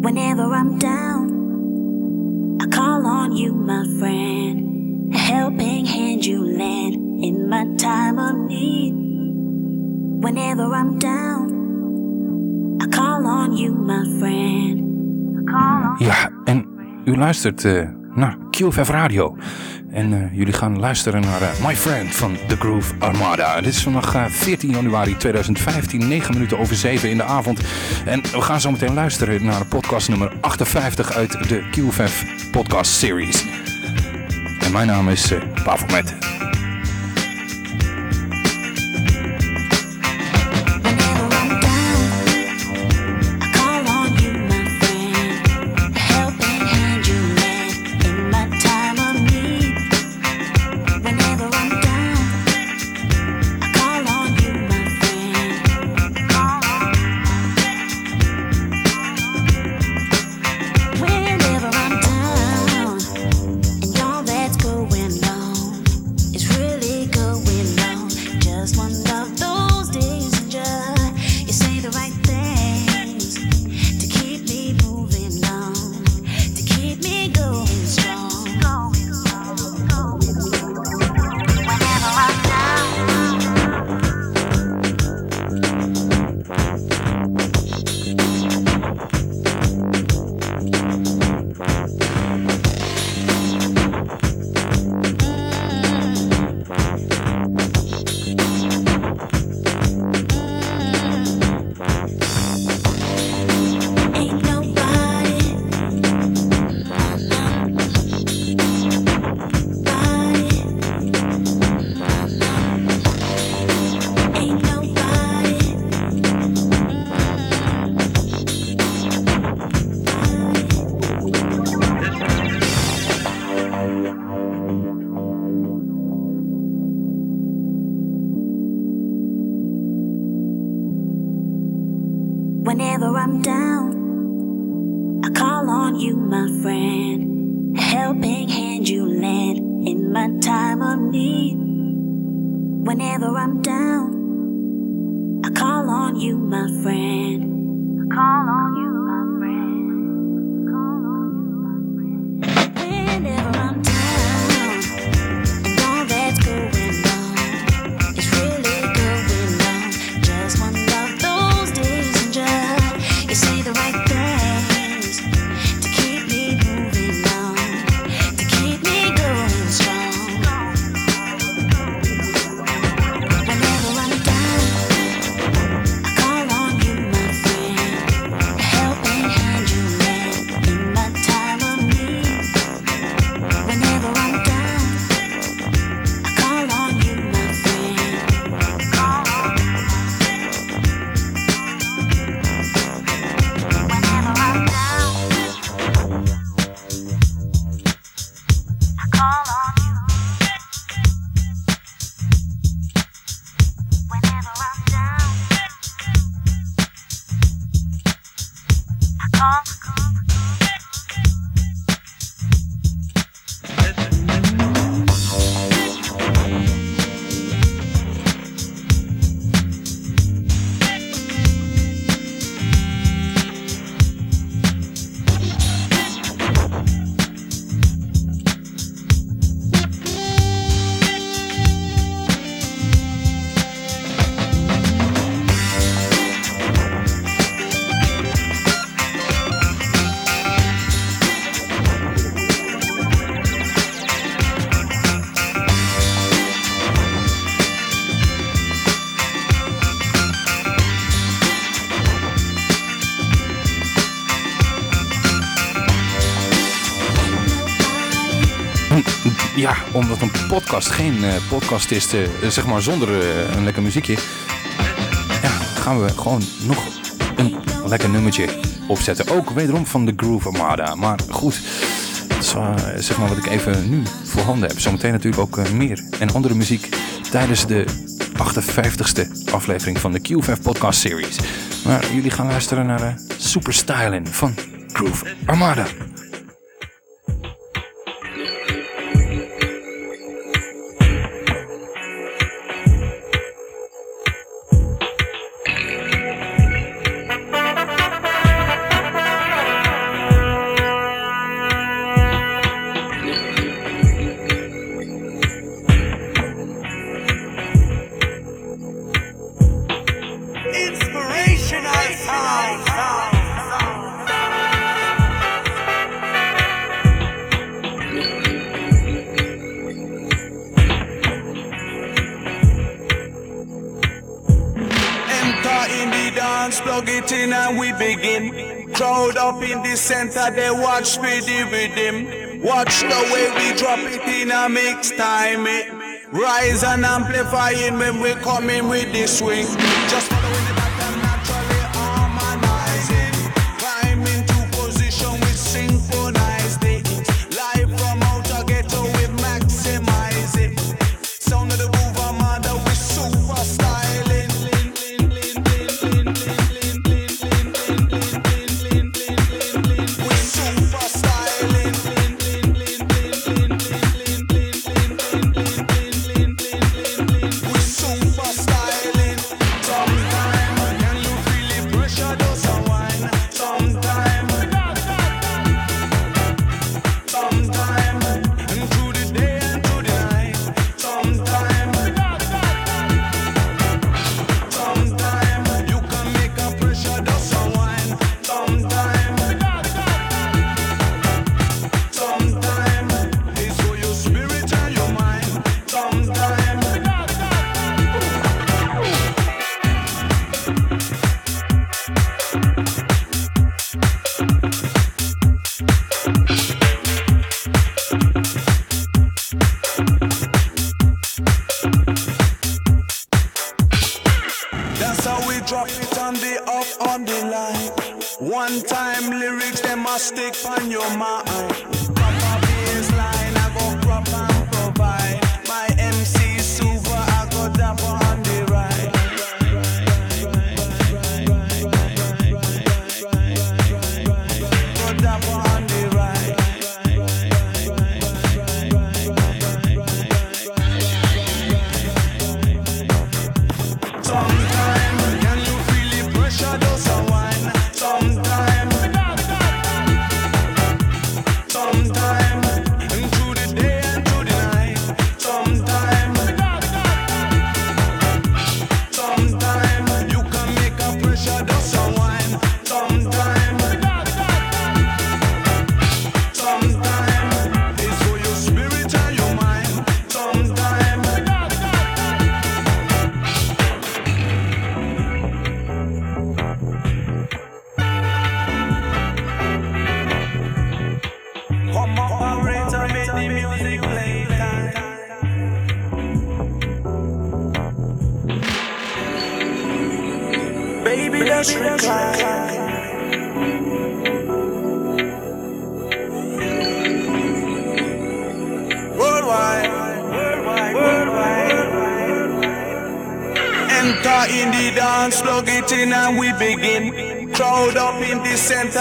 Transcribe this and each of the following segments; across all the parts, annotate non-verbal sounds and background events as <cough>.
Whenever I'm down, I call on you, my friend. A helping hand you lend in my time of need. Whenever I'm down, I call on you, my friend. I call on Ja, en u luistert eh, naar QFF Radio. En eh, jullie gaan luisteren naar eh, My Friend van The Groove Armada. Dit is vandaag eh, 14 januari 2015, 9 minuten over 7 in de avond. En we gaan zo meteen luisteren naar podcast nummer 58 uit de QFF podcast series. En mijn naam is Pavel Met. Omdat een podcast geen eh, podcast is, eh, zeg maar zonder eh, een lekker muziekje. Ja, gaan we gewoon nog een lekker nummertje opzetten. Ook wederom van de Groove Armada. Maar goed, zeg maar wat ik even nu voor handen heb. Zometeen natuurlijk ook meer en andere muziek tijdens de 58ste aflevering van de QVF podcast series. Maar jullie gaan luisteren naar eh, Super Stylin' van Groove Armada. watch me deal with. Watch the way we drop it in a mix time. It. Rise and amplifying when we coming with the swing. Just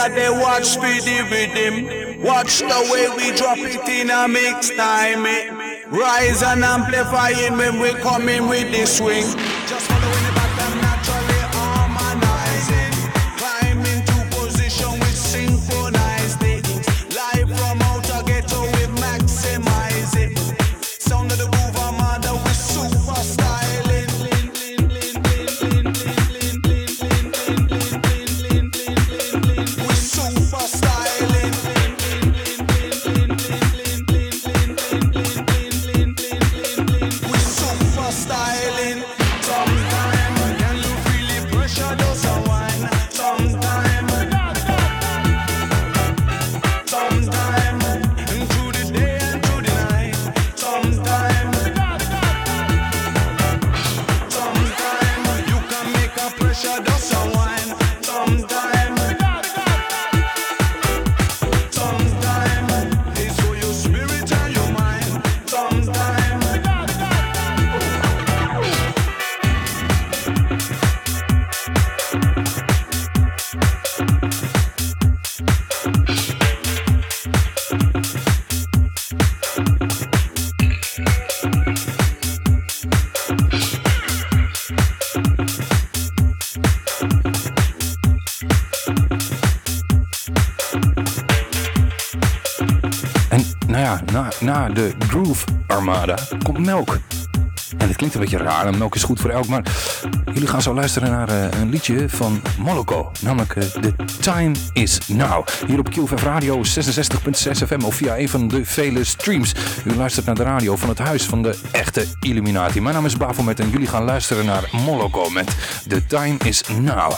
they watch for the rhythm. Watch the way we drop it in a mix time. It. Rise and amplifying when we coming with the swing. na de Groove Armada komt Melk. En dat klinkt een beetje raar, en melk is goed voor elk, maar jullie gaan zo luisteren naar eh, een liedje van Moloko, namelijk eh, The Time Is Now. Hier op QVF Radio 66.6 FM of via een van de vele streams. U luistert naar de radio van het huis van de echte Illuminati. Mijn naam is Bafomet en jullie gaan luisteren naar Moloko met The Time Is Now.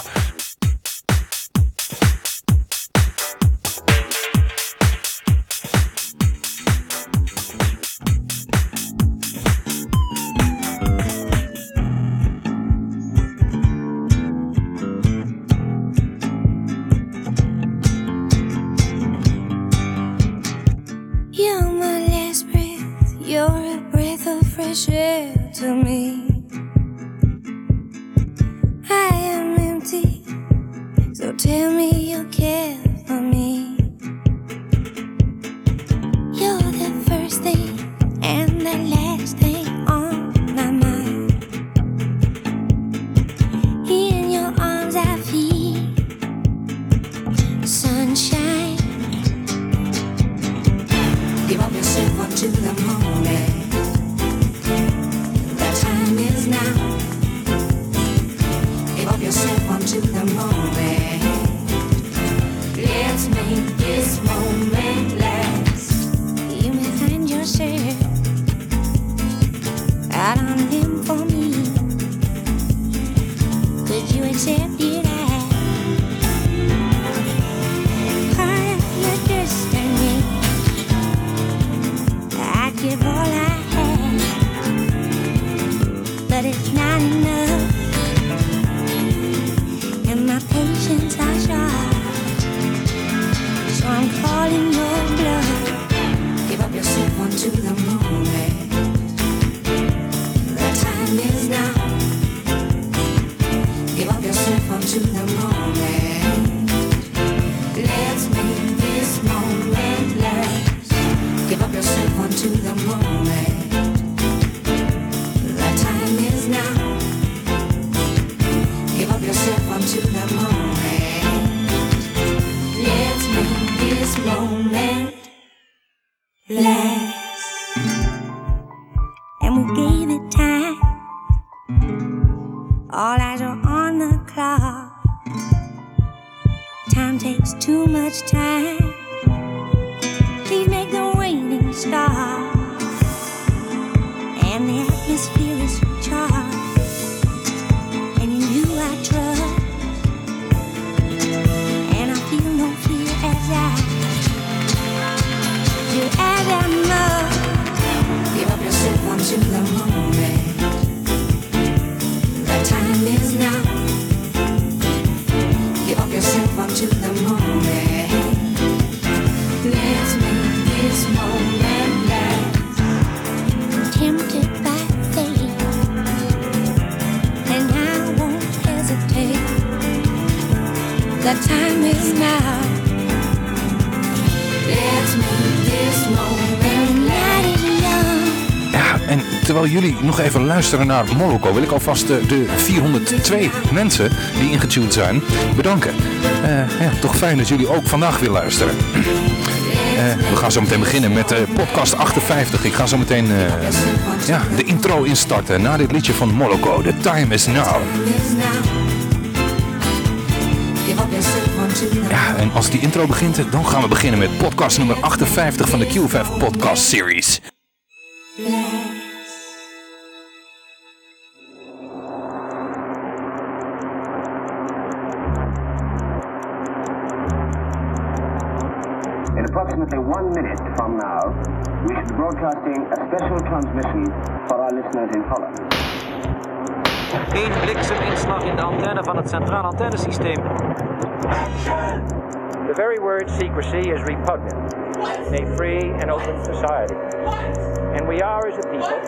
Jullie nog even luisteren naar Morocco, wil ik alvast de, de 402 mensen die ingetuned zijn bedanken. Uh, ja, toch fijn dat jullie ook vandaag weer luisteren. Uh, we gaan zo meteen beginnen met uh, podcast 58. Ik ga zo meteen ja, de intro instarten na dit liedje van Moloko. The time is now. Ja, en als die intro begint, dan gaan we beginnen met podcast nummer 58 van de Q5 Podcast Series. Eén blikseminslag in de antenne van het centraal antennesysteem. The very word secrecy is repugnant in a free and open society. And we are, as a people,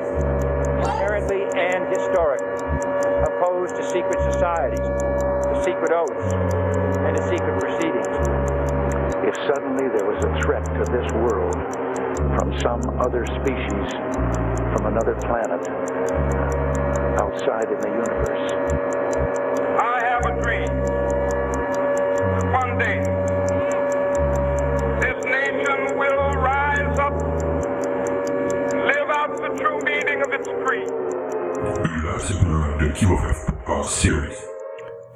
inherently and historically opposed to secret societies, to secret oaths, and to secret proceedings. If suddenly there was a threat to this world, from some other species from another planet outside in the universe. I have a dream. One day, this nation will rise up, live out the true meaning of its creed. QFF Podcast Series.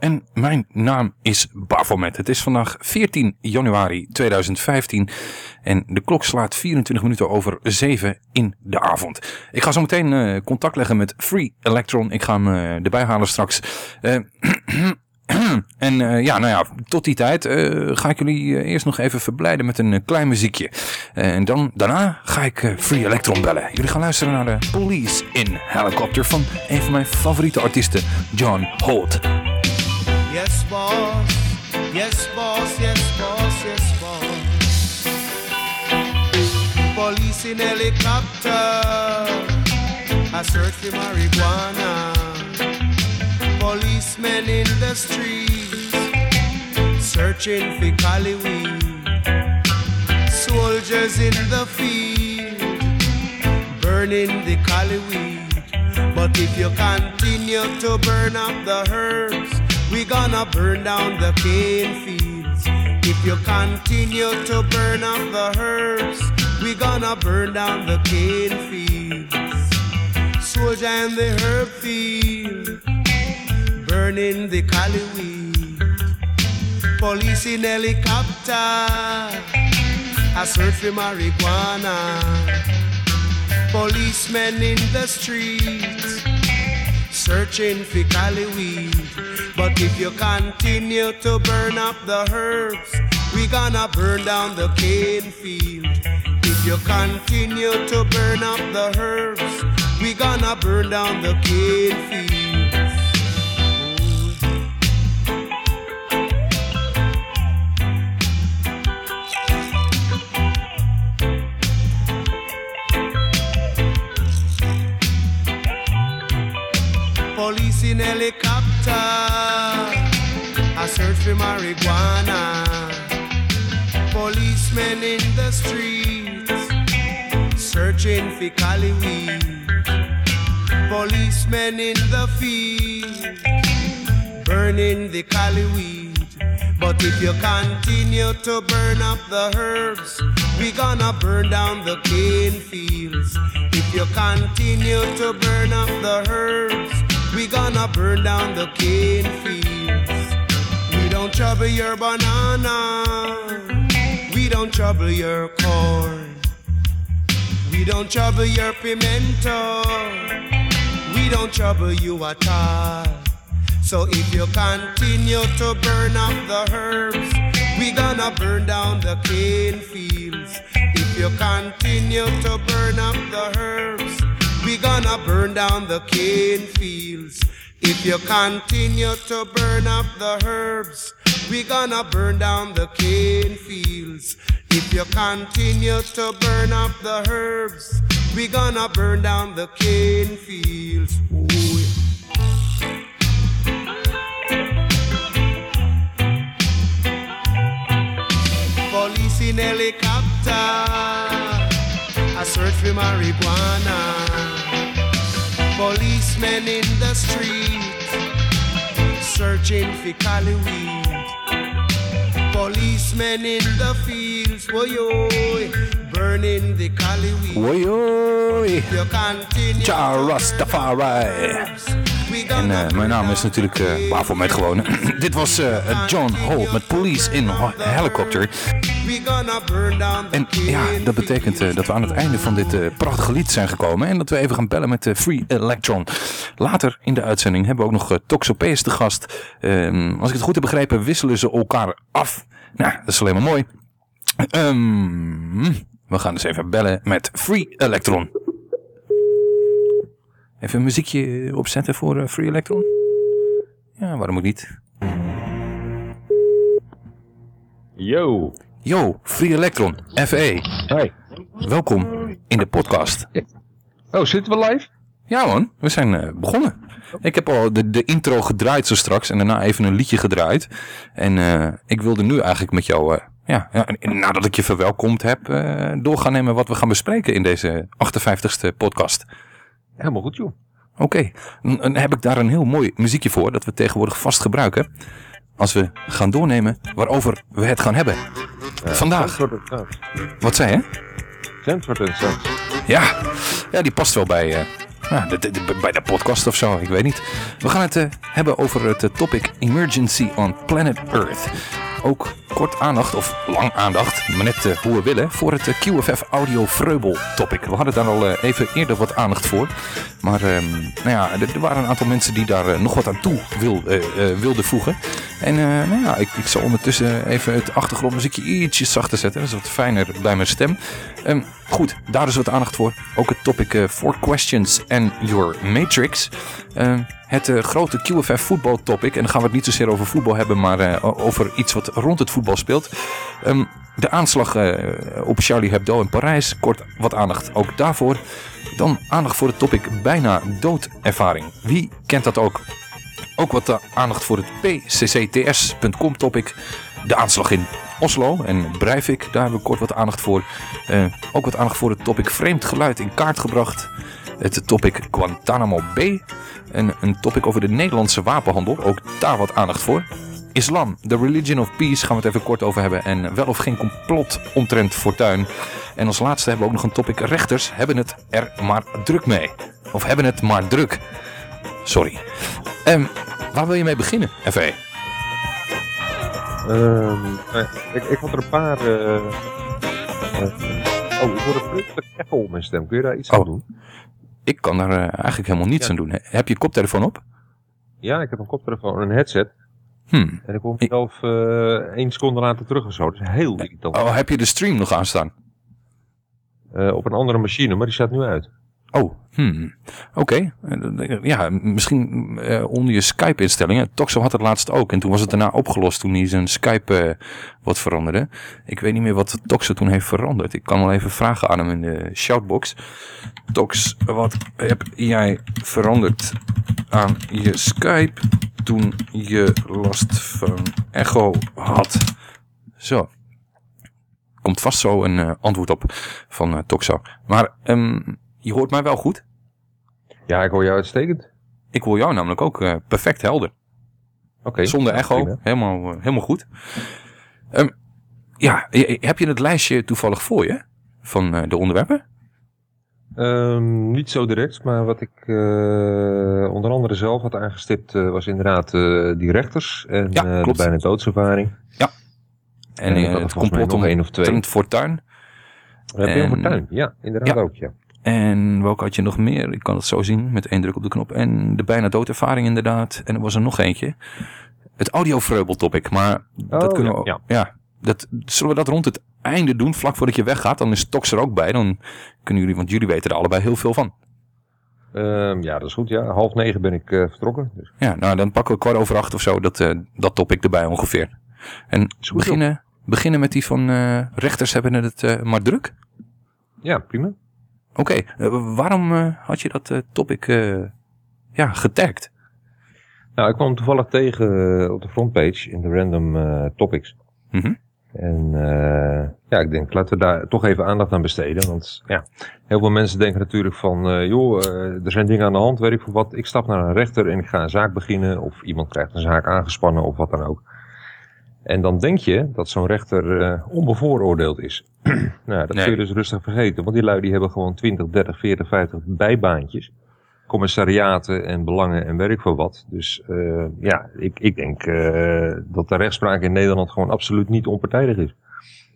En mijn naam is Bafomet. Het is vandaag 14 januari 2015 en de klok slaat 24 minuten over 7 in de avond. Ik ga zo meteen eh, contact leggen met Free Electron. Ik ga hem eh, erbij halen straks. Eh, <clears throat> en ja, nou ja, tot die tijd ga ik jullie eerst nog even verblijden met een klein muziekje. En dan, daarna ga ik Free Electron bellen. Jullie gaan luisteren naar de Police in Helicopter van een van mijn favoriete artiesten, John Holt. Yes, boss. Yes, boss. Yes, boss. Yes, boss. Police in helicopter. I search for marijuana. Policemen in the streets. Searching for cali weed. Soldiers in the field. Burning the cali weed. But if you continue to burn up the herbs, we gonna burn down the cane fields. If you continue to burn up the herbs, we gonna burn down the cane fields. Soldier in the herb field, burning the cali weed. Police in helicopter, I search for marijuana. Policemen in the streets searching for cali weed. But if you continue to burn up the herbs, we gonna burn down the cane field. If you continue to burn up the herbs, we gonna burn down the cane fields. Police in helicopter, I search for marijuana. Policemen in the streets, searching for cali weed. Policemen in the field, burning the cali weed. But if you continue to burn up the herbs, we gonna burn down the cane fields. If you continue to burn up the herbs, we gonna burn down the cane fields. We don't trouble your banana. We don't trouble your corn. We don't trouble your pimento. We don't trouble you at all. So if you continue to burn up the herbs, we gonna burn down the cane fields. If you continue to burn up the herbs, we gonna burn down the cane fields. If you continue to burn up the herbs, we gonna burn down the cane fields. If you continue to burn up the herbs, we gonna burn down the cane fields. Ooh, yeah. Police in helicopter, I search for marijuana. Policemen in the street, searching for cali weed. Policemen in the fields, boy, burning the cali weed. To burn Rastafari. En eh, mijn naam is natuurlijk eh Bafomet gewoon. <clears throat> Dit was eh, John Holt met Police in Helicopter. We gonna burn down the En ja, dat betekent eh, dat we aan het einde van dit eh, prachtige lied zijn gekomen. En dat we even gaan bellen met eh, Free Electron. Later in de uitzending hebben we ook nog uh, Toxopees te gast. Ehm, als ik het goed heb begrepen, wisselen ze elkaar af. Nou, dat is alleen maar mooi. Ehm, we gaan dus even bellen met Free Electron. Even een muziekje opzetten voor Free Electron. Ja, waarom ook niet? Yo. Yo, Free Electron, FE. Hey. Welkom in de podcast. Oh, zitten we live? Ja man, we zijn eh, begonnen. Ik heb al de, de intro gedraaid zo straks en daarna even een liedje gedraaid. En eh, ik wilde nu eigenlijk met jou, eh, ja, nadat ik je verwelkomd heb, doorgaan nemen wat we gaan bespreken in deze 58ste podcast. Helemaal goed joh. Oké, dan, dan heb ik daar een heel mooi muziekje voor dat we tegenwoordig vast gebruiken. Als we gaan doornemen waarover we het gaan hebben. Vandaag. Wat zei je? Zandvoort en. Ja, ja die past wel bij, de- de- de- bij de podcast of zo, ik weet niet. We gaan het eh, hebben over het eh, topic Emergency on Planet Earth. Ook kort aandacht, of lang aandacht, maar net eh, hoe we willen, voor het eh, QFF Audio Vreubel topic. We hadden daar al eh, even eerder wat aandacht voor. Maar ehm, nou ja, er, waren een aantal mensen die daar nog wat aan toe wil, wilden voegen. En nou ja, ik, ik zal ondertussen even het achtergrondmuziekje ietsjes zachter zetten. Dat is wat fijner bij mijn stem. Ehm, goed, daar is wat aandacht voor. Ook het topic Four Questions and Your Matrix. Het eh, grote QFF voetbal topic. En dan gaan we het niet zozeer over voetbal hebben, maar eh, over iets wat rond het voetbal speelt. Ehm, de aanslag eh, op Charlie Hebdo in Parijs. Kort wat aandacht ook daarvoor. Dan aandacht voor het topic bijna doodervaring. Wie kent dat ook? Ook wat aandacht voor het pccts.com topic. De aanslag in Oslo en Breivik, daar hebben we kort wat aandacht voor. Ook wat aandacht voor het topic vreemd geluid in kaart gebracht. Het topic Guantanamo Bay. En een topic over de Nederlandse wapenhandel, ook daar wat aandacht voor. Islam, the religion of peace, gaan we het even kort over hebben. En wel of geen complot omtrent Fortuin. En als laatste hebben we ook nog een topic rechters hebben het er maar druk mee. Of hebben het maar druk. Sorry. Ehm, waar wil je mee beginnen, FE? Ehm, eh, ik, ik had er een paar... eh, oh, ik hoor een vreselijk echo op mijn stem. Kun je daar iets aan Oh. doen? Ik kan daar eh, eigenlijk helemaal niets Ja. aan doen. He- Heb je koptelefoon op? Ja, ik heb een koptelefoon en een headset. Hmm. En ik hoor Ik- mezelf eh één seconde later terug of zo. Dat is heel irritant. Oh, heb je de stream nog aanstaan? Eh, op een andere machine, maar die staat nu uit. Oh, hmm. oké. Ja, misschien eh, onder je Skype-instellingen. Toxo had het laatst ook. En toen was het daarna opgelost toen hij zijn Skype eh, wat veranderde. Ik weet niet meer wat Toxo toen heeft veranderd. Ik kan wel even vragen aan hem in de shoutbox. Tox, wat heb jij veranderd aan je Skype toen je last van echo had? Zo. Komt vast zo een eh, antwoord op van eh, Toxo. Maar ehm, je hoort mij wel goed. Ja, ik hoor jou uitstekend. Ik hoor jou namelijk ook eh, perfect helder. Oké. Zonder echo. prima. Helemaal, eh, helemaal goed. Ehm, ja, je- heb je het lijstje toevallig voor je? Van eh, de onderwerpen? Ehm, niet zo direct, maar wat ik eh, onder andere zelf had aangestipt eh, was inderdaad eh, die rechters en Ja, eh, de bijna doodservaring. En eh, had er het complot nog één of twee. omtrent Fortuin. Uh, En- Fortuin, ja, inderdaad Ja. ook, ja. En welke had je nog meer? Ik kan het zo zien met één druk op de knop. En de bijna doodervaring inderdaad. En er was er nog eentje. Het audiovreubel topic. Maar dat Oh, kunnen ja, we... ja. ja dat, zullen we dat rond het einde doen? Vlak voordat je weggaat. Dan is Tox er ook bij. Dan kunnen jullie... Want jullie weten er allebei heel veel van. Ehm, ja, dat is goed, ja. Half negen ben ik eh, vertrokken. Dus. Ja, nou dan pakken we kwart over acht of zo. Dat, eh, dat topic erbij ongeveer. En beginnen, beginnen met die van eh, rechters hebben het maar druk. Ja, prima. Oké, eh, waarom eh, had je dat eh, topic ja, getagd? Nou, ik kwam toevallig tegen op de frontpage in de random topics. Mhm. En ja, ik denk, laten we daar toch even aandacht aan besteden. Want ja, heel veel mensen denken natuurlijk van, joh, er zijn dingen aan de hand, weet ik veel wat. Ik stap naar een rechter en ik ga een zaak beginnen. Of iemand krijgt een zaak aangespannen of wat dan ook. En dan denk je dat zo'n rechter eh, onbevooroordeeld is. <clears throat> nou, dat Nee. kun je dus rustig vergeten. Want die lui die hebben gewoon 20, 30, 40, 50 bijbaantjes. Commissariaten en belangen en werk voor wat. Dus eh, ja, ik, ik denk eh, dat de rechtspraak in Nederland gewoon absoluut niet onpartijdig is.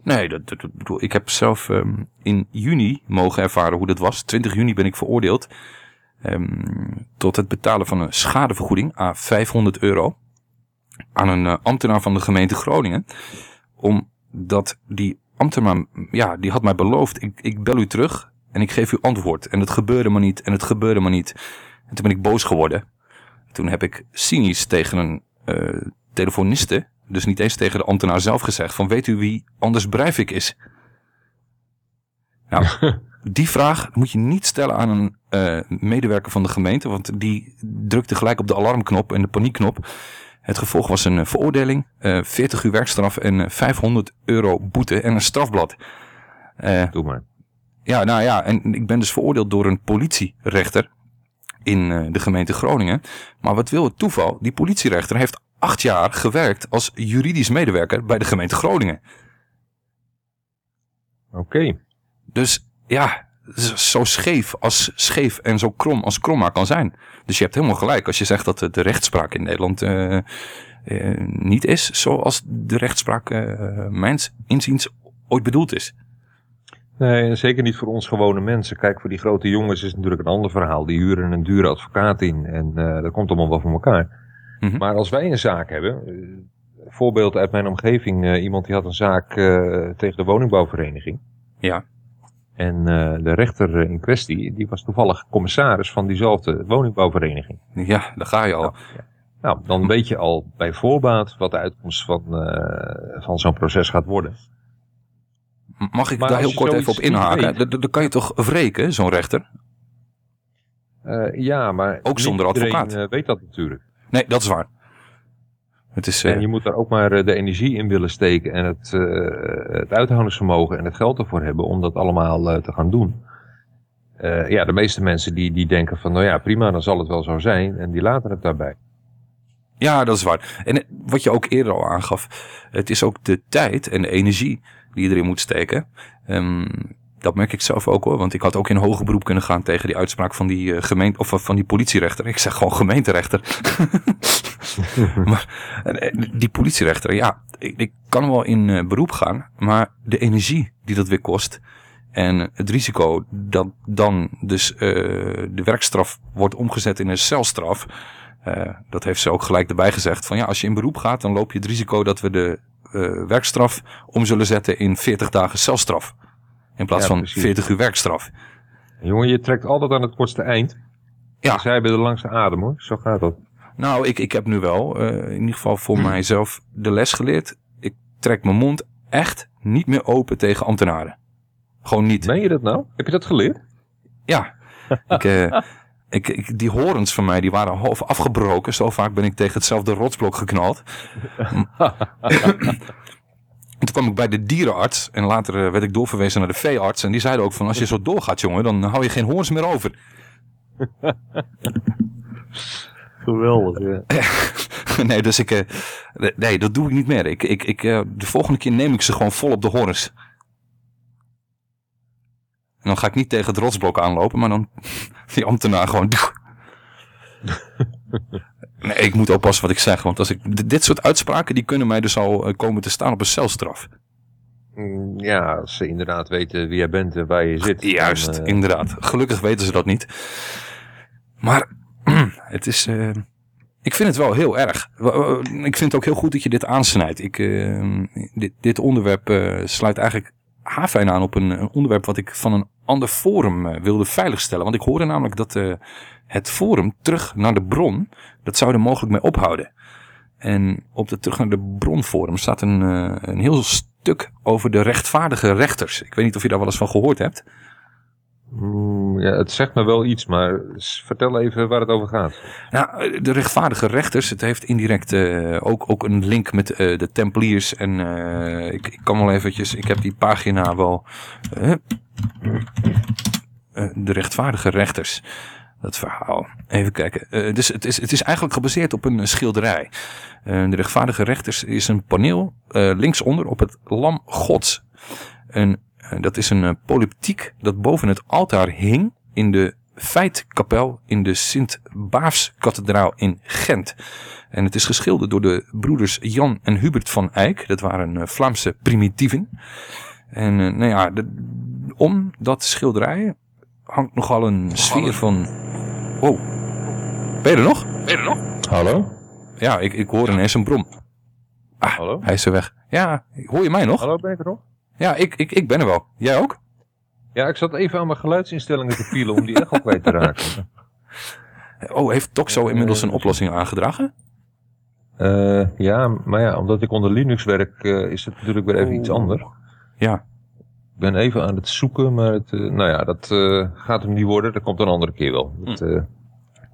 Nee, dat, dat, dat bedoel, ik heb zelf ehm, in juni mogen ervaren hoe dat was. 20 juni ben ik veroordeeld ehm, tot het betalen van een schadevergoeding aan 500 euro aan een eh, ambtenaar van de gemeente Groningen. Omdat die ambtenaar, ja, die had mij beloofd, ik, ik bel u terug en ik geef u antwoord. En het gebeurde maar niet en het gebeurde maar niet. En toen ben ik boos geworden. Toen heb ik cynisch tegen een eh, telefoniste, dus niet eens tegen de ambtenaar zelf gezegd, van weet u wie Anders Breivik is? Nou, <laughs> die vraag moet je niet stellen aan een eh, medewerker van de gemeente, want die drukte gelijk op de alarmknop en de paniekknop. Het gevolg was een eh, veroordeling, eh 40 uur werkstraf en eh, 500 euro boete en een strafblad. Eh, Doe maar. ja, nou ja, en ik ben dus veroordeeld door een politierechter in eh, de gemeente Groningen. Maar wat wil het toeval? Die politierechter heeft acht jaar gewerkt als juridisch medewerker bij de gemeente Groningen. Oké. Dus ja, zo scheef als scheef en zo krom als krom maar kan zijn. Dus je hebt helemaal gelijk als je zegt dat de rechtspraak in Nederland eh, eh, niet is zoals de rechtspraak uh, mijns inziens ooit bedoeld is. Nee, zeker niet voor ons gewone mensen. Kijk, voor die grote jongens is het natuurlijk een ander verhaal. Die huren een dure advocaat in en dat komt allemaal wel voor elkaar. Mhm. Maar als wij een zaak hebben, voorbeeld uit mijn omgeving, iemand die had een zaak tegen de woningbouwvereniging. Ja. En uh, de rechter in kwestie, die was toevallig commissaris van diezelfde woningbouwvereniging. Ja, daar ga je al. Nou, ja. nou dan weet je al bij voorbaat wat de uitkomst van, uh, van zo'n proces gaat worden. Mag ik daar heel kort even op inhaken? Dan kan je toch wreken, zo'n rechter? Uh, ja, maar ook zonder advocaat. weet dat natuurlijk. Nee, dat is waar. Het is, En je moet daar ook maar de energie in willen steken en het, uh, het uithoudingsvermogen en het geld ervoor hebben om dat allemaal te gaan doen. Uh, ja, de meeste mensen die, die denken van, nou ja, prima, dan zal het wel zo zijn en die laten het daarbij. Ja, dat is waar. En wat je ook eerder al aangaf, het is ook de tijd en de energie die je erin moet steken. Um, dat merk ik zelf ook hoor, want ik had ook in hoger beroep kunnen gaan tegen die uitspraak van die uh, gemeente of van die politierechter. Ik zeg gewoon gemeenterechter. <laughs> maar die politierechter, ja, ik, ik kan wel in beroep gaan, maar de energie die dat weer kost en het risico dat dan dus de werkstraf wordt omgezet in een celstraf, dat heeft ze ook gelijk erbij gezegd. Van ja, als je in beroep gaat, dan loop je het risico dat we de werkstraf om zullen zetten in 40 dagen celstraf. In plaats van 40 uur werkstraf. Jongen, je trekt altijd aan het kortste eind. Ja. Zij hebben de langste adem hoor. Zo gaat dat. Nou, ik, ik heb nu wel, uh, in ieder geval voor mijzelf, de les geleerd. Ik trek mijn mond echt niet meer open tegen ambtenaren. Gewoon niet. Meen je dat nou? Heb je dat geleerd? Ja. <laughs> ik, uh, ik, ik, die horens van mij die waren half afgebroken. Zo vaak ben ik tegen hetzelfde rotsblok geknald. <laughs> <laughs> En toen kwam ik bij de dierenarts en later eh, werd ik doorverwezen naar de veearts. En die zeiden ook van als je zo doorgaat jongen, dan hou je geen hoorns meer over. <laughs> Geweldig, ja. <laughs> nee, dus ik, uh, nee, dat doe ik niet meer. Ik, ik, ik, uh, de volgende keer neem ik ze gewoon vol op de horens. En dan ga ik niet tegen het rotsblok aanlopen, maar dan <laughs> die ambtenaar gewoon... Nee, ik moet oppassen wat ik zeg, want als ik dit soort uitspraken die kunnen mij dus al eh, komen te staan op een celstraf. Mm, ja, als ze inderdaad weten wie jij bent en waar je zit. Juist, dan, uh... inderdaad. Gelukkig weten ze dat niet. Maar <clears throat> het is, uh, ik vind het wel heel erg. Ik vind het ook heel goed dat je dit aansnijdt. Ik, uh, dit, dit onderwerp sluit eigenlijk haarfijn aan op een, een, onderwerp wat ik van een ander forum wilde veiligstellen. Want ik hoorde namelijk dat het forum terug naar de bron, dat zou er mogelijk mee ophouden. En op de terug naar de bron forum staat een, uh, een heel stuk over de rechtvaardige rechters. Ik weet niet of je daar wel eens van gehoord hebt. Mm, ja, het zegt me wel iets, maar vertel even waar het over gaat. Nou, de rechtvaardige rechters, het heeft indirect uh, ook, ook een link met uh, de Templiers. En ik, ik, kan wel eventjes, ik heb die pagina wel. de rechtvaardige rechters dat verhaal. Even kijken. Uh, dus het is, het is eigenlijk gebaseerd op een schilderij. Uh, de rechtvaardige rechters is een paneel uh, linksonder op het lam gods. En dat is een politiek dat boven het altaar hing in de feitkapel in de Sint-Baafskathedraal in Gent. En het is geschilderd door de broeders Jan en Hubert van Eyck. Dat waren Vlaamse primitieven. En nou ja, om dat schilderij hangt nogal een sfeer van... Wow. Ben je er nog? Ben je er nog? Hallo? Ja, ik, ik hoor ineens een brom. Ah, Hallo? hij is er weg. Ja, hoor je mij nog? Hallo, ben je er nog? Ja, ik, ik, ik ben er wel. Jij ook? Ja, ik zat even aan mijn geluidsinstellingen te pielen om die echo kwijt te raken. <laughs> Oh, heeft Toxo inmiddels een oplossing aangedragen? Uh, ja, maar ja, omdat ik onder Linux werk, uh, is het natuurlijk weer even iets anders. Ja ben even aan het zoeken, maar het, uh, nou ja, dat uh, gaat hem niet worden. Dat komt een andere keer wel. Dat, uh,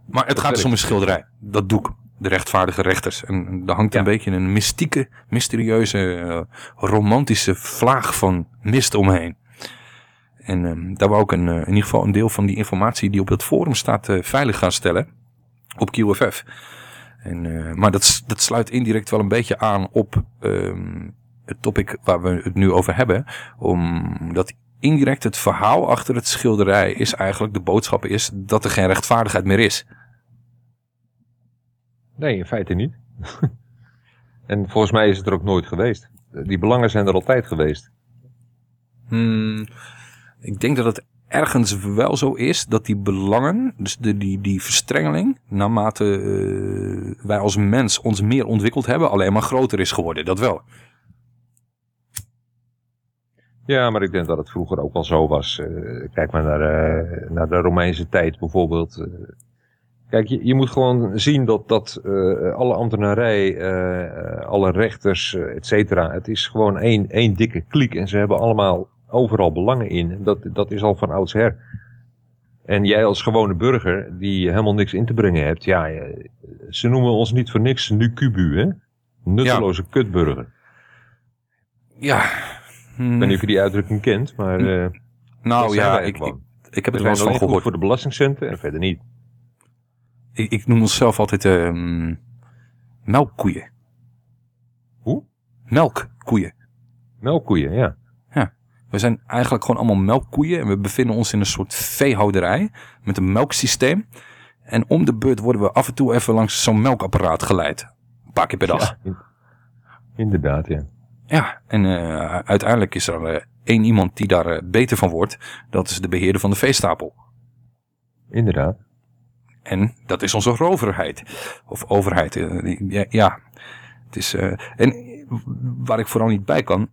maar het gaat dus om een schilderij. Dat doek. De rechtvaardige rechters. En daar hangt ja. een beetje een mystieke, mysterieuze, romantische vlaag van mist omheen. En ehm, daar wou ik een, in ieder geval een deel van die informatie die op dat forum staat veilig gaan stellen. Op QFF. En, maar dat, dat sluit indirect wel een beetje aan op... Um, het topic waar we het nu over hebben. Omdat indirect het verhaal achter het schilderij is eigenlijk, de boodschap is dat er geen rechtvaardigheid meer is. Nee, in feite niet. <laughs> en volgens mij is het er ook nooit geweest. Die belangen zijn er altijd geweest. Hmm, ik denk dat het ergens wel zo is dat die belangen, dus de, die, die verstrengeling, naarmate uh, wij als mens ons meer ontwikkeld hebben, alleen maar groter is geworden. Dat wel. Ja, maar ik denk dat het vroeger ook wel zo was. Uh, kijk maar naar, uh, naar de Romeinse tijd bijvoorbeeld. kijk, je, je moet gewoon zien dat, dat alle ambtenarij, alle rechters, et cetera, het is gewoon één, één dikke kliek. En ze hebben allemaal overal belangen in. Dat, dat is al van oudsher. En jij als gewone burger die helemaal niks in te brengen hebt. Ja, ze noemen ons niet voor niks nu Cubu, hè? Nutteloze ja. kutburger. Ja. Hmm. Ik weet niet of je die uitdrukking kent, maar... Uh, nou ja, ik, ik, ik, heb het wel eens van gehoord. voor de belastingcenten en verder niet. Ik, ik noem onszelf altijd uh, melkkoeien. Hoe? Melkkoeien. Melkkoeien, ja. We zijn eigenlijk gewoon allemaal melkkoeien. En we bevinden ons in een soort veehouderij. Met een melksysteem. En om de beurt worden we af en toe even langs zo'n melkapparaat geleid. Een paar keer per dag. Ja, inderdaad, ja. Ja, en uh, uiteindelijk is er uh, één iemand die daar uh, beter van wordt. Dat is de beheerder van de veestapel. Inderdaad. En dat is onze overheid. Of overheid. ja, ja, het is... en waar ik vooral niet bij kan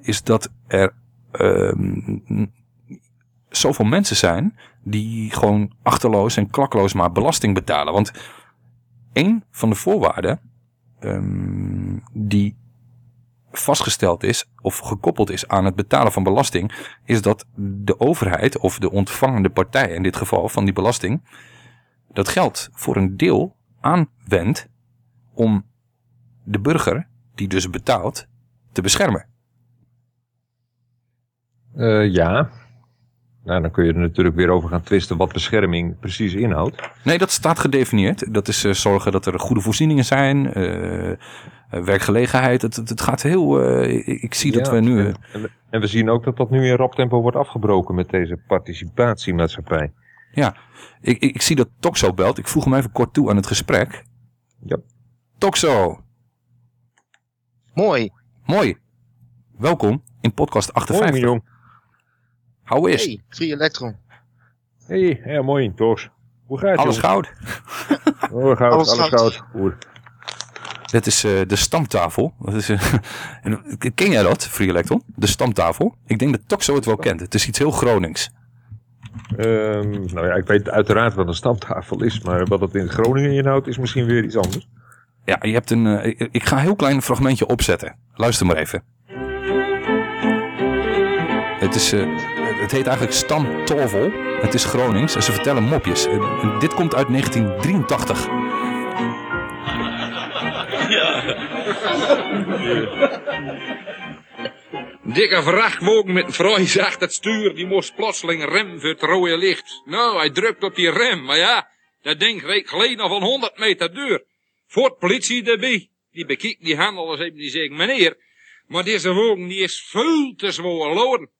is dat er um, zoveel mensen zijn die gewoon achterloos en klakloos maar belasting betalen. Want een van de voorwaarden um, die vastgesteld is of gekoppeld is aan het betalen van belasting, is dat de overheid of de ontvangende partij in dit geval van die belasting, dat geld voor een deel aanwendt om de burger, die dus betaalt, te beschermen. Uh, ja. Nou, dan kun je er natuurlijk weer over gaan twisten wat bescherming precies inhoudt. Nee, dat staat gedefinieerd. Dat is uh, zorgen dat er goede voorzieningen zijn, uh, werkgelegenheid. Het, het, het, gaat heel... Ik, ik, zie ja, dat we nu... En, en, we, en, we, zien ook dat dat nu in rap tempo wordt afgebroken met deze participatiemaatschappij. Ja, ik, ik, ik zie dat Toxo belt. Ik voeg hem even kort toe aan het gesprek. Ja. Toxo! Mooi. Mooi. Welkom in podcast 58. Mooi, jong. How is? Hey, Free Electron. Hey, ja, mooi, Toos. Hoe gaat het? Alles goud. oh, goud, alles, alles goud. Goed. Dit is uh, de stamtafel. Dat is, <laughs> uh, ken jij dat, Free Electron? De stamtafel? Ik denk dat Toxo het wel kent. Het is iets heel Gronings. Um, nou ja, ik weet uiteraard wat een stamtafel is, maar wat het in Groningen inhoudt is misschien weer iets anders. Ja, je hebt een. Uh, ik, ga een heel klein fragmentje opzetten. Luister maar even. Het, is, het heet eigenlijk Stamtovel. Het is Gronings en ze vertellen mopjes. Dit komt uit 1983. Dikke vrachtwagen met een vrouw achter het stuur, die moest plotseling rem voor het rode licht. Nou, hij drukt op die rem, maar ja, dat ding reed geleden nog van 100 meter deur. Voort politie erbij. Die bekijkt die handel eens even, die zegt, meneer, maar deze wagen die is veel te zwaar loren.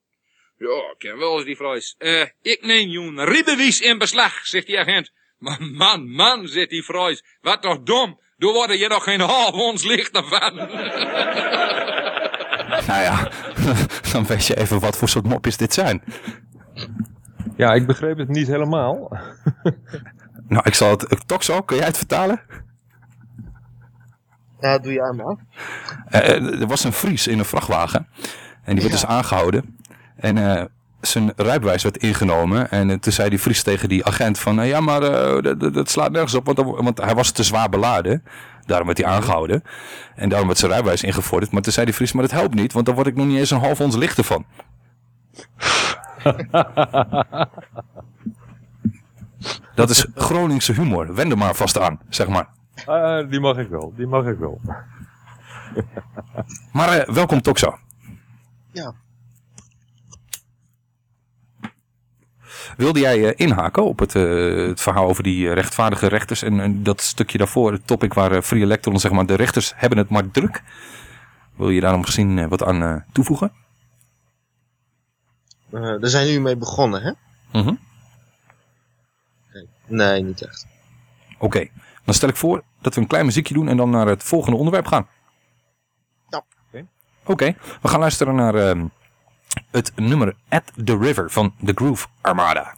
Ja, ik ken wel eens die vrouw. Uh, ik neem je een ribbewies in beslag, zegt die agent. Maar man, man, zegt die vrouw. Wat toch dom. Doe worden je nog geen half ons licht van. <laughs> nou ja, <laughs> dan weet je even wat voor soort mopjes dit zijn. Ja, ik begreep het niet helemaal. <laughs> nou, ik zal het... Toch zo, kun jij het vertalen? Ja, doe je aan maar. Uh, er was een Fries in een vrachtwagen. En die werd dus aangehouden. En uh, zijn rijbewijs werd ingenomen. En uh, toen zei die Fries tegen die agent van... Uh, ja, maar dat slaat nergens op, want, want, hij was te zwaar beladen. Daarom werd hij aangehouden. En daarom werd zijn rijbewijs ingevorderd. Maar toen zei die Fries, maar dat helpt niet, want dan word ik nog niet eens een half ons lichter van. <laughs> dat is Groningse humor. Wend er maar vast aan, zeg maar. Uh, die mag ik wel, die mag ik wel. maar uh, welkom Toxo. Ja. Wilde jij uh, inhaken op het, het, verhaal over die rechtvaardige rechters en, en, dat stukje daarvoor, het topic waar Free Electron, zeg maar, de rechters hebben het maar druk. Wil je daarom gezien wat aan toevoegen? Eh, daar zijn jullie mee begonnen, hè? Mhm. Nee, niet echt. Oké, dan stel ik voor dat we een klein muziekje doen en dan naar het volgende onderwerp gaan. Ja. Oké, we gaan luisteren naar ehm, het nummer At the River van The Groove Armada.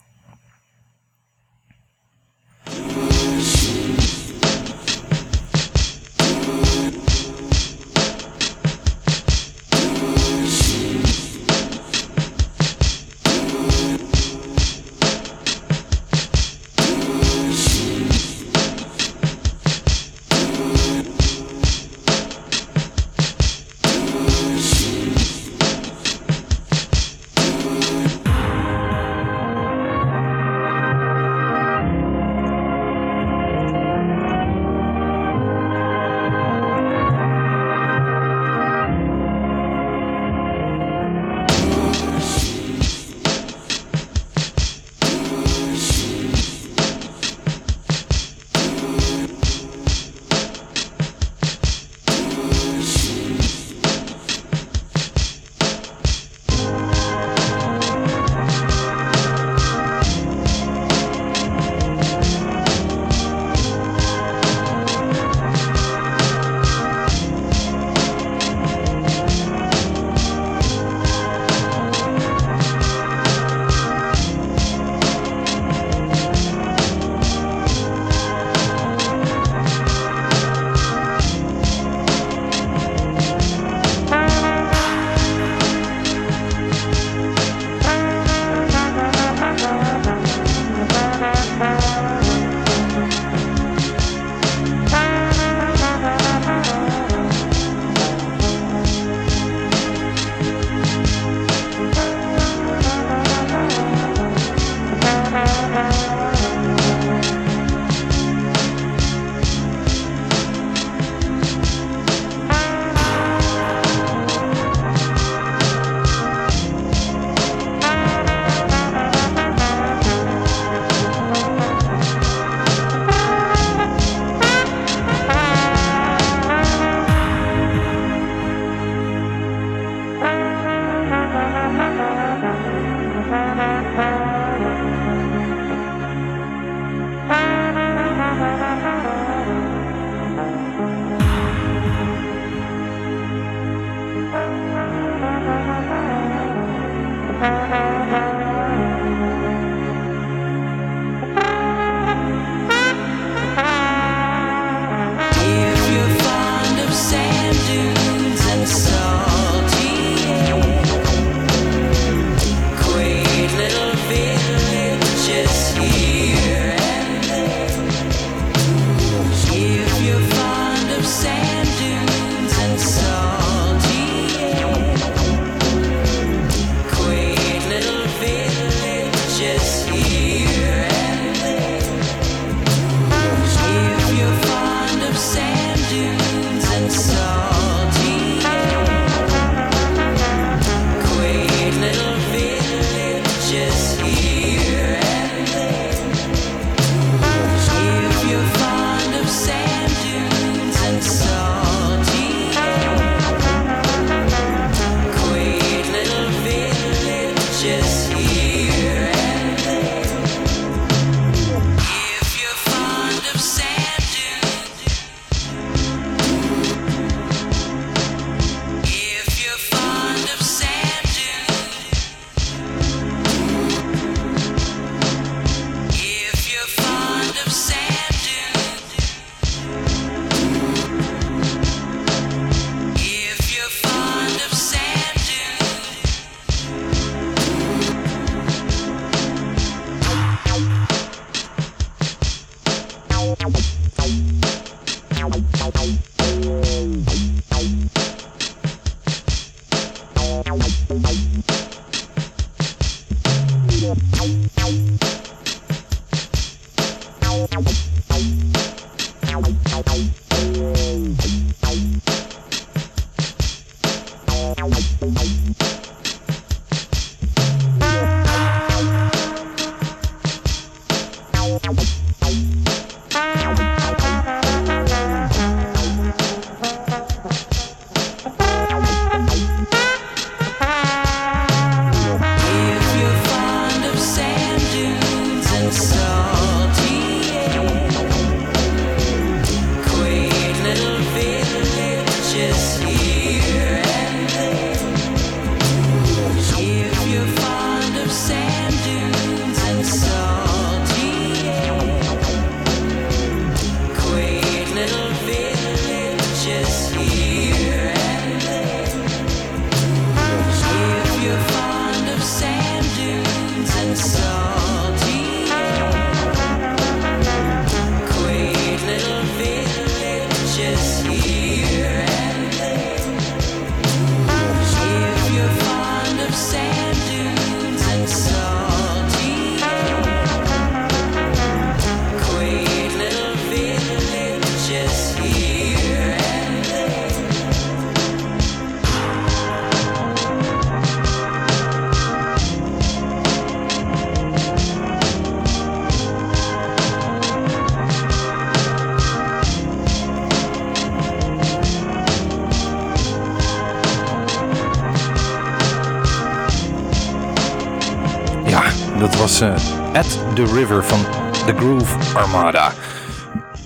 The River van The Groove Armada.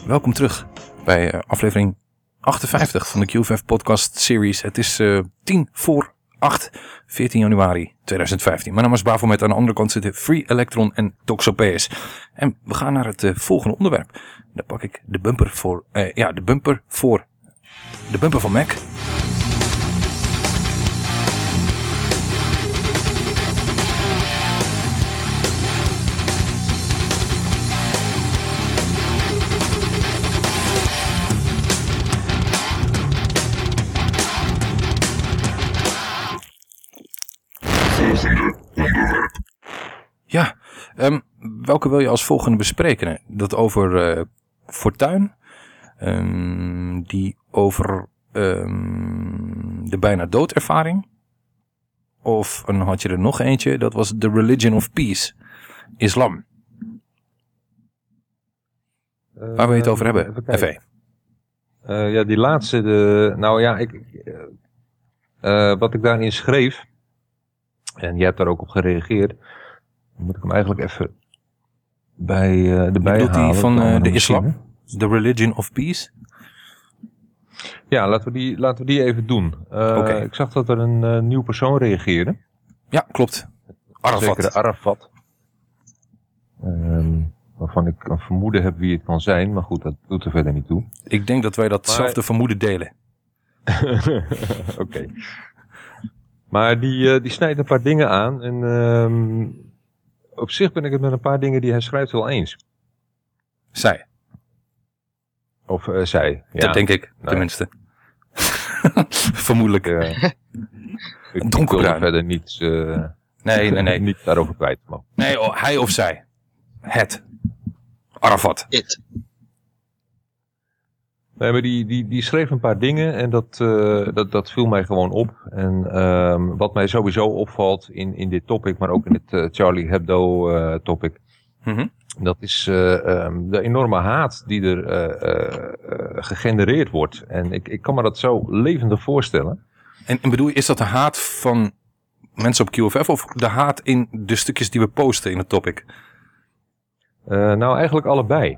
Welkom terug bij eh, aflevering 58 van de QVF podcast series. Het is eh 10 voor 8, 14 januari 2015. Mijn naam is Bavo met aan de andere kant zitten Free Electron en Toxopeus. En we gaan naar het eh, volgende onderwerp. Daar pak ik de bumper voor, eh, ja, de bumper voor, de bumper van Mac. Welke wil je als volgende bespreken? Dat over eh, Fortuin, ehm, die over ehm, de bijna doodervaring. Of dan had je er nog eentje, dat was The Religion of Peace, islam. Waar wil je het over hebben, Eh, kijken. FE? Eh, ja, die laatste, de, nou ja, ik, eh, eh, wat ik daarin schreef, en jij hebt daar ook op gereageerd, moet ik hem eigenlijk even bij eh erbij Bedoelt halen. die van eh, de islam? The Religion of Peace? Ja, laten we die, laten we die even doen. Eh, Oké. Ik zag dat er een eh, nieuw persoon reageerde. Ja, klopt. Arafat. Zekere Arafat. Ehm, waarvan ik een vermoeden heb wie het kan zijn, maar goed, dat doet er verder niet toe. Ik denk dat wij datzelfde Maar- vermoeden delen. <laughs> Oké. Maar die, eh, die snijdt een paar dingen aan. En ehm, op zich ben ik het met een paar dingen die hij schrijft wel eens. Zij. Of eh, zij. Ja. Dat denk ik, Nou, tenminste. <laughs> Vermoedelijk. eh, <laughs> ik donkerbruin. er verder niets, eh, Nee, nee, nee. niet daarover kwijt. Maar, Nee, oh, hij of zij. Het. Arafat. It. Nee, maar die, die, die schreef een paar dingen en dat, eh, dat, dat viel mij gewoon op. En ehm, wat mij sowieso opvalt in, in dit topic, maar ook in het eh, Charlie Hebdo eh, topic, Mhm. Dat is eh, ehm, de enorme haat die er gegenereerd wordt. En ik, ik kan me dat zo levendig voorstellen. En, en bedoel je, is dat de haat van mensen op QFF of de haat in de stukjes die we posten in het topic? Nou, eigenlijk allebei.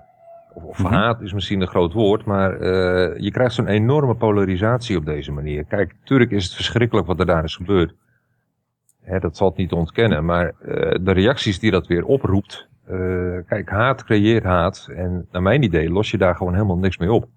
Of, of Mhm. haat is misschien een groot woord, maar eh, je krijgt zo'n enorme polarisatie op deze manier. Kijk, natuurlijk is het verschrikkelijk wat er daar is gebeurd. Hè, dat valt niet te ontkennen, maar eh, de reacties die dat weer oproept. eh, kijk, haat creëert haat. En naar mijn idee los je daar gewoon helemaal niks mee op.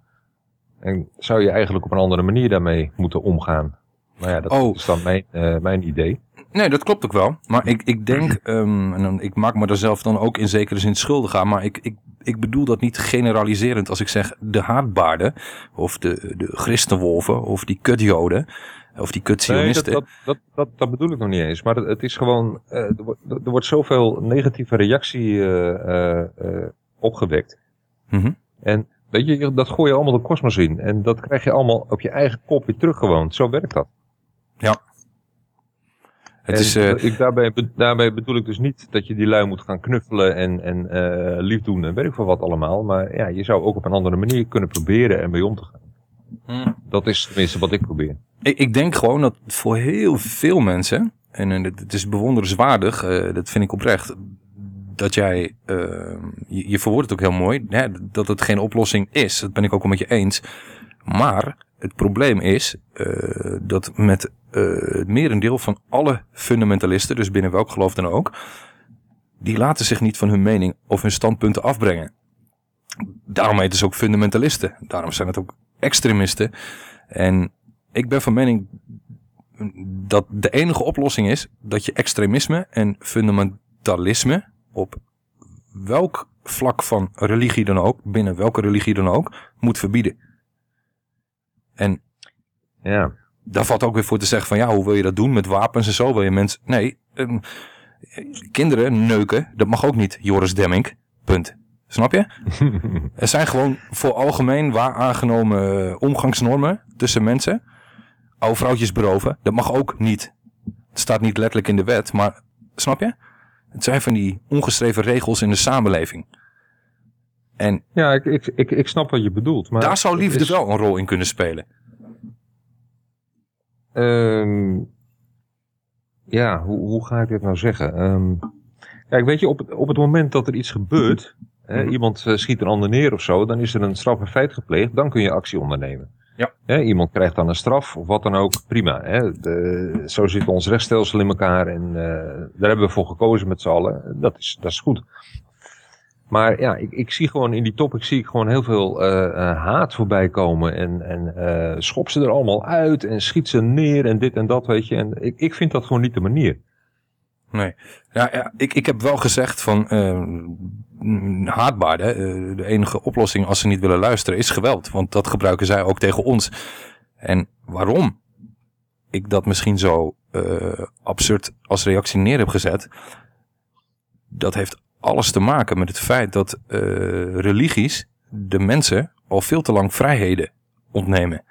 En zou je eigenlijk op een andere manier daarmee moeten omgaan. Maar ja, dat Oh. is dan mijn, mijn idee. Nee, dat klopt ook wel. Maar ik, ik denk, ehm, en dan, ik maak me er zelf dan ook in zekere zin schuldig aan. Maar ik, ik, ik bedoel dat niet generaliserend als ik zeg de haatbaarden. Of de, de christenwolven. Of die kutjoden. Of die Nee, dat, kutzionisten. dat, dat, dat, dat bedoel ik nog niet eens. Maar het, het is gewoon, eh, er, wordt, er wordt zoveel negatieve reactie eh, eh, opgewekt. Mhm. En weet je, dat gooi je allemaal de kosmos in. En dat krijg je allemaal op je eigen kop weer terug gewoon. Zo werkt dat. Ja. Het En is, eh, ik, daarbij, daarbij bedoel ik dus niet dat je die lui moet gaan knuffelen en, en eh, lief doen en weet ik veel wat allemaal. Maar ja, je zou ook op een andere manier kunnen proberen en mee om te gaan. hm. Dat is tenminste wat ik probeer. Ik, ik denk gewoon dat voor heel veel mensen, en eh, het het is bewonderenswaardig, eh, dat vind ik oprecht, dat jij, eh, je, je verwoordt het ook heel mooi, hè, dat het geen oplossing is. Dat ben ik ook wel met je eens. Maar het probleem is eh, dat met eh, het merendeel van alle fundamentalisten, dus binnen welk geloof dan ook, die laten zich niet van hun mening of hun standpunten afbrengen. Daarom heet het ook fundamentalisten. Daarom zijn het ook extremisten. En ik ben van mening dat de enige oplossing is dat je extremisme en fundamentalisme op welk vlak van religie dan ook, binnen welke religie dan ook, moet verbieden. En Ja. daar valt ook weer voor te zeggen van ja, hoe wil je dat doen met wapens en zo? Wil je mensen... Nee, ehm, kinderen neuken, dat mag ook niet, Joris Demming. Punt. Snap je? <laughs> er zijn gewoon voor algemeen waar aangenomen eh, omgangsnormen tussen mensen. Oude vrouwtjes beroven, dat mag ook niet. Het staat niet letterlijk in de wet, maar snap je? Het zijn van die ongeschreven regels in de samenleving. En Ja, ik, ik, ik, ik snap wat je bedoelt. Maar daar zou liefde is- wel een rol in kunnen spelen. Ehm, ja, hoe, hoe ga ik dit nou zeggen? Ehm, Kijk, weet je, op het, op het moment dat er iets gebeurt, hè, iemand eh, schiet een ander neer of zo, dan is er een strafbaar feit gepleegd, dan kun je actie ondernemen. Ja. Hè, iemand krijgt dan een straf of wat dan ook, prima. Hè. De, zo zit ons rechtsstelsel in elkaar en eh, daar hebben we voor gekozen met z'n allen. Dat is, dat is goed. Maar ja, ik, ik zie gewoon in die topic zie ik gewoon heel veel eh, eh, haat voorbij komen. En, en eh, schop ze er allemaal uit en schiet ze neer en dit en dat, weet je. En ik, ik vind dat gewoon niet de manier. Nee. Ja, ik, ik heb wel gezegd van haatbaar. Hè? eh, de enige oplossing als ze niet willen luisteren is geweld. Want dat gebruiken zij ook tegen ons. En waarom ik dat misschien zo absurd als reactie neer heb gezet. Dat heeft alles te maken met het feit dat eh, religies de mensen al veel te lang vrijheden ontnemen.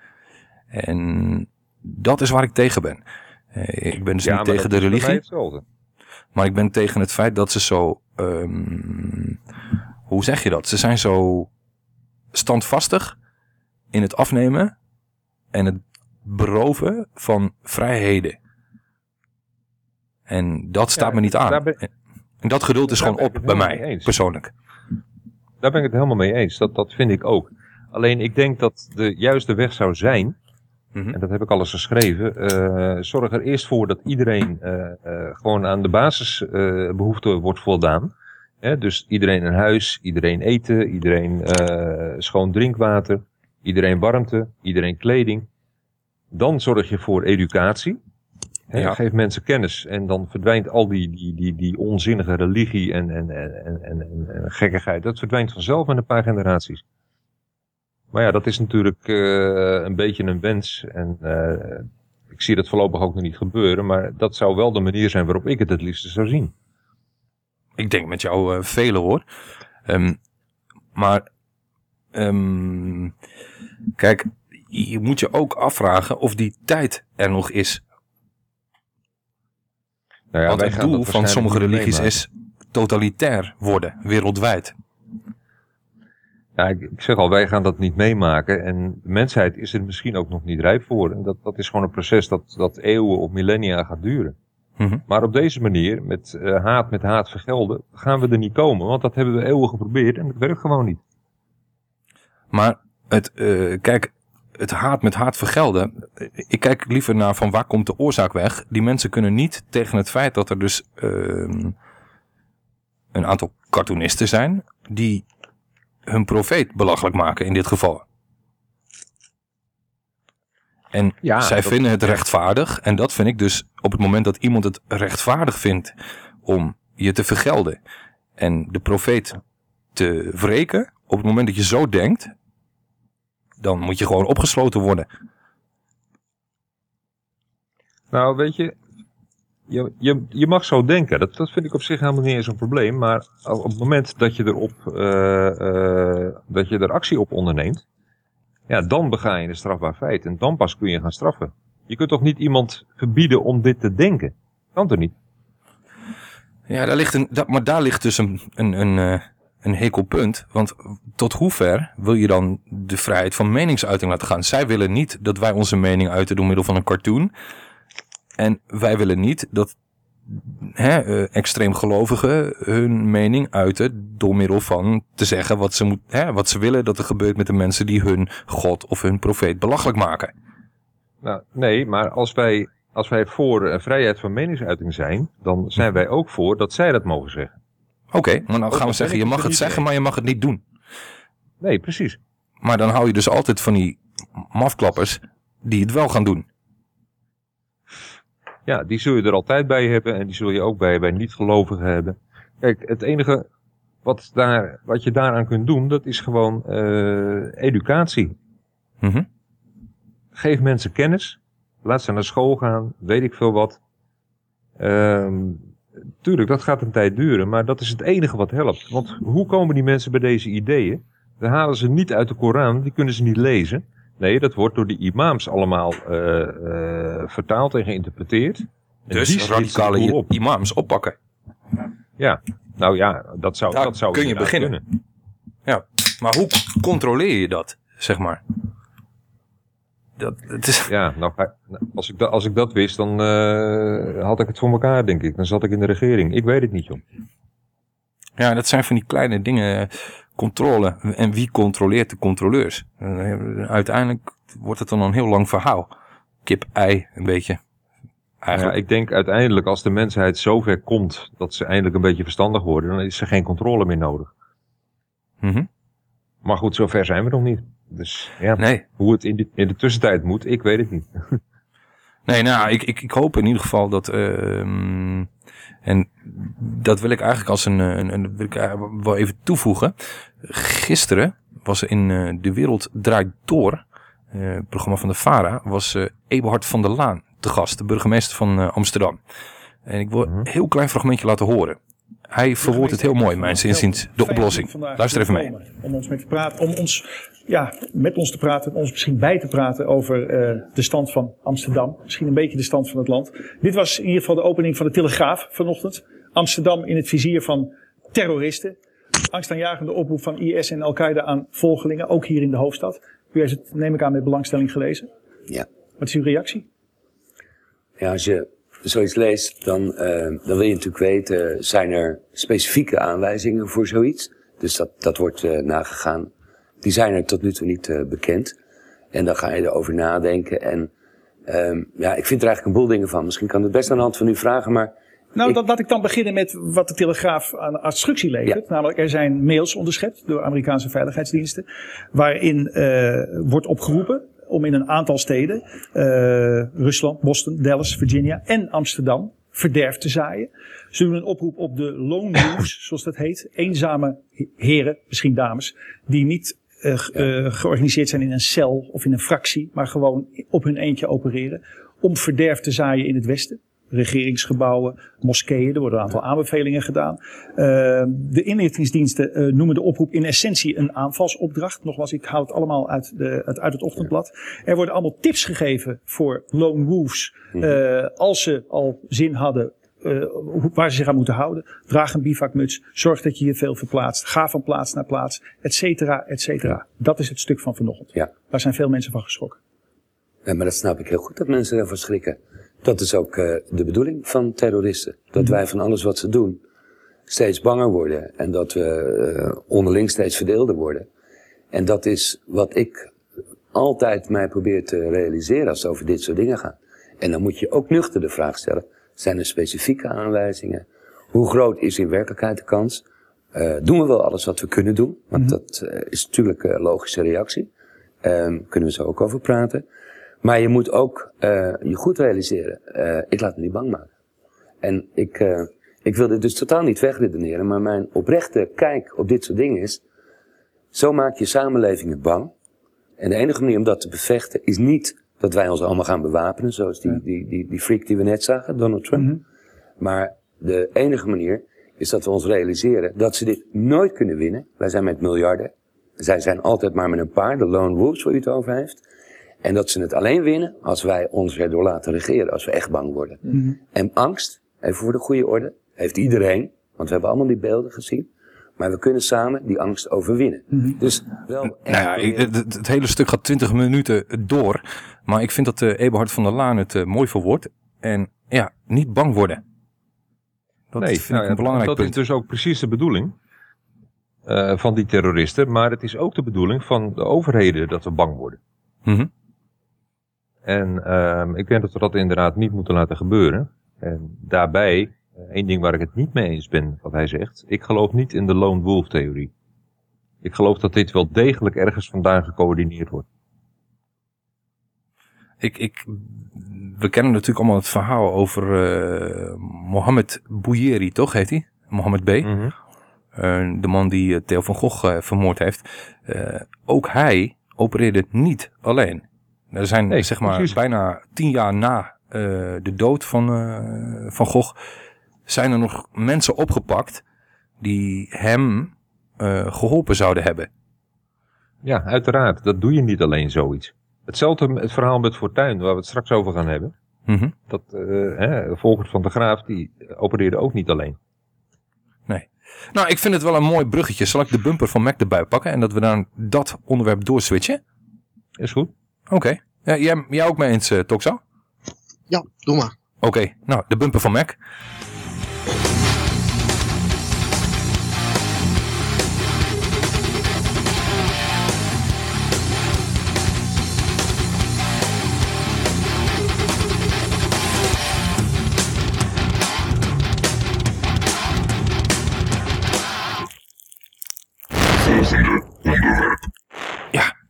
En dat is waar ik tegen ben. Eh, ik ben dus Ja, niet tegen de religie. Maar ik ben tegen het feit dat ze zo. ehm, hoe zeg je dat? Ze zijn zo standvastig in het afnemen en het beroven van vrijheden. En dat staat Ja, me niet aan. daar ben- en dat geduld is gewoon op bij mij, persoonlijk. Daar ben ik het helemaal mee eens. Dat, dat vind ik ook. Alleen ik denk dat de juiste weg zou zijn, Mhm. en dat heb ik alles geschreven, eh, zorg er eerst voor dat iedereen eh, eh, gewoon aan de basisbehoeften wordt voldaan. Hè, dus iedereen een huis, iedereen eten, iedereen schoon drinkwater, iedereen warmte, iedereen kleding. Dan zorg je voor educatie. Hè, Ja. Geef mensen kennis en dan verdwijnt al die, die, die, die onzinnige religie en, en, en, en, en, gekkigheid. Dat verdwijnt vanzelf in een paar generaties. Maar ja, dat is natuurlijk eh, een beetje een wens. En eh, ik zie dat voorlopig ook nog niet gebeuren. Maar dat zou wel de manier zijn waarop ik het het liefste zou zien. Ik denk met jou eh velen hoor. Ehm, maar ehm, kijk, je moet je ook afvragen of die tijd er nog is. Nou ja, Want wij het doel van sommige religies is totalitair worden, wereldwijd. Ja, ik, ik zeg al, wij gaan dat niet meemaken. En de mensheid is er misschien ook nog niet rijp voor. En dat, dat is gewoon een proces dat, dat eeuwen of millennia gaat duren. Mhm. Maar op deze manier, met eh, haat met haat vergelden, gaan we er niet komen. Want dat hebben we eeuwen geprobeerd en het werkt gewoon niet. Maar het, eh, kijk, het haat met haat vergelden. Ik kijk liever naar van waar komt de oorzaak weg. Die mensen kunnen niet tegen het feit dat er dus ehm, een aantal cartoonisten zijn die hun profeet belachelijk maken in dit geval. En Ja, zij dat- vinden het rechtvaardig. En dat vind ik dus op het moment dat iemand het rechtvaardig vindt om je te vergelden en de profeet te wreken. Op het moment dat je zo denkt, dan moet je gewoon opgesloten worden. Nou, weet je, je, je, je mag zo denken. Dat, dat vind ik op zich helemaal niet eens een probleem. Maar op het moment dat je, erop, eh, eh, dat je er actie op onderneemt, ja, dan bega je een strafbaar feit. En dan pas kun je gaan straffen. Je kunt toch niet iemand verbieden om dit te denken? Kan toch niet? Ja, daar ligt een, dat, maar daar ligt dus een, een, een, eh, een hekelpunt. Want tot hoever wil je dan de vrijheid van meningsuiting laten gaan? Zij willen niet dat wij onze mening uiten door middel van een cartoon. En wij willen niet dat hè, eh, extreem gelovigen hun mening uiten door middel van te zeggen wat ze, moet, hè, wat ze willen dat er gebeurt met de mensen die hun God of hun profeet belachelijk maken. Nou, nee, maar als wij, als wij voor vrijheid van meningsuiting zijn, dan zijn wij ook voor dat zij dat mogen zeggen. Oké, maar dan Ook gaan we zeggen, je mag het zeggen, maar je mag het niet doen. Nee, precies. Maar dan hou je dus altijd van die mafklappers die het wel gaan doen. Ja, die zul je er altijd bij hebben en die zul je ook bij, bij niet-gelovigen hebben. Kijk, het enige wat, daar, wat je daaraan kunt doen, dat is gewoon eh, educatie. Mhm. Geef mensen kennis. Laat ze naar school gaan, weet ik veel wat. Ehm, tuurlijk, dat gaat een tijd duren, maar dat is het enige wat helpt. Want hoe komen die mensen bij deze ideeën? Dan halen ze niet uit de Koran, die kunnen ze niet lezen. Nee, dat wordt door de imams allemaal eh, eh, vertaald en geïnterpreteerd. En die Dus radicale op. imams oppakken. Ja, nou ja, dat zou, Daar dat zou kun je beginnen. kunnen. Ja, maar hoe controleer je dat, zeg maar? Dat, het is... Ja, nou, als ik, dat, als ik dat wist, dan eh, had ik het voor elkaar, denk ik. Dan zat ik in de regering. Ik weet het niet, joh. Ja, dat zijn van die kleine dingen. Controle. En wie controleert de controleurs? Eh, Uiteindelijk wordt het dan een heel lang verhaal. Kip-ei, een beetje. Ja, Eigenlijk. ik denk uiteindelijk als de mensheid zover komt dat ze eindelijk een beetje verstandig worden, dan is er geen controle meer nodig. Mhm. Maar goed, zover zijn we nog niet. Dus ja, Nee. hoe het in de, in de tussentijd moet, ik weet het niet. <laughs> Nee, nou, ik, ik, ik hoop in ieder geval dat. ehm, en dat wil ik eigenlijk als een. een, een wil ik eigenlijk wel even toevoegen. Gisteren was er in eh, De Wereld Draait Door. eh, het programma van de Vara. Was eh Eberhard van der Laan te gast. De burgemeester van eh, Amsterdam. En ik wil een heel klein fragmentje laten horen. Hij verwoordt het heel mooi, mijn inziens. De oplossing. Luister even mee. Om ons mee te praten, om ons, ja, met ons te praten, ons misschien bij te praten over eh, de stand van Amsterdam. Misschien een beetje de stand van het land. Dit was in ieder geval de opening van de Telegraaf vanochtend. Amsterdam in het vizier van terroristen. Angstaanjagende oproep van IS en Al-Qaeda aan volgelingen, ook hier in de hoofdstad. U heeft het, neem ik aan, met belangstelling gelezen. Ja. Wat is uw reactie? Ja, als je zoiets leest, dan, eh, dan wil je natuurlijk weten, zijn er specifieke aanwijzingen voor zoiets? Dus dat, dat wordt eh, nagegaan. Die zijn er tot nu toe niet eh, bekend. En dan ga je erover nadenken. En ehm, ja, ik vind er eigenlijk een boel dingen van. Misschien kan het best aan de hand van u vragen, maar Nou, dat, laat ik dan beginnen met wat de Telegraaf aan instructie levert. Namelijk, er zijn mails onderschept door Amerikaanse veiligheidsdiensten. Waarin wordt opgeroepen om in een aantal steden, eh, Rusland, Boston, Dallas, Virginia en Amsterdam, verderf te zaaien. Ze doen een oproep op de lone wolves, <coughs> zoals dat heet. Eenzame heren, misschien dames, die niet eh, eh, georganiseerd zijn in een cel of in een fractie, maar gewoon op hun eentje opereren. Om verderf te zaaien in het Westen regeringsgebouwen, moskeeën. Er worden een aantal aanbevelingen gedaan. Uh, de inlichtingendiensten uh, noemen de oproep in essentie een aanvalsopdracht. Nogmaals, ik haal het allemaal uit, de, uit, uit het ochtendblad. Er worden allemaal tips gegeven voor lone wolves. Uh, als ze al zin hadden uh, waar ze zich aan moeten houden. Draag een bivakmuts. Zorg dat je je veel verplaatst. Ga van plaats naar plaats. Et cetera, et cetera. Dat is het stuk van vanochtend. Ja. Daar zijn veel mensen van geschrokken. Ja, maar dat snap ik heel goed dat mensen daarvan schrikken. Dat is ook uh, de bedoeling van terroristen. Dat mm. wij van alles wat ze doen steeds banger worden. En dat we uh, onderling steeds verdeelder worden. En dat is wat ik altijd mij probeer te realiseren als het over dit soort dingen gaat. En dan moet je ook nuchter de vraag stellen. Zijn er specifieke aanwijzingen? Hoe groot is in werkelijkheid de kans? Uh, doen we wel alles wat we kunnen doen? Want mm -hmm. dat is natuurlijk een logische reactie. Um, kunnen we zo ook over praten. Maar je moet ook uh, je goed realiseren. ik laat me niet bang maken. En ik, ik wil dit dus totaal niet wegredeneren. Maar mijn oprechte kijk op dit soort dingen is. Zo maak je samenlevingen bang. En de enige manier om dat te bevechten is niet dat wij ons allemaal gaan bewapenen, zoals die, die, die, die freak die we net zagen, Donald Trump. Mm -hmm. Maar de enige manier is dat we ons realiseren dat ze dit nooit kunnen winnen. Wij zijn met miljarden. Zij zijn altijd maar met een paar, de lone wolves waar u het over heeft. En dat ze het alleen winnen als wij ons erdoor laten regeren, als we echt bang worden. Mm -hmm. En angst, even voor de goede orde, heeft iedereen, want we hebben allemaal die beelden gezien. Maar we kunnen samen die angst overwinnen. Mm -hmm. Dus wel. Nou ja, ik, het, het, hele stuk gaat 20 minuten door. Maar ik vind dat uh, Eberhard van der Laan het uh, mooi verwoordt. En ja, niet bang worden. Dat nee, vind nou, ik een belangrijk dat punt. Dat is dus ook precies de bedoeling uh, van die terroristen. Maar het is ook de bedoeling van de overheden dat we bang worden. Mm -hmm. En ik denk dat we dat inderdaad niet moeten laten gebeuren. En daarbij Eén ding waar ik het niet mee eens ben, wat hij zegt. Ik geloof niet in de lone wolf theorie. Ik geloof dat dit wel degelijk ergens vandaan gecoördineerd wordt. Ik, ik, we kennen natuurlijk allemaal het verhaal over uh, Mohammed Bouyeri, toch heet hij? Mohammed B. Mm -hmm. uh, de man die Theo van Gogh uh, vermoord heeft. ook hij opereerde niet alleen. Er zijn nee, zeg maar precies. bijna tien jaar na de dood van, van Gogh zijn er nog mensen opgepakt die hem uh, geholpen zouden hebben. Ja, uiteraard. Dat doe je niet alleen zoiets. Hetzelfde het verhaal met Fortuin, waar we het straks over gaan hebben. Mm -hmm. Dat uh, hè, Volkert van de Graaf, die opereerde ook niet alleen. Nee. Nou, ik vind het wel een mooi bruggetje. Zal ik de bumper van Mac erbij pakken en dat we dan dat onderwerp doorswitchen? Is goed. Oké. Okay. Ja, jij, jij ook mee eens, uh, Toxa? Ja, doe maar. Oké, okay. nou, de bumper van Mac.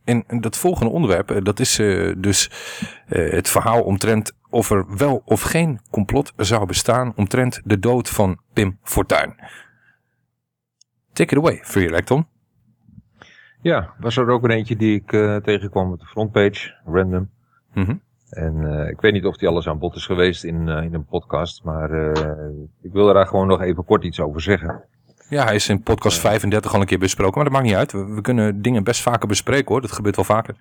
En, dat volgende onderwerp, eh, dat is eh, dus eh, het verhaal omtrent of er wel of geen complot zou bestaan omtrent de dood van Pim Fortuyn. Take it away, Free Electron. Ja, was er ook een eentje die ik tegenkwam op de frontpage, random. Mhm. En ik weet niet of die alles aan bod is geweest in, in een podcast, maar ik wil er daar gewoon nog even kort iets over zeggen. Ja, hij is in podcast 35 al een keer besproken, maar dat maakt niet uit. We, we kunnen dingen best vaker bespreken hoor, dat gebeurt wel vaker.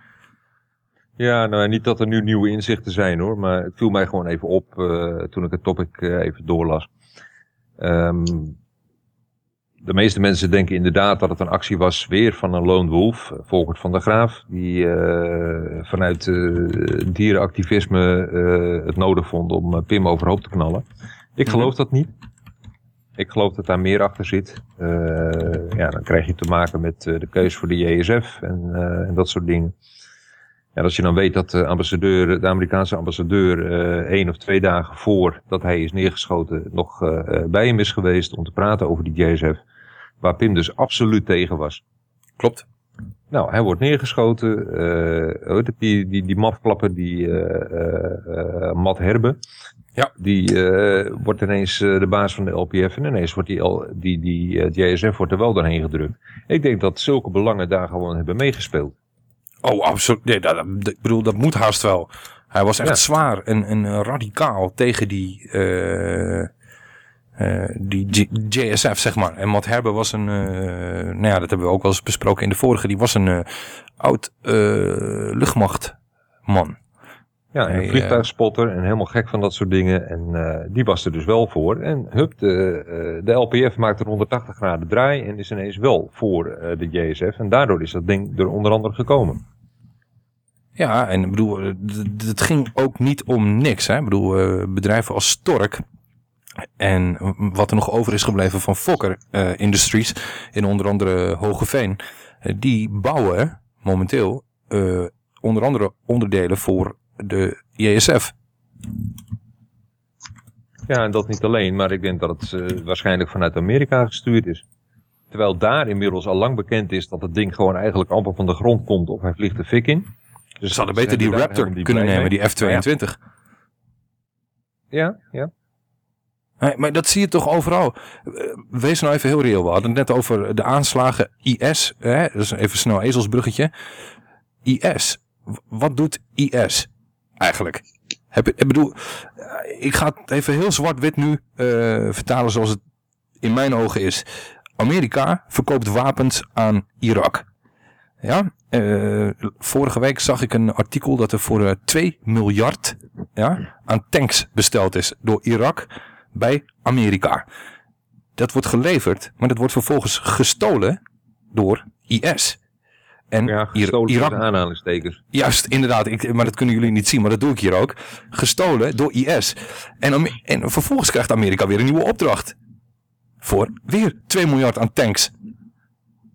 Ja, nou niet dat er nu nieuwe inzichten zijn hoor, maar het viel mij gewoon even op eh, toen ik het topic eh, even doorlas. Ehm, de meeste mensen denken inderdaad dat het een actie was weer van een lone wolf, eh, Volkert van der Graaf, die vanuit dierenactivisme het nodig vond om Pim overhoop te knallen. Ik geloof dat niet. Ik geloof dat daar meer achter zit. Eh, ja, dan krijg je te maken met eh, de keus voor de JSF en, eh, en dat soort dingen. Ja, als je dan weet dat de, ambassadeur, de Amerikaanse ambassadeur eh één of twee dagen voor dat hij is neergeschoten nog bij hem is geweest om te praten over die JSF. Waar Pim dus absoluut tegen was. Klopt. Nou, hij wordt neergeschoten. het, die, die, die mafklapper, die Matt Herbe. Ja. Die eh, wordt ineens eh, de baas van de LPF en ineens wordt die, L- die, die eh, JSF wordt er wel doorheen gedrukt. Ik denk dat zulke belangen daar gewoon hebben meegespeeld. Oh, absoluut. Nee, dat, ik bedoel, dat moet haast wel. Hij was echt Ja. zwaar en, en radicaal tegen die, die JSF, zeg maar. En Matt Herbe was een, nou ja, dat hebben we ook wel eens besproken in de vorige, die was een oud luchtmachtman. Ja, en een eh, vliegtuigspotter en helemaal gek van dat soort dingen. En eh, die was er dus wel voor. En hup, de, eh, de LPF maakt een 180 graden draai en is ineens wel voor de JSF. En daardoor is dat ding er onder andere gekomen. Ja, en ik bedoel, het ging ook niet om niks. Hè? Ik bedoel, bedrijven als Stork en wat er nog over is gebleven van Fokker Industries in onder andere Hogeveen, die bouwen momenteel onder andere onderdelen voor de JSF. Ja, en dat niet alleen, maar ik denk dat het eh, waarschijnlijk vanuit Amerika gestuurd is. Terwijl daar inmiddels al lang bekend is dat het ding gewoon eigenlijk amper van de grond komt of hij vliegt de fik in. Dus Ze hadden beter die Raptor kunnen nemen, die F-22. Ja, ja. Nee, maar dat zie je toch overal. Eh, Wees nou even heel reëel. We hadden het net over de aanslagen IS. Hè? Dat is even snel ezelsbruggetje. IS. Wat doet IS eigenlijk? Heb, ik bedoel, eh, ik ga het even heel zwart-wit nu eh, vertalen zoals het in mijn ogen is. Amerika verkoopt wapens aan Irak. Ja, eh, vorige week zag ik een artikel dat er voor eh, 2 miljard ja, aan tanks besteld is door Irak bij Amerika. Dat wordt geleverd, maar dat wordt vervolgens gestolen door IS. En Ja, Irak, aanhalingstekens. Juist, inderdaad. Ik, maar dat kunnen jullie niet zien, maar dat doe ik hier ook. Gestolen door IS. En, en vervolgens krijgt Amerika weer een nieuwe opdracht. Voor weer 2 miljard aan tanks.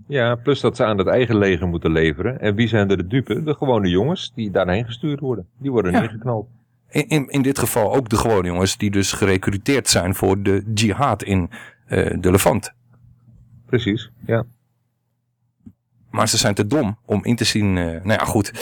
Ja, plus dat ze aan het eigen leger moeten leveren. En wie zijn er de dupe? De gewone jongens die daarheen gestuurd worden. Die worden Ja. neergeknald. In, in, in dit geval ook de gewone jongens die dus gerecruiteerd zijn voor de jihad in eh, de Levant. Precies, ja. Maar ze zijn te dom om in te zien. eh, nou ja, goed.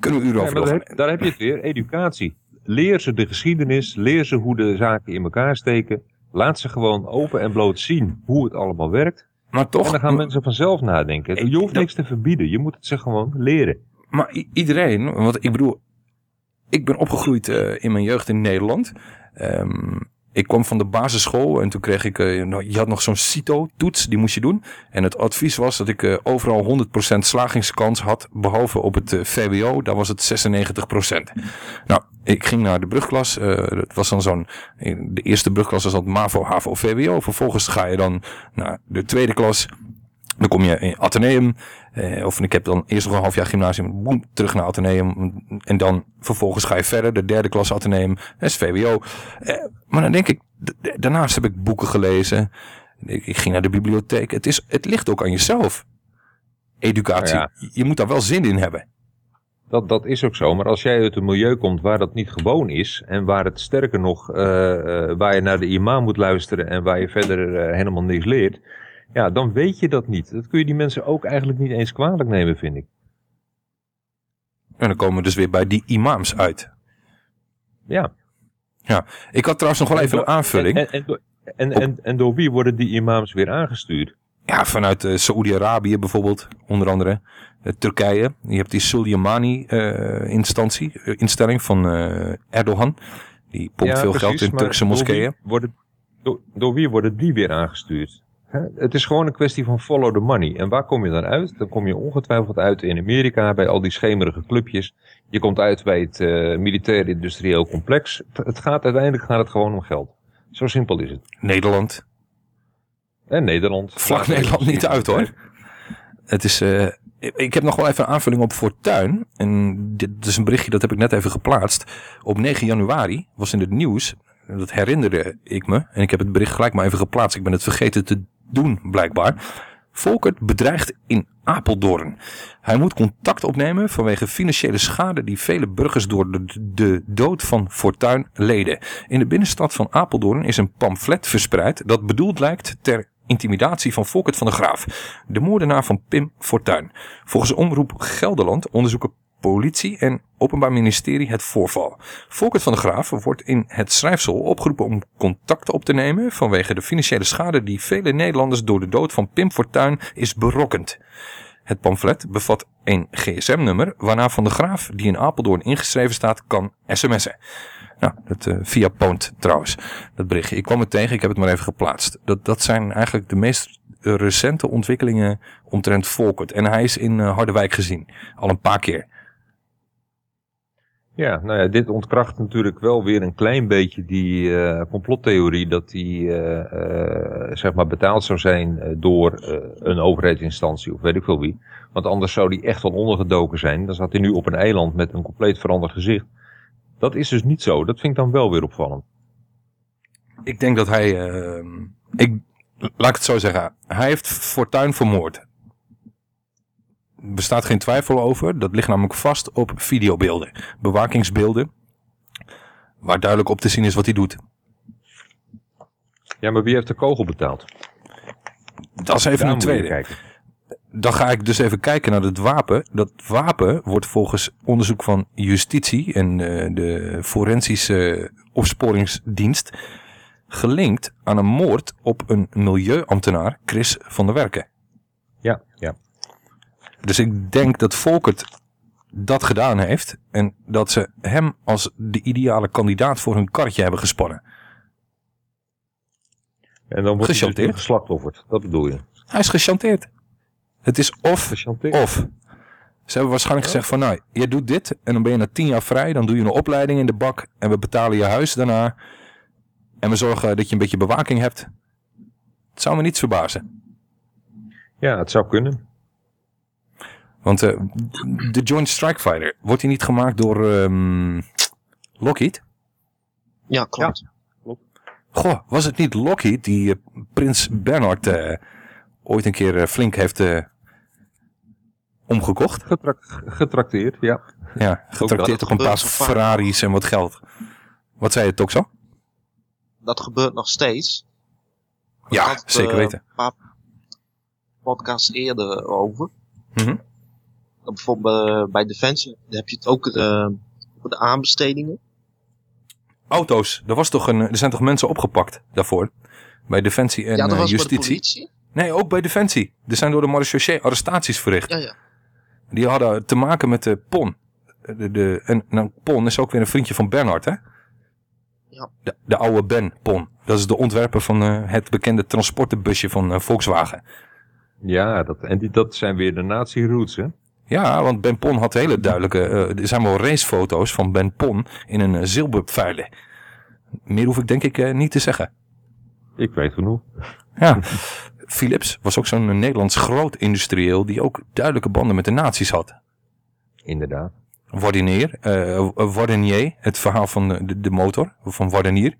Kunnen we uren Ja, over maar daar, heb, daar heb je het weer, educatie. Leer ze de geschiedenis, leer ze hoe de zaken in elkaar steken. Laat ze gewoon open en bloot zien hoe het allemaal werkt. Maar toch, En dan gaan mensen vanzelf nadenken. Je hoeft niks te verbieden, je moet het ze gewoon leren. Maar iedereen, want ik bedoel, ik ben opgegroeid eh, in mijn jeugd in Nederland. Ehm, ik kwam van de basisschool en toen kreeg ik, eh, nou, je had nog zo'n CITO-toets, die moest je doen. En het advies was dat ik eh, overal 100% slagingskans had, behalve op het eh, VWO, daar was het 96%. Nou, ik ging naar de brugklas, dat was dan zo'n, de eerste brugklas was dan MAVO, HAVO, VWO. Vervolgens ga je dan naar de tweede klas, dan kom je in Atheneum. Eh, of ik heb dan eerst nog een half jaar gymnasium. Boem, terug naar Atheneum. En dan vervolgens ga je verder. De derde klas Atheneum. VWO. Eh, maar dan denk ik, daarnaast heb ik boeken gelezen. Ik, ik ging naar de bibliotheek. Het, is, het ligt ook aan jezelf. Educatie. Nou Je moet daar wel zin in hebben. Dat, dat is ook zo, maar als jij uit een milieu komt waar dat niet gewoon is... en waar het sterker nog, eh, eh, waar je naar de imam moet luisteren... en waar je verder eh, helemaal niks leert... ja, dan weet je dat niet. Dat kun je die mensen ook eigenlijk niet eens kwalijk nemen, vind ik. En dan komen we dus weer bij die imams uit. Ja. Ja, ik had trouwens nog wel even een aanvulling. En, en, en, en, en, en door wie worden die imams weer aangestuurd? Ja, vanuit eh Saoedi-Arabië bijvoorbeeld, onder andere. Eh, Turkije, je hebt die Soleimani-instantie, eh, instelling van Erdogan. Die pompt Ja, veel precies, geld in Turkse door wie moskeeën. Worden, door, door wie worden die weer aangestuurd? Het is gewoon een kwestie van follow the money. En waar kom je dan uit? Dan kom je ongetwijfeld uit in Amerika bij al die schemerige clubjes. Je komt uit bij het eh, militair-industrieel complex. Het- gaat uiteindelijk gaat het gewoon om geld. Zo simpel is het. Nederland. En Nederland. Vlak Nederland niet uit hoor. Het is, eh, ik- ik heb nog wel even een aanvulling op Fortuin. En dit is een berichtje dat heb ik net even geplaatst. Op 9 januari was in het nieuws. Dat herinnerde ik me. En ik heb het bericht gelijk maar even geplaatst. Ik ben het vergeten te doen blijkbaar. Volkert bedreigt in Apeldoorn. Hij moet contact opnemen vanwege financiële schade die vele burgers door de, de dood van Fortuin leden. In de binnenstad van Apeldoorn is een pamflet verspreid dat bedoeld lijkt ter intimidatie van Volkert van der Graaf, de moordenaar van Pim Fortuyn. Volgens Omroep Gelderland onderzoeken politie en Openbaar Ministerie het voorval. Volkert van der Graaf wordt in het schrijfsel opgeroepen om contact op te nemen vanwege de financiële schade die vele Nederlanders door de dood van Pim Fortuyn is berokkend. Het pamflet bevat een gsm-nummer waarna Van der Graaf, die in Apeldoorn ingeschreven staat, kan sms'en. Nou, dat, eh, via Poont trouwens, dat berichtje. Ik kwam het tegen, ik heb het maar even geplaatst. Dat, dat zijn eigenlijk de meest eh, recente ontwikkelingen omtrent Volkert. En hij is in eh, Harderwijk gezien, al een paar keer. Ja, nou ja, dit ontkracht natuurlijk wel weer een klein beetje die eh, complottheorie dat die eh, eh, zeg maar betaald zou zijn door een overheidsinstantie of weet ik veel wie. Want anders zou die echt wel ondergedoken zijn. Dan zat hij nu op een eiland met een compleet veranderd gezicht. Dat is dus niet zo. Dat vind ik dan wel weer opvallend. Ik denk dat hij, eh, ik, laat ik het zo zeggen, hij heeft Fortuyn vermoord. Er bestaat geen twijfel over. Dat ligt namelijk vast op videobeelden, bewakingsbeelden, waar duidelijk op te zien is wat hij doet. Ja, maar wie heeft de kogel betaald? Dat is even een tweede. Dan ga ik dus even kijken naar het wapen. Dat wapen wordt volgens onderzoek van justitie en eh, de forensische opsporingsdienst gelinkt aan een moord op een milieuambtenaar, Chris van der Werken. Ja, ja. Dus ik denk dat Volkert dat gedaan heeft en dat ze hem als de ideale kandidaat voor hun karretje hebben gespannen. En dan wordt hij dus Gechanteerd. geslachtofferd. Dat bedoel je. Hij is gechanteerd. Het is of, Gechanteerd. of. Ze hebben waarschijnlijk gezegd van, nou, je doet dit en dan ben je na tien jaar vrij. Dan doe je een opleiding in de bak en we betalen je huis daarna. En we zorgen dat je een beetje bewaking hebt. Het zou me niets verbazen. Ja, het zou kunnen. Want eh, de Joint Strike Fighter, wordt die niet gemaakt door ehm, Lockheed? Ja, klopt. Goh, was het niet Lockheed die eh, Prins Bernhard eh, ooit een keer flink heeft eh, omgekocht? Getrak- getrakteerd, ja. Ja, getrakteerd op een paar zo. Ferraris en wat geld. Wat zei je, Toxo? Dat gebeurt nog steeds. Ja, had zeker weten. Een paar podcasts eerder over. Mhm. Dat bijvoorbeeld eh, bij Defensie heb je het ook eh, voor de aanbestedingen. Auto's, er, was toch een, er zijn toch mensen opgepakt daarvoor? Bij Defensie en ja, dat eh, was bij de Justitie? politie. Nee, ook bij Defensie. Er zijn door de marechaussee arrestaties verricht. Ja, ja. Die hadden te maken met de PON. De, de, en nou, PON is ook weer een vriendje van Bernhard, hè? Ja. De, de oude Ben Pon. Dat is de ontwerper van eh, het bekende transportenbusje van Volkswagen. Ja, dat, en die, dat zijn weer de nazi-roots, hè? Ja, want Ben Pon had hele duidelijke... eh, er zijn wel racefoto's van Ben Pon in een uh, zilberpfeiler. Meer hoef ik denk ik eh, niet te zeggen. Ik weet genoeg. Ja, <laughs> Philips was ook zo'n Nederlands groot industrieel... die ook duidelijke banden met de nazi's had. Inderdaad. Wardenier, eh Wardenier, het verhaal van de, de motor van Wardenier.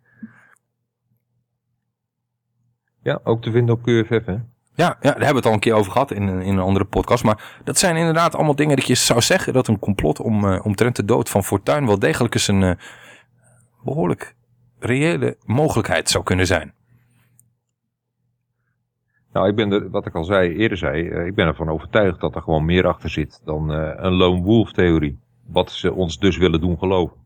Ja, ook te vinden op QFF, hè? Ja, ja, daar hebben we het al een keer over gehad in, een- in een andere podcast. Maar dat zijn inderdaad allemaal dingen dat je zou zeggen dat een complot om, uh, omtrent de dood van Fortuyn wel degelijk eens een uh, behoorlijk reële mogelijkheid zou kunnen zijn. Nou, ik ben er, wat ik al zei, eerder zei, uh, ik ben ervan overtuigd dat er gewoon meer achter zit dan een lone wolf theorie. wat ze ons dus willen doen geloven.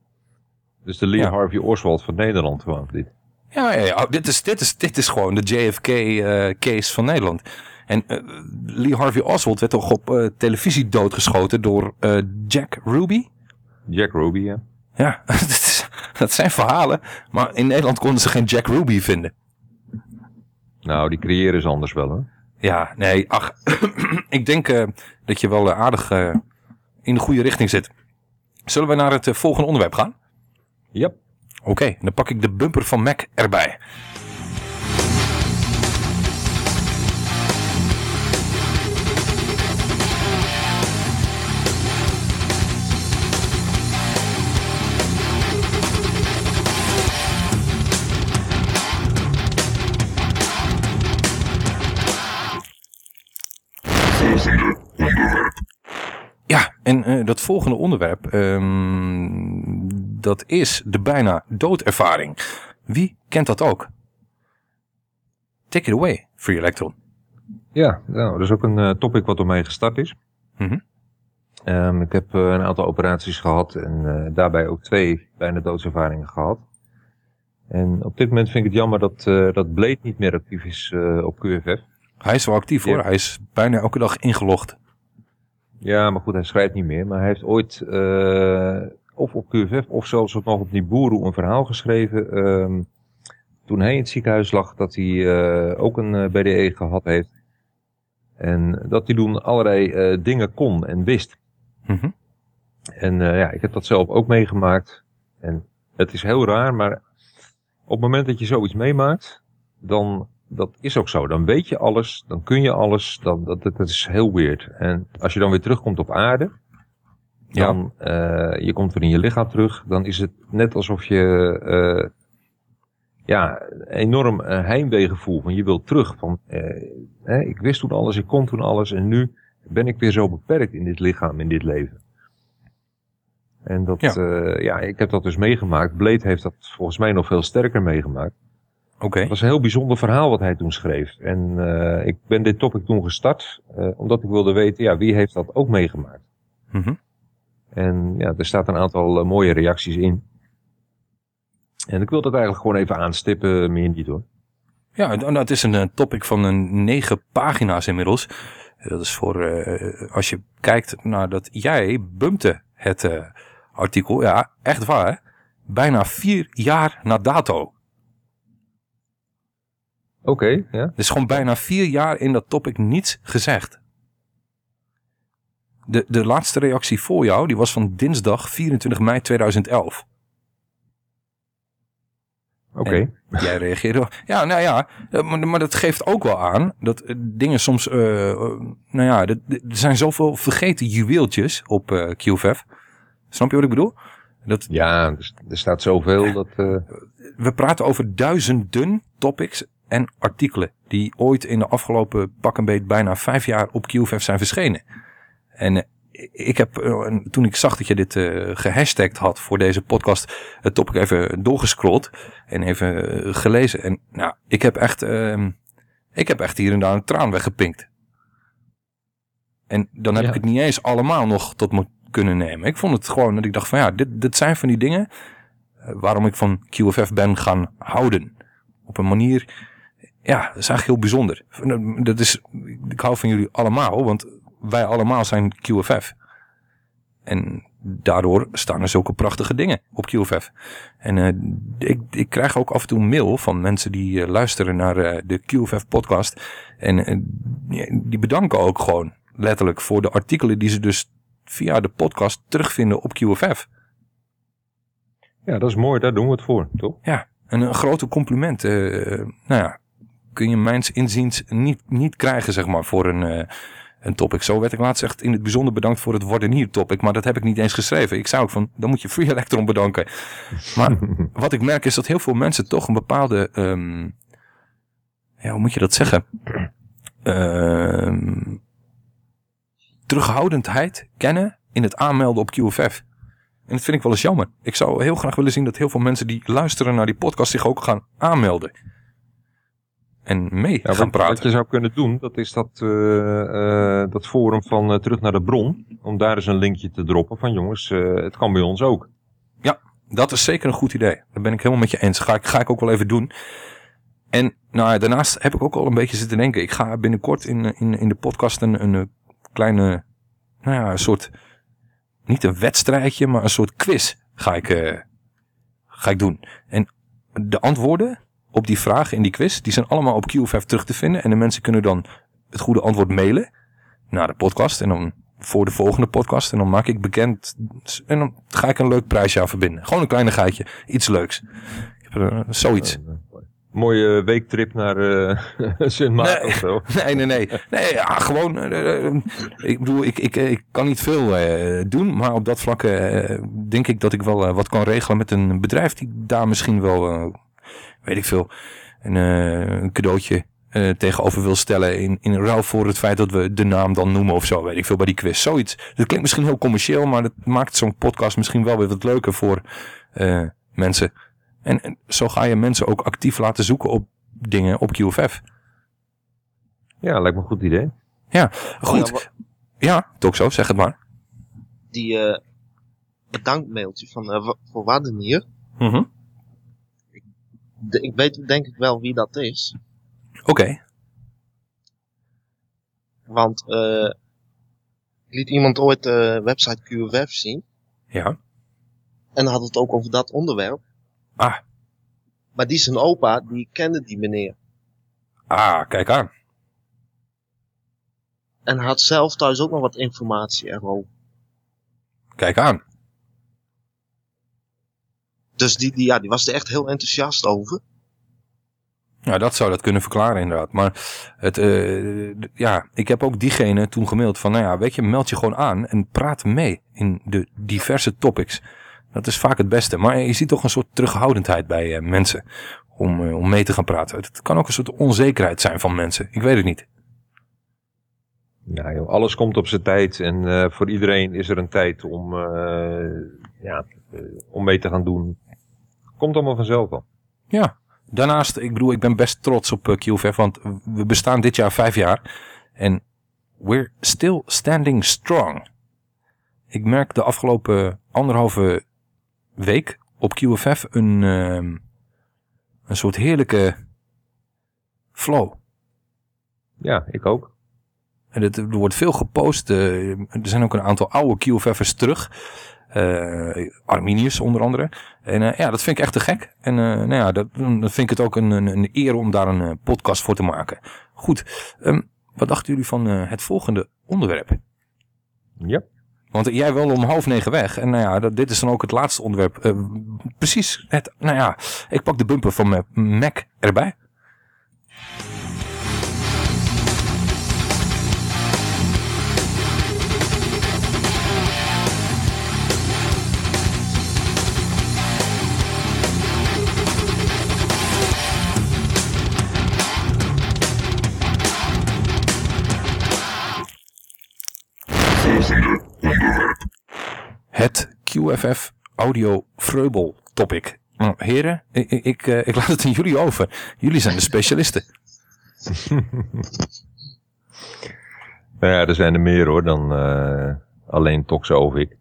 Dus de Lee Ja. Harvey Oswald van Nederland gewoon. Dit. Ja, ja, ja. Dit, is, dit, is, dit is gewoon de JFK-case van Nederland. En eh, Lee Harvey Oswald werd toch op eh, televisie doodgeschoten door eh, Jack Ruby? Jack Ruby, ja. Ja, <laughs> dat, is- dat zijn verhalen. Maar in Nederland konden ze geen Jack Ruby vinden. Nou, die creëren ze anders wel, hè. Ja, nee, ach, <clears throat> ik denk eh, dat je wel eh, aardig eh, in de goede richting zit. Zullen we naar het eh, volgende onderwerp gaan? Ja. Oké, dan pak ik de bumper van Mac erbij. Ja, en eh, dat volgende onderwerp, ehm, dat is de bijna doodervaring. Wie kent dat ook? Take it away, Free Electron. Ja, nou, dat is ook een eh, topic wat door mij gestart is. Mhm. Ehm, ik heb eh, een aantal operaties gehad en eh, daarbij ook twee bijna doodservaringen gehad. En op dit moment vind ik het jammer dat, dat Blade niet meer actief is op QFF. Hij is wel actief hoor, Ja. hij is bijna elke dag ingelogd. Ja, maar goed, hij schrijft niet meer. Maar hij heeft ooit of op QFF of zelfs ook nog op Nibiru een verhaal geschreven. ehm, toen hij in het ziekenhuis lag, dat hij eh, ook een eh, BDE gehad heeft. En dat hij toen allerlei eh, dingen kon en wist. Mhm. En ja, ik heb dat zelf ook meegemaakt. En het is heel raar, maar op het moment dat je zoiets meemaakt, dan dat is ook zo. Dan weet je alles, dan kun je alles. Dan, dat, dat, dat is heel weird. En als je dan weer terugkomt op aarde, dan eh, je komt weer in je lichaam terug, dan is het net alsof je eh, ja, een enorm heimweegevoel van je wilt terug. Van, eh, hè, ik wist toen alles, ik kon toen alles en nu ben ik weer zo beperkt in dit lichaam, in dit leven. En dat, Ja. ja. ja, ik heb dat dus meegemaakt. Blade heeft dat volgens mij nog veel sterker meegemaakt. Oké. Het was een heel bijzonder verhaal wat hij toen schreef. En ik ben dit topic toen gestart, omdat ik wilde weten, ja, wie heeft dat ook meegemaakt? Mhm. En ja, er staat een aantal eh, mooie reacties in. En ik wil dat eigenlijk gewoon even aanstippen, meer niet hoor. Ja, nou, het is een eh, topic van een negen pagina's inmiddels. Dat is voor, eh, als je kijkt naar dat jij bumpte het eh, artikel, ja, echt waar, hè? bijna vier jaar na dato. Oké, ja. Er is gewoon bijna vier jaar in dat topic niets gezegd. De, de laatste reactie voor jou, die was van dinsdag 24 mei 2011. Oké. En Jij reageerde. Ja, nou ja, eh, maar, maar dat geeft ook wel aan dat eh, dingen soms. eh, nou ja, er zijn zoveel vergeten juweeltjes op eh QFF. Snap je wat ik bedoel? Dat, Ja, er, staat zoveel dat... we praten over duizenden topics en artikelen die ooit in de afgelopen pak een beet bijna vijf jaar op QFF zijn verschenen. En eh, ik heb, eh, toen ik zag dat je dit eh gehashtagd had voor deze podcast, het topic even doorgescrolld en even gelezen. En nou, ik heb echt, ehm, ik heb echt hier en daar een traan weggepinkt. En dan heb Ja. ik het niet eens allemaal nog tot me kunnen nemen. Ik vond het gewoon dat ik dacht van ja, dit, dit zijn van die dingen waarom ik van QFF ben gaan houden. Op een manier, ja, dat is eigenlijk heel bijzonder. Dat is, ik hou van jullie allemaal, want wij allemaal zijn QFF. En daardoor staan er zulke prachtige dingen op QFF. En eh, ik, ik krijg ook af en toe mail van mensen die eh, luisteren naar eh, de QFF podcast. En die- bedanken ook gewoon letterlijk voor de artikelen die ze dus via de podcast terugvinden op QFF. ja, dat is mooi, daar doen we het voor, toch? Ja, en een grote compliment. nou ja, kun je mijns inziens niet, niet krijgen, zeg maar, voor een, een topic. Zo werd ik laatst echt in het bijzonder bedankt voor het worden hier topic, maar dat heb ik niet eens geschreven. Ik zei ook van, dan moet je Free Electron bedanken. Maar <laughs> wat ik merk is dat heel veel mensen toch een bepaalde, ehm, ja, hoe moet je dat zeggen? Ehm, terughoudendheid kennen in het aanmelden op QFF. En dat vind ik wel eens jammer. Ik zou heel graag willen zien dat heel veel mensen die luisteren naar die podcast zich ook gaan aanmelden. En mee Ja, gaan wat, praten. wat je zou kunnen doen, dat is dat, eh, eh, dat forum van eh, Terug naar de Bron. Om daar eens een linkje te droppen van jongens, het kan bij ons ook. Ja, dat is zeker een goed idee. Daar ben ik helemaal met je eens. Ga ik, ga ik ook wel even doen. En nou, ja, daarnaast heb ik ook al een beetje zitten denken. Ik ga binnenkort in, in, in de podcast een, een kleine, nou ja, een soort, niet een wedstrijdje, maar een soort quiz ga ik, ga ik doen. En de antwoorden op die vragen in die quiz, die zijn allemaal op QFF terug te vinden. En de mensen kunnen dan het goede antwoord mailen naar de podcast. En dan voor de volgende podcast. En dan maak ik bekend. En dan ga ik een leuk prijsje aan verbinden. Gewoon een kleinigheidje. Iets leuks. Ik heb, eh, zoiets. Mooie weektrip naar eh <laughs> Sint Maarten of zo. <laughs> Nee, nee, nee. Nee, ja, gewoon. eh, eh, ik bedoel, ik, ik, ik kan niet veel eh, doen. Maar op dat vlak eh, denk ik dat ik wel eh, wat kan regelen met een bedrijf die daar misschien wel, eh, weet ik veel, een, eh, een cadeautje eh, tegenover wil stellen. In, in ruil voor het feit dat we de naam dan noemen of zo. Weet ik veel bij die quiz. Zoiets. Dat klinkt misschien heel commercieel, maar dat maakt zo'n podcast misschien wel weer wat leuker voor eh, mensen. En, en zo ga je mensen ook actief laten zoeken op dingen op QFF. Ja, lijkt me een goed idee. Ja, goed. ja, toch zo, zeg het maar. Die eh bedankmailtje van eh, wa- voor Wadenier. Mhm. De- ik weet denk ik wel wie dat is. Oké. Want eh liet iemand ooit de website QWeb zien. Ja. En had het ook over dat onderwerp. Ah. Maar die zijn opa, die kende die meneer. Ah, kijk aan. En had zelf thuis ook nog wat informatie erover. Kijk aan. Dus die, die, ja, die was er echt heel enthousiast over. Ja, dat zou dat kunnen verklaren inderdaad. Maar het, eh, ja, ik heb ook diegene toen gemaild van, nou ja, weet je, meld je gewoon aan en praat mee in de diverse topics. Dat is vaak het beste. Maar je ziet toch een soort terughoudendheid bij eh, mensen om, eh, om mee te gaan praten. Het kan ook een soort onzekerheid zijn van mensen. Ik weet het niet. Ja, joh, alles komt op zijn tijd en eh, voor iedereen is er een tijd om, eh, ja, om mee te gaan doen. Komt allemaal vanzelf al. Ja, daarnaast, ik bedoel, ik ben best trots op eh, QFF, want we bestaan dit jaar vijf jaar. En we're still standing strong. Ik merk de afgelopen anderhalve week op QFF een, ehm, een soort heerlijke flow. Ja, ik ook. En het, er wordt veel gepost. eh, er zijn ook een aantal oude QFF'ers terug. Eh Arminius onder andere. En eh, ja, dat vind ik echt te gek. En eh, nou ja, dat, dan vind ik het ook een, een, een eer om daar een podcast voor te maken. Goed, ehm, wat dachten jullie van het volgende onderwerp? Ja. Want jij wil om half negen weg. En nou ja, dat, dit is dan ook het laatste onderwerp. Precies het, nou ja, ik pak de bumper van mijn Mac erbij. Het QFF Audio Vreubel topic. Nou, heren, ik, ik, eh, ik laat het aan jullie over. Jullie zijn de specialisten. <laughs> Nou ja, er zijn er meer hoor dan eh, alleen Toxovic.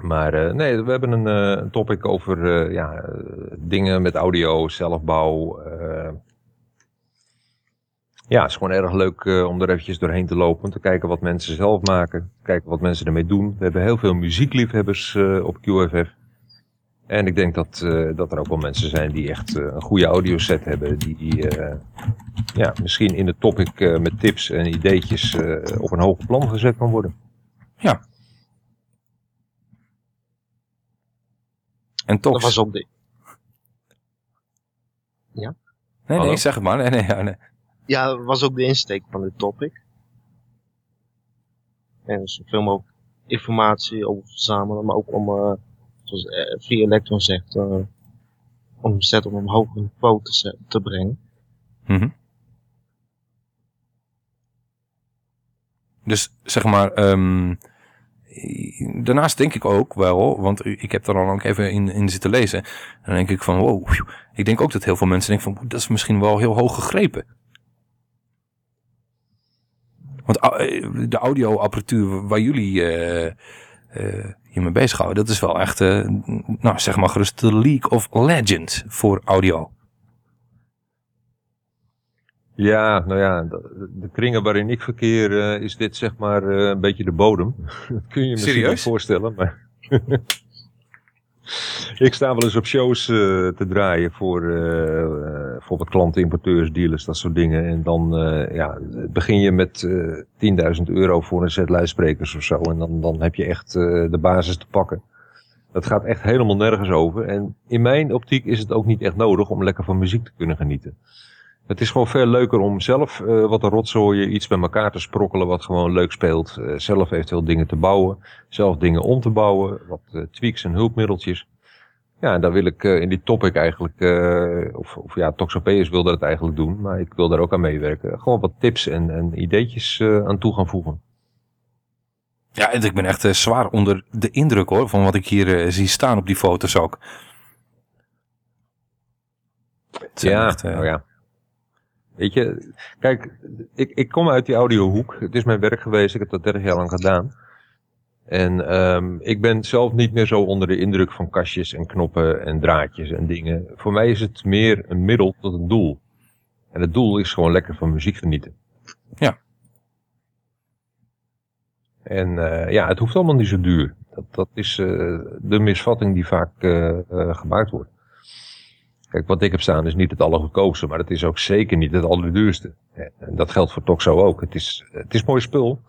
Maar eh, nee, we hebben een, topic over ja, dingen met audio, zelfbouw. Ja, het is gewoon erg leuk eh, om er eventjes doorheen te lopen. Te kijken wat mensen zelf maken. Kijken wat mensen ermee doen. We hebben heel veel muziekliefhebbers eh, op QFF. En ik denk dat, eh, dat er ook wel mensen zijn die echt eh, een goede audioset hebben. Die eh, ja, misschien in het topic eh, met tips en ideetjes eh, op een hoger plan gezet kan worden. Ja. En toch. Dat was ook de... Ja? Nee, Hallo? nee, zeg het maar. Nee, nee, nee. Ja, dat was ook de insteek van dit topic. En zoveel mogelijk informatie over verzamelen, maar ook om, eh, zoals eh, via Electron zegt, eh, om set op een niveau te, zet- te brengen. Mhm. Dus zeg maar, ehm, daarnaast denk ik ook wel, want ik heb er dan ook even in, in zitten lezen. En dan denk ik van, wow, ik denk ook dat heel veel mensen denken van, dat is misschien wel heel hoog gegrepen. Want eh, de audioapparatuur waar jullie eh eh je mee bezighouden, dat is wel echt, nou zeg maar gerust de League of Legends voor audio. Ja, nou ja, de, kringen waarin ik verkeer is dit zeg maar een beetje de bodem. <laughs> Dat kun je je misschien Serieus? niet voorstellen, maar... <laughs> ik sta wel eens op shows eh, te draaien voor eh, eh, bijvoorbeeld klanten, importeurs, dealers, dat soort dingen. En dan ja, begin je met eh 10.000 euro voor een set luidsprekers of zo. En dan, dan heb je echt de basis te pakken. Dat gaat echt helemaal nergens over. En in mijn optiek is het ook niet echt nodig om lekker van muziek te kunnen genieten. Het is gewoon veel leuker om zelf eh, wat te rotzooien, iets bij elkaar te sprokkelen wat gewoon leuk speelt. Eh, zelf eventueel dingen te bouwen, zelf dingen om te bouwen, wat eh, tweaks en hulpmiddeltjes. Ja, en daar wil ik in die topic eigenlijk, of, of ja, Toxopeus wilde het eigenlijk doen, maar ik wil daar ook aan meewerken. Gewoon wat tips en, en ideetjes aan toe gaan voegen. Ja, en ik ben echt zwaar onder de indruk hoor, van wat ik hier zie staan op die foto's ook. Ja, echt, nou ja. Weet je, kijk, ik, ik kom uit die audiohoek. Het is mijn werk geweest, ik heb dat 30 jaar lang gedaan. En ehm, ik ben zelf niet meer zo onder de indruk van kastjes en knoppen en draadjes en dingen. Voor mij is het meer een middel tot een doel. En het doel is gewoon lekker van muziek genieten. Ja. En eh, ja, het hoeft allemaal niet zo duur. Dat, dat is eh, de misvatting die vaak eh, eh, gemaakt wordt. Kijk, wat ik heb staan is niet het allergoedkoopste, maar het is ook zeker niet het allerduurste. En dat geldt voor Toxo ook. Het is, het is mooi spul,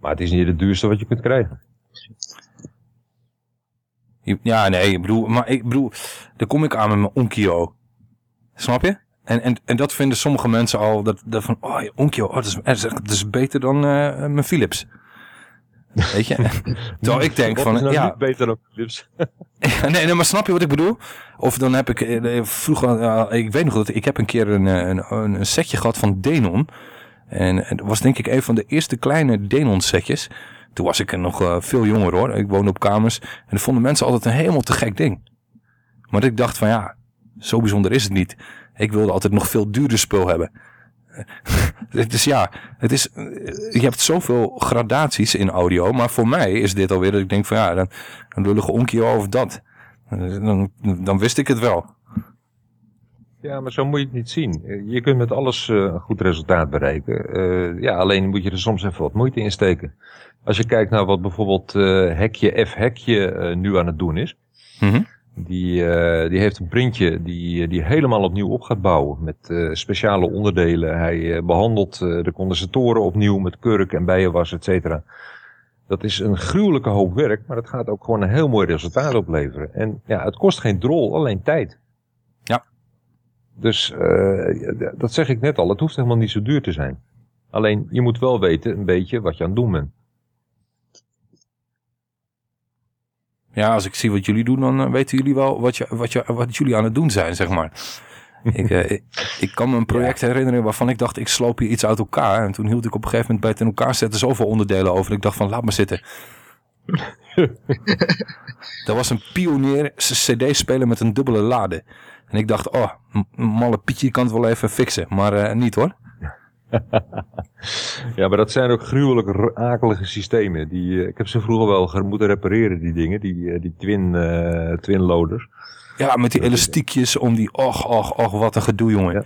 maar het is niet het duurste wat je kunt krijgen. Ja, nee, ik bedoel, maar ik bedoel, daar kom ik aan met mijn Onkyo. Snap je? En, en, en dat vinden sommige mensen al, dat, dat van, oh, Onkyo, oh, dat, is, is beter dan eh, mijn Philips. Weet je? <laughs> Terwijl ik denk van, nou ja, niet beter dan Philips? <laughs> Nee, nee, maar snap je wat ik bedoel? Of dan heb ik eh, vroeger, eh, ik weet nog dat ik heb een keer een, eh, een, een, setje gehad van Denon. En, en dat was denk ik een van de eerste kleine Denon setjes. Toen was ik nog eh, veel jonger hoor. Ik woonde op kamers. En dat vonden mensen altijd een helemaal te gek ding. Maar ik dacht van ja, zo bijzonder is het niet. Ik wilde altijd nog veel duurder spul hebben. <laughs> dus ja, het is, eh, je hebt zoveel gradaties in audio. Maar voor mij is dit alweer dat ik denk van ja, dan, een lullige onkje of dat. Dan, dan wist ik het wel. Ja, maar zo moet je het niet zien. Eh, Je kunt met alles eh, een goed resultaat bereiken. Ja, alleen moet je er soms even wat moeite in steken. Als je kijkt naar wat bijvoorbeeld eh, Hekje F Hekje nu aan het doen is. Die, eh, die heeft een printje die, die helemaal opnieuw op gaat bouwen met eh, speciale onderdelen. Hij eh, behandelt eh, de condensatoren opnieuw met kurk en bijenwas, et cetera. Dat is een gruwelijke hoop werk, maar het gaat ook gewoon een heel mooi resultaat opleveren. En ja, het kost geen drol, alleen tijd. Ja. Dus eh, dat zeg ik net al, het hoeft helemaal niet zo duur te zijn. Alleen je moet wel weten een beetje wat je aan het doen bent. Ja, als ik zie wat jullie doen, dan eh, weten jullie wel wat, je, wat, je, wat jullie aan het doen zijn, zeg maar. ik, eh, ik, ik kan me een project herinneren waarvan ik dacht, ik sloop hier iets uit elkaar. En toen hield ik op een gegeven moment bij het in elkaar zetten zoveel onderdelen over. Ik dacht van, laat maar zitten. <laughs> dat was een pionier cd-speler met een dubbele lade. En ik dacht, oh, malle Pietje kan het wel even fixen. Maar eh, niet hoor. <laughs> Ja, maar dat zijn ook gruwelijk akelige systemen. Die, eh, ik heb ze vroeger wel moeten repareren, die dingen, die, eh, die twin, eh twin loaders. Ja, met die elastiekjes om die, och, och, och, wat een gedoe, jongen.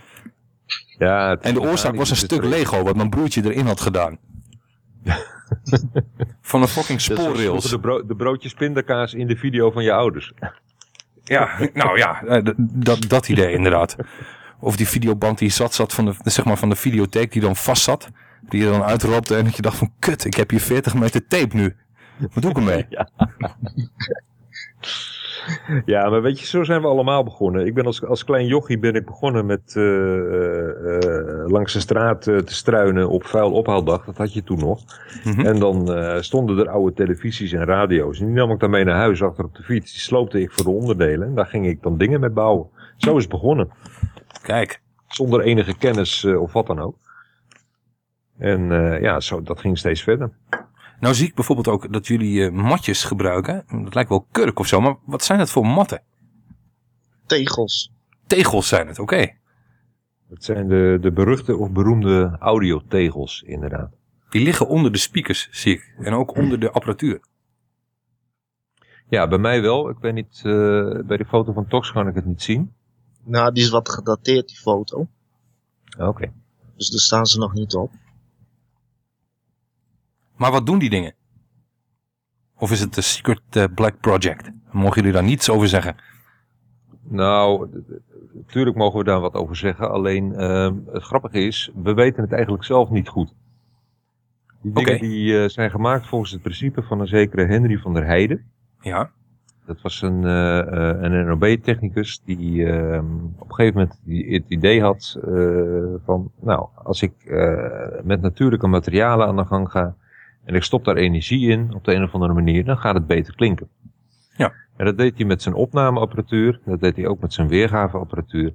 Ja, is en de oorzaak was een stuk. Lego, wat mijn broertje erin had gedaan. <laughs> Van een fucking spoorrails. De, bro de broodjes pindakaas in de video van je ouders. Ja, nou ja, dat, dat idee inderdaad. <laughs> Of die videoband die zat, zat van de, zeg maar van de videotheek die dan vast zat. Die je dan uitropte en dat je dacht van kut, ik heb hier 40 meter tape nu. Wat doe ik ermee? <laughs> Ja. Ja, maar weet je, zo zijn we allemaal begonnen. Ik ben als, als klein jochie ben ik begonnen met eh, eh, langs de straat eh, te struinen op vuil ophaaldag. Dat had je toen nog. En dan stonden er oude televisies en radio's. En die nam ik dan mee naar huis achter op de fiets. Die sloopte ik voor de onderdelen. En daar ging ik dan dingen mee bouwen. Zo is het begonnen. Kijk. Zonder enige kennis eh, of wat dan ook. En eh, ja, zo, dat ging steeds verder. Nou zie ik bijvoorbeeld ook dat jullie eh, matjes gebruiken. Dat lijkt wel kurk of zo, maar wat zijn dat voor matten? Tegels. Tegels zijn het, oké. Dat zijn de, de beruchte of beroemde audiotegels, inderdaad. Die liggen onder de speakers, zie ik. En ook onder de apparatuur. Ja, bij mij wel. Ik ben niet, eh, bij de foto van Tox kan ik het niet zien. Nou, die is wat gedateerd, die foto. Oké. Dus daar staan ze nog niet op. Maar wat doen die dingen? Of is het de Secret eh, Black Project? Mogen jullie daar niets over zeggen? Nou, natuurlijk mogen we daar wat over zeggen. Alleen ehm, het grappige is, we weten het eigenlijk zelf niet goed. Die dingen Oké. die eh, zijn gemaakt volgens het principe van een zekere Henry van der Heijden. Ja. Dat was een, eh, eh, een NOB-technicus die ehm, op een gegeven moment die, het idee had eh, van, nou, als ik met natuurlijke materialen aan de gang ga en ik stop daar energie in op de een of andere manier, dan gaat het beter klinken. Ja. En dat deed hij met zijn opnameapparatuur, dat deed hij ook met zijn weergaveapparatuur.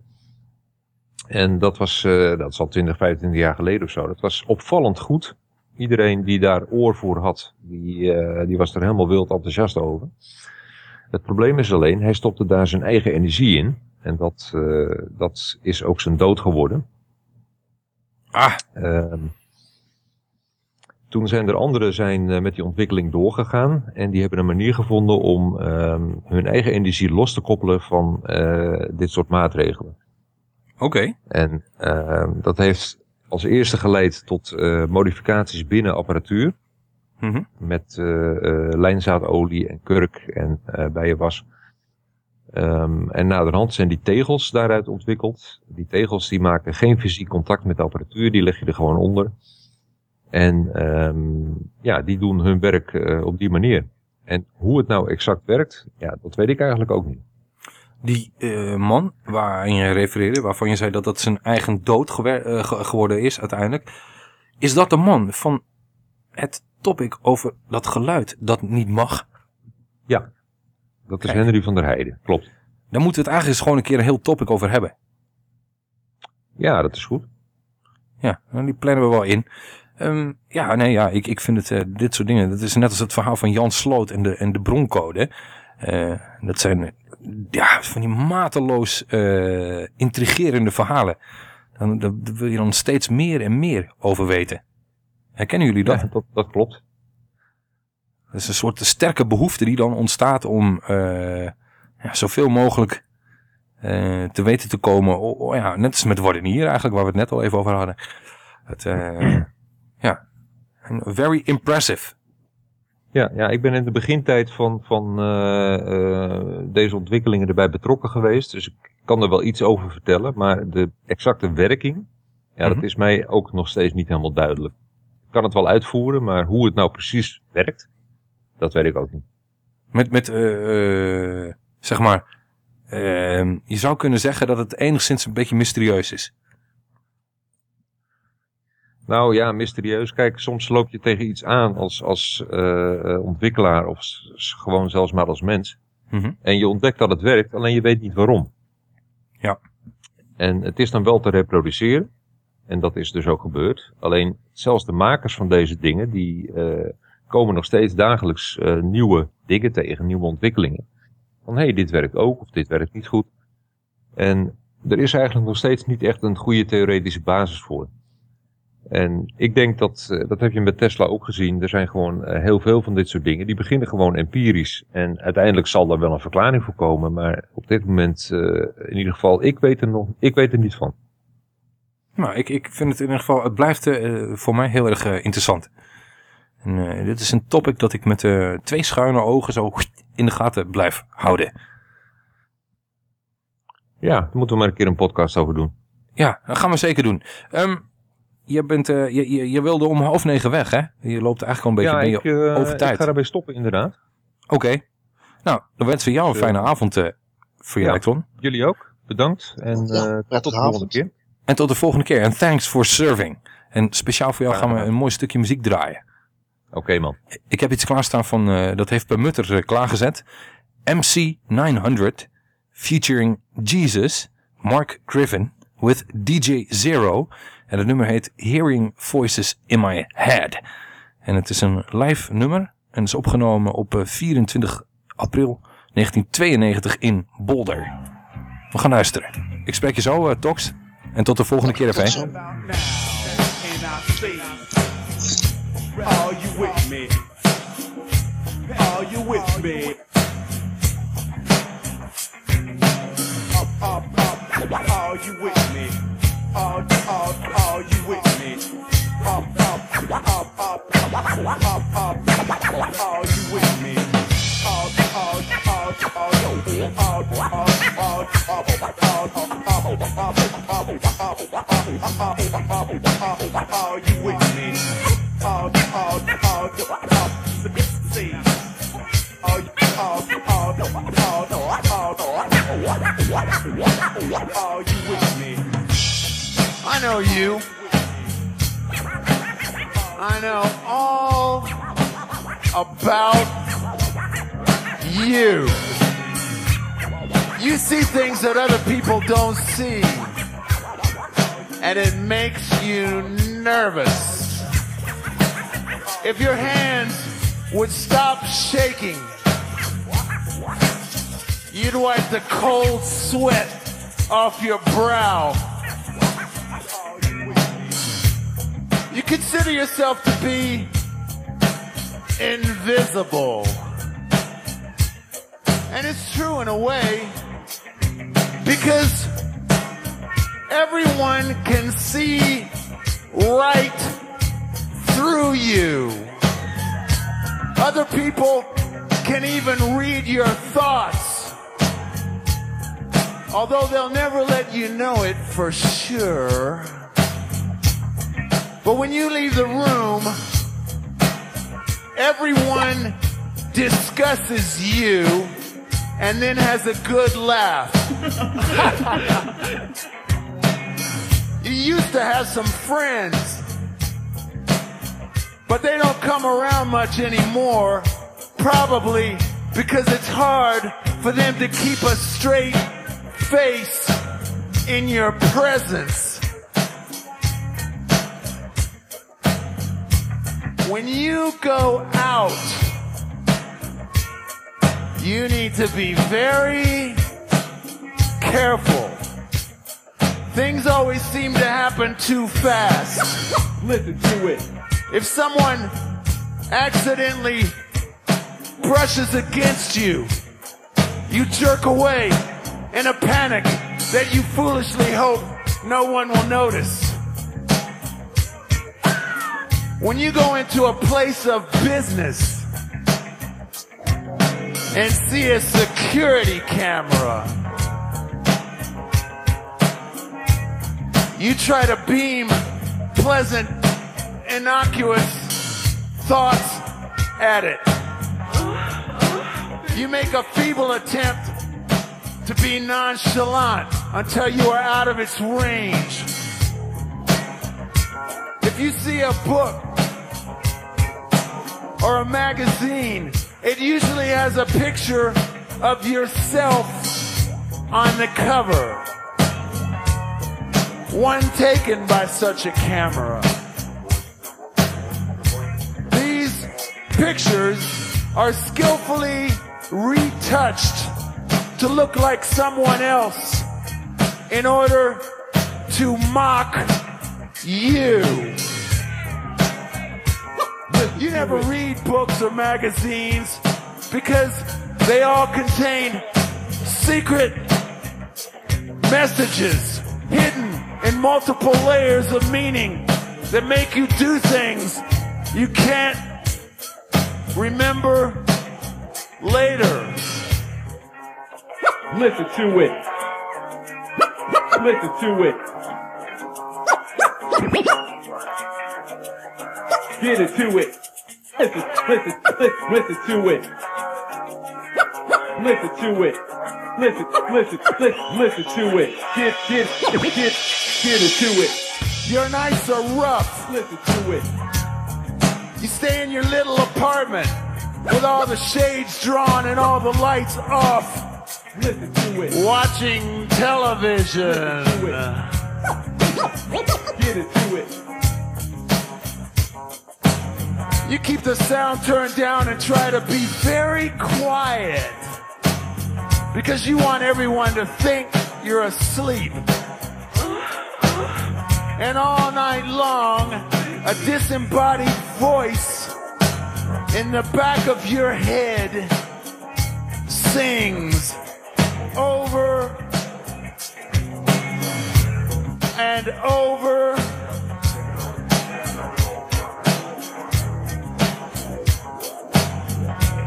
En dat was, dat is al 20, 25 jaar geleden of zo. Dat was opvallend goed. Iedereen die daar oor voor had, die, die was er helemaal wild enthousiast over. Het probleem is alleen, hij stopte daar zijn eigen energie in. En dat, eh, dat is ook zijn dood geworden. Ah. Ehm, toen zijn er anderen zijn eh, met die ontwikkeling doorgegaan. En die hebben een manier gevonden om ehm, hun eigen energie los te koppelen van eh, dit soort maatregelen. Oké. En ehm, dat heeft als eerste geleid tot modificaties binnen apparatuur. Mhm. Met eh, eh, lijnzaadolie en kurk en eh bijenwas. Ehm, en naderhand zijn die tegels daaruit ontwikkeld. Die tegels die maken geen fysiek contact met de apparatuur, die leg je er gewoon onder. En ehm, ja, die doen hun werk op die manier. En hoe het nou exact werkt, ja, dat weet ik eigenlijk ook niet. Die man waar je refereerde, waarvan je zei dat dat zijn eigen dood geworden is uiteindelijk. Is dat de man van het topic over dat geluid dat niet mag? Ja, dat is. Henry van der Heijden, klopt. Daar moeten we het eigenlijk eens gewoon een keer een heel topic over hebben. Ja, dat is goed. Ja, nou, die plannen we wel in. Ehm, ja, nee, ja, ik, ik vind het, eh, dit soort dingen, dat is net als het verhaal van Jan Sloot en de, en de broncode. Eh, dat zijn, ja, van die mateloos eh, intrigerende verhalen. Dan, daar wil je dan steeds meer en meer over weten. Herkennen jullie dat? Ja, dat, dat klopt. Dat is een soort sterke behoefte die dan ontstaat om eh, ja, zoveel mogelijk eh, te weten te komen. O- o- ja, net als met worden hier eigenlijk, waar we het net al even over hadden. Het, eh, <clears throat> ja, very impressive. Ja, ja, ik ben in de begintijd van, van deze ontwikkelingen erbij betrokken geweest. Dus ik kan er wel iets over vertellen. Maar de exacte werking, ja, Mhm. dat is mij ook nog steeds niet helemaal duidelijk. Ik kan het wel uitvoeren, maar hoe het nou precies werkt, dat weet ik ook niet. Met, met eh, eh, zeg maar, ehm, je zou kunnen zeggen dat het enigszins een beetje mysterieus is. Nou ja, mysterieus. Kijk, soms loop je tegen iets aan als, als eh, ontwikkelaar of gewoon zelfs maar als mens. Mhm. En je ontdekt dat het werkt, alleen je weet niet waarom. Ja. En het is dan wel te reproduceren. En dat is dus ook gebeurd. Alleen zelfs de makers van deze dingen, die eh, komen nog steeds dagelijks eh, nieuwe dingen tegen, nieuwe ontwikkelingen. Van hé, hey, dit werkt ook of dit werkt niet goed. En er is eigenlijk nog steeds niet echt een goede theoretische basis voor. En ik denk dat, eh, dat heb je met Tesla ook gezien. Er zijn gewoon heel veel van dit soort dingen. Die beginnen gewoon empirisch. En uiteindelijk zal er wel een verklaring voor komen. Maar op dit moment, in ieder geval, ik weet er nog, ik weet er niet van. Nou, ik, ik vind het in ieder geval, het blijft eh, voor mij heel erg eh, interessant. En eh, dit is een topic dat ik met eh, twee schuine ogen zo in de gaten blijf houden. Ja, daar moeten we maar een keer een podcast over doen. Ja, dat gaan we zeker doen. Ehm, je, bent, eh, je, je, je wilde om half negen weg, hè? Je loopt eigenlijk al een beetje ja, ben ik, je over tijd. ik ga erbij stoppen inderdaad. Oké. Nou, dan wensen we jou een fijne avond, eh voor je ja. Jullie ook. Bedankt. En eh, tot de volgende keer. En tot de volgende keer. En thanks for serving. En speciaal voor jou gaan we een mooi stukje muziek draaien. Oké man. Ik heb iets klaarstaan van, eh, dat heeft Permutter eh, klaargezet. MC900 featuring Jesus, Mark Griffin with DJ Zero. En het nummer heet Hearing Voices in My Head. En het is een live nummer. En is opgenomen op eh, 24 april 1992 in Boulder. We gaan luisteren. Ik spreek je zo, eh, Tox. En tot de volgende keer even. are you with me? Are you with me? Are you with me? If your hands would stop shaking, you'd wipe the cold sweat off your brow. You consider yourself to be invisible. And it's true in a way because everyone can see right through you. Other people can even read your thoughts. Although they'll never let you know it for sure. But when you leave the room, everyone discusses you and then has a good laugh. <laughs> you used to have some friends, but they don't come around much anymore, probably because it's hard for them to keep a straight face in your presence. When you go out, you need to be very careful. Things always seem to happen too fast. <laughs> Listen to it. If someone accidentally brushes against you, you jerk away in a panic that you foolishly hope no one will notice. When you go into a place of business and see a security camera, you try to beam pleasant, innocuous thoughts at it. You make a feeble attempt to be nonchalant until you are out of its range. If you see a book or a magazine, it usually has a picture of yourself on the cover. One taken by such a camera. Pictures are skillfully retouched to look like someone else in order to mock you. You never read books or magazines because they all contain secret messages hidden in multiple layers of meaning that make you do things you can't remember later. Listen to it. Listen to it. Get into it. Listen, listen, listen, listen to it. Listen to it. Listen, listen, listen, listen to it. Get, get, get, get into it. Your nights are rough. Listen to it. Stay in your little apartment with all the shades drawn and all the lights off. It. Watching television. Get into it. You keep the sound turned down and try to be very quiet because you want everyone to think you're asleep. And all night long, a disembodied voice in the back of your head sings over and over.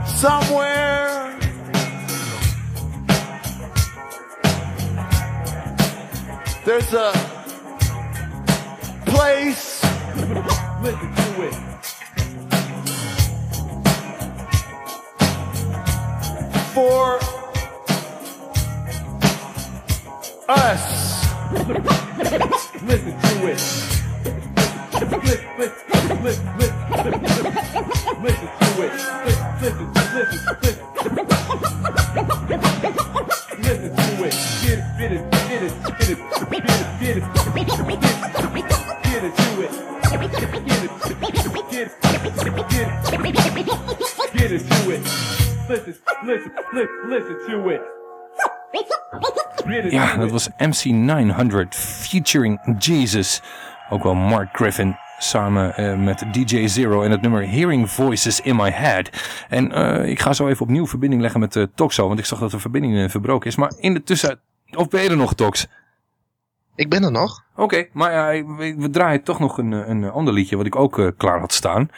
Somewhere there's a place Listen to it. for us Listen to it. Listen, listen, listen, listen, to it. Listen, listen, listen, listen to it. Get it, get it, get it, get it, get it, get it, get it to it. Get it, get it, get it, get it to it. Listen, listen, listen, listen to it. Ja, to dat was MC900 featuring Jesus. Ook wel Mark Griffin samen eh, met DJ Zero en het nummer Hearing Voices in My Head. En eh, ik ga zo even opnieuw verbinding leggen met uh, Toxo, want ik zag dat de verbinding verbroken is. Maar in de tussen... Of ben je er nog, Tox? Ik ben er nog. Oké, maar ja, we, draaien toch nog een, eh, een ander liedje wat ik ook eh, klaar had staan.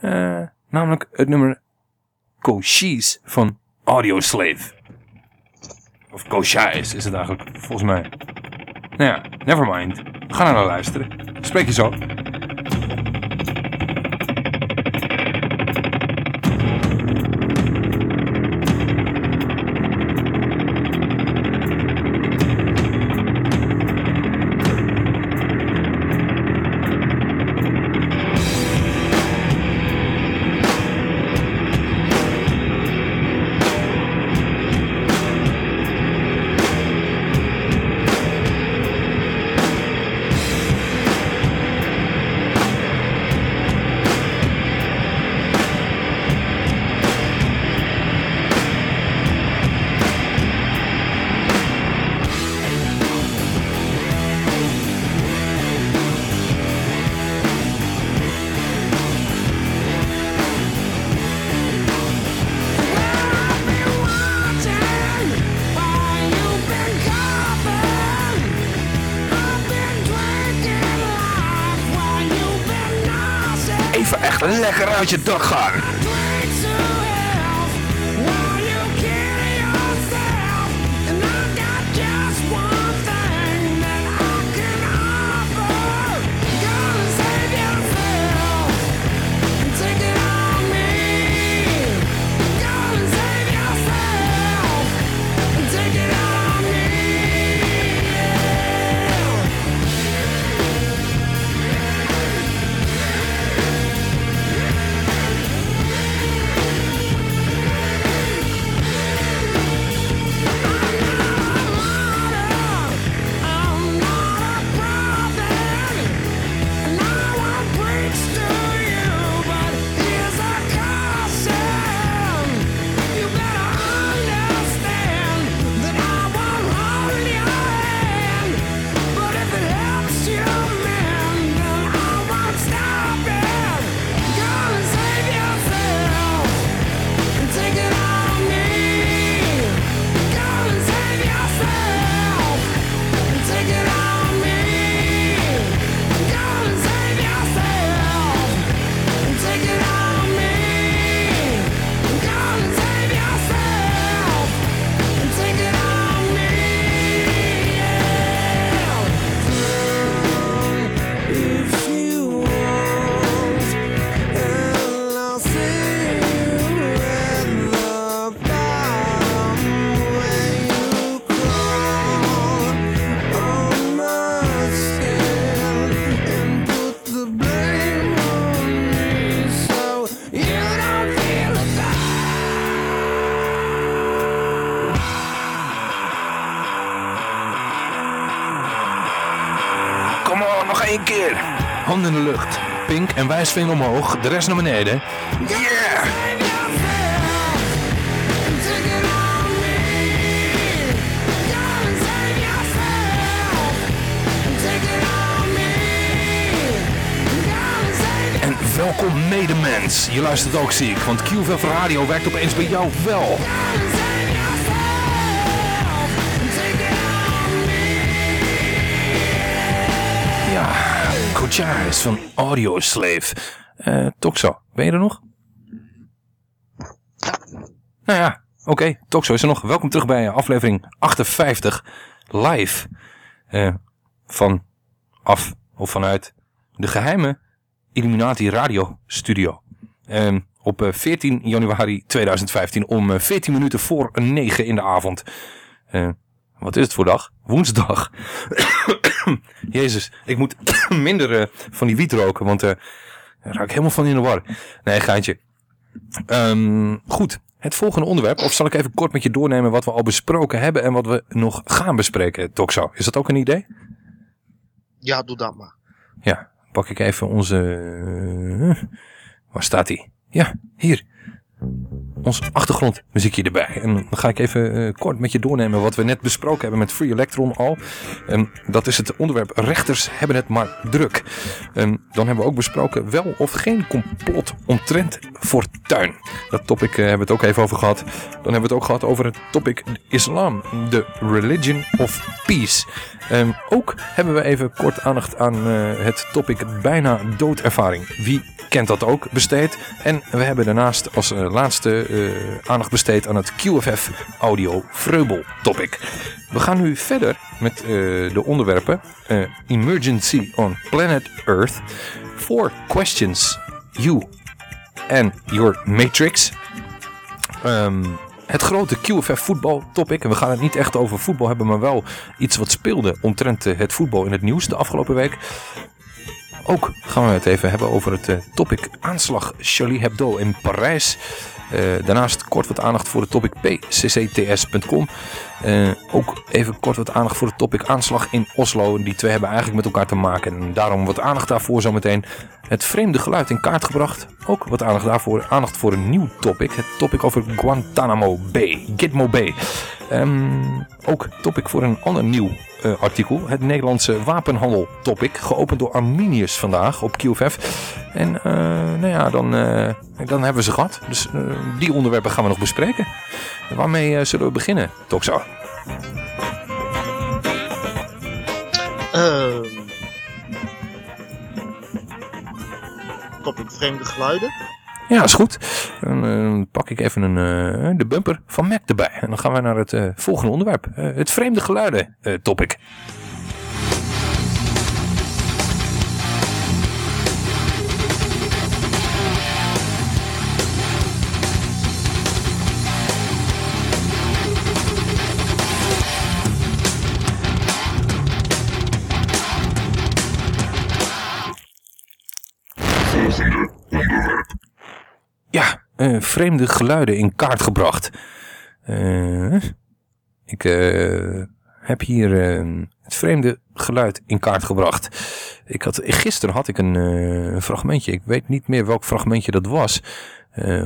Eh, namelijk het nummer Cochise van Audioslave. Of Cochise is het eigenlijk, volgens mij. Nou ja, never mind. We gaan er naar luisteren. Spreek je zo. Lekker uit je dak gaan. Handen in de lucht. Pink en wijsvinger omhoog, de rest naar beneden. Yeah! En welkom medemens. Je luistert ook zie ik, want QVF Radio werkt opeens bij jou wel. Kojaris van Audio Slave. Eh Toxo, ben je er nog? Nou ja, oké, Toxo is er nog. Welkom terug bij aflevering 58 live eh, van af of vanuit de geheime Illuminati Radio Studio. Ehm, op eh, 14 januari 2015 om eh, 14 minuten voor 9 in de avond. Eh, wat is het voor dag? Woensdag. <coughs> Jezus, ik moet <coughs> minder eh, van die wiet roken, want eh daar raak ik helemaal van in de war. Nee, geintje. Ehm, goed, het volgende onderwerp. Of zal ik even kort met je doornemen wat we al besproken hebben en wat we nog gaan bespreken, Toxo? Is dat ook een idee? Ja, doe dat maar. Ja, pak ik even onze... eh, waar staat hij? Ja, hier. Ons achtergrondmuziekje erbij. En dan ga ik even eh, kort met je doornemen wat we net besproken hebben met Free Electron al. En dat is het onderwerp rechters hebben het maar druk. En dan hebben we ook besproken wel of geen complot omtrent fortuin. Dat topic eh, hebben we het ook even over gehad. Dan hebben we het ook gehad over het topic islam. De religion of peace. Ehm, ook hebben we even kort aandacht aan eh, het topic bijna doodervaring. Wie kent dat ook besteed? En we hebben daarnaast als eh, laatste eh, aandacht besteed aan het QFF Audio Vreubel topic. We gaan nu verder met de onderwerpen Emergency on Planet Earth, Four Questions You and Your Matrix, Ehm, het grote QFF voetbal topic. En we gaan het niet echt over voetbal hebben, maar wel iets wat speelde omtrent eh, het voetbal in het nieuws de afgelopen week. Ook gaan we het even hebben over het eh, topic aanslag Charlie Hebdo in Parijs. Eh, daarnaast kort wat aandacht voor het topic pccts.com. Eh, ook even kort wat aandacht voor het topic aanslag in Oslo. Die twee hebben eigenlijk met elkaar te maken. En daarom wat aandacht daarvoor zometeen. Het vreemde geluid in kaart gebracht. Ook wat aandacht daarvoor. Aandacht voor een nieuw topic. Het topic over Guantanamo Bay. Gitmo Bay. Ehm, ook topic voor een ander nieuw eh, artikel. Het Nederlandse wapenhandel topic. Geopend door Arminius vandaag op QFF. En eh, nou ja, dan, dan hebben we ze gehad. Dus eh, die onderwerpen gaan we nog bespreken. En waarmee eh, zullen we beginnen, Toxo? Ehm topic vreemde geluiden. Ja, is goed. Dan eh, pak ik even een, de bumper van Mac erbij. En dan gaan we naar het volgende onderwerp. Het vreemde geluiden topic. Eh, vreemde geluiden in kaart gebracht. Eh, ik eh, heb hier het vreemde geluid in kaart gebracht. Ik had, gisteren had ik een fragmentje. Ik weet niet meer welk fragmentje dat was.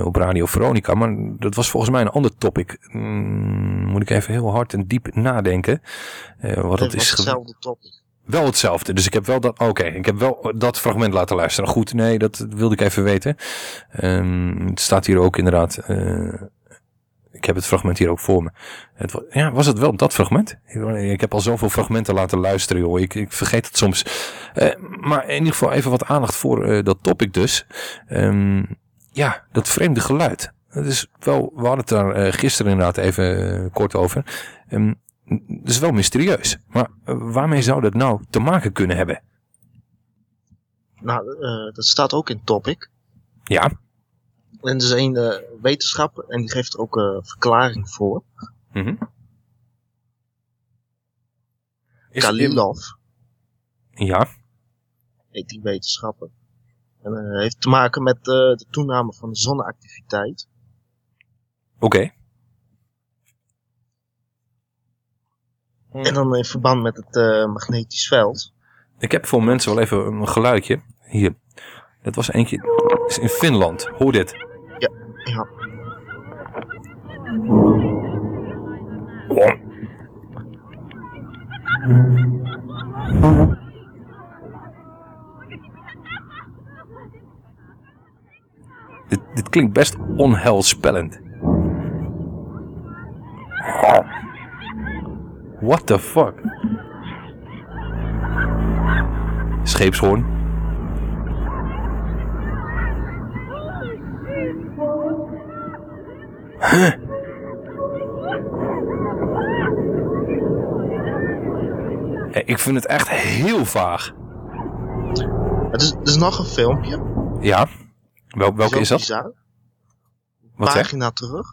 op Radio Veronica. Maar dat was volgens mij een ander topic. Mm, moet ik even heel hard en diep nadenken. wat Het het is hetzelfde topic. Wel hetzelfde. Dus ik heb wel dat. Oké, ik heb wel dat fragment laten luisteren. Goed, nee, dat wilde ik even weten. Ehm, het staat hier ook inderdaad. eh, ik heb het fragment hier ook voor me. Het, ja, was het wel dat fragment? Ik, heb al zoveel fragmenten laten luisteren, joh. Ik, ik vergeet het soms. Eh, maar in ieder geval even wat aandacht voor eh, dat topic dus. Ehm, ja, dat vreemde geluid. Dat is wel, we hadden het daar gisteren inderdaad even kort over. Ehm, dat is wel mysterieus. Maar eh, waarmee zou dat nou te maken kunnen hebben? Nou, eh, dat staat ook in topic. Ja. En er is een eh, wetenschapper en die geeft er ook een verklaring voor. Mhm. Kalilov Ja. heet die wetenschapper. En heeft te maken met de toename van de zonneactiviteit. Oké. En dan in verband met het eh, magnetisch veld. Ik heb voor mensen wel even een geluidje. Hier. Dat was eentje is in Finland. Hoor dit. Ja, ja. Dit, dit klinkt best onheilspellend. Oh. What the fuck? Scheepshoorn. Huh? Ja, Ik vind het echt heel vaag. Het is, er is nog een filmpje. Ja? Wel, welke is dat? Wat zeg? Pagina terug.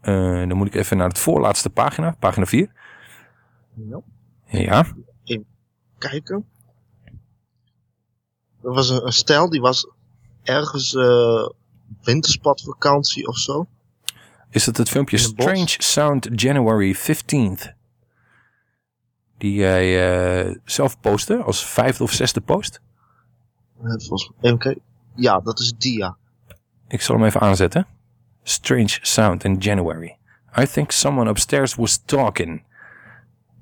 Eh, dan moet ik even naar het voorlaatste pagina, pagina 4. Ja. Ja. Even kijken. Er was een, een stel die was ergens eh winterspatvakantie of zo. Is het het filmpje Strange Sound January 15th? Die jij eh, zelf postte als vijfde of zesde post? Eh, even kijken. Ja, dat is dia. Ik zal hem even aanzetten. Strange Sound in January. I think someone upstairs was talking.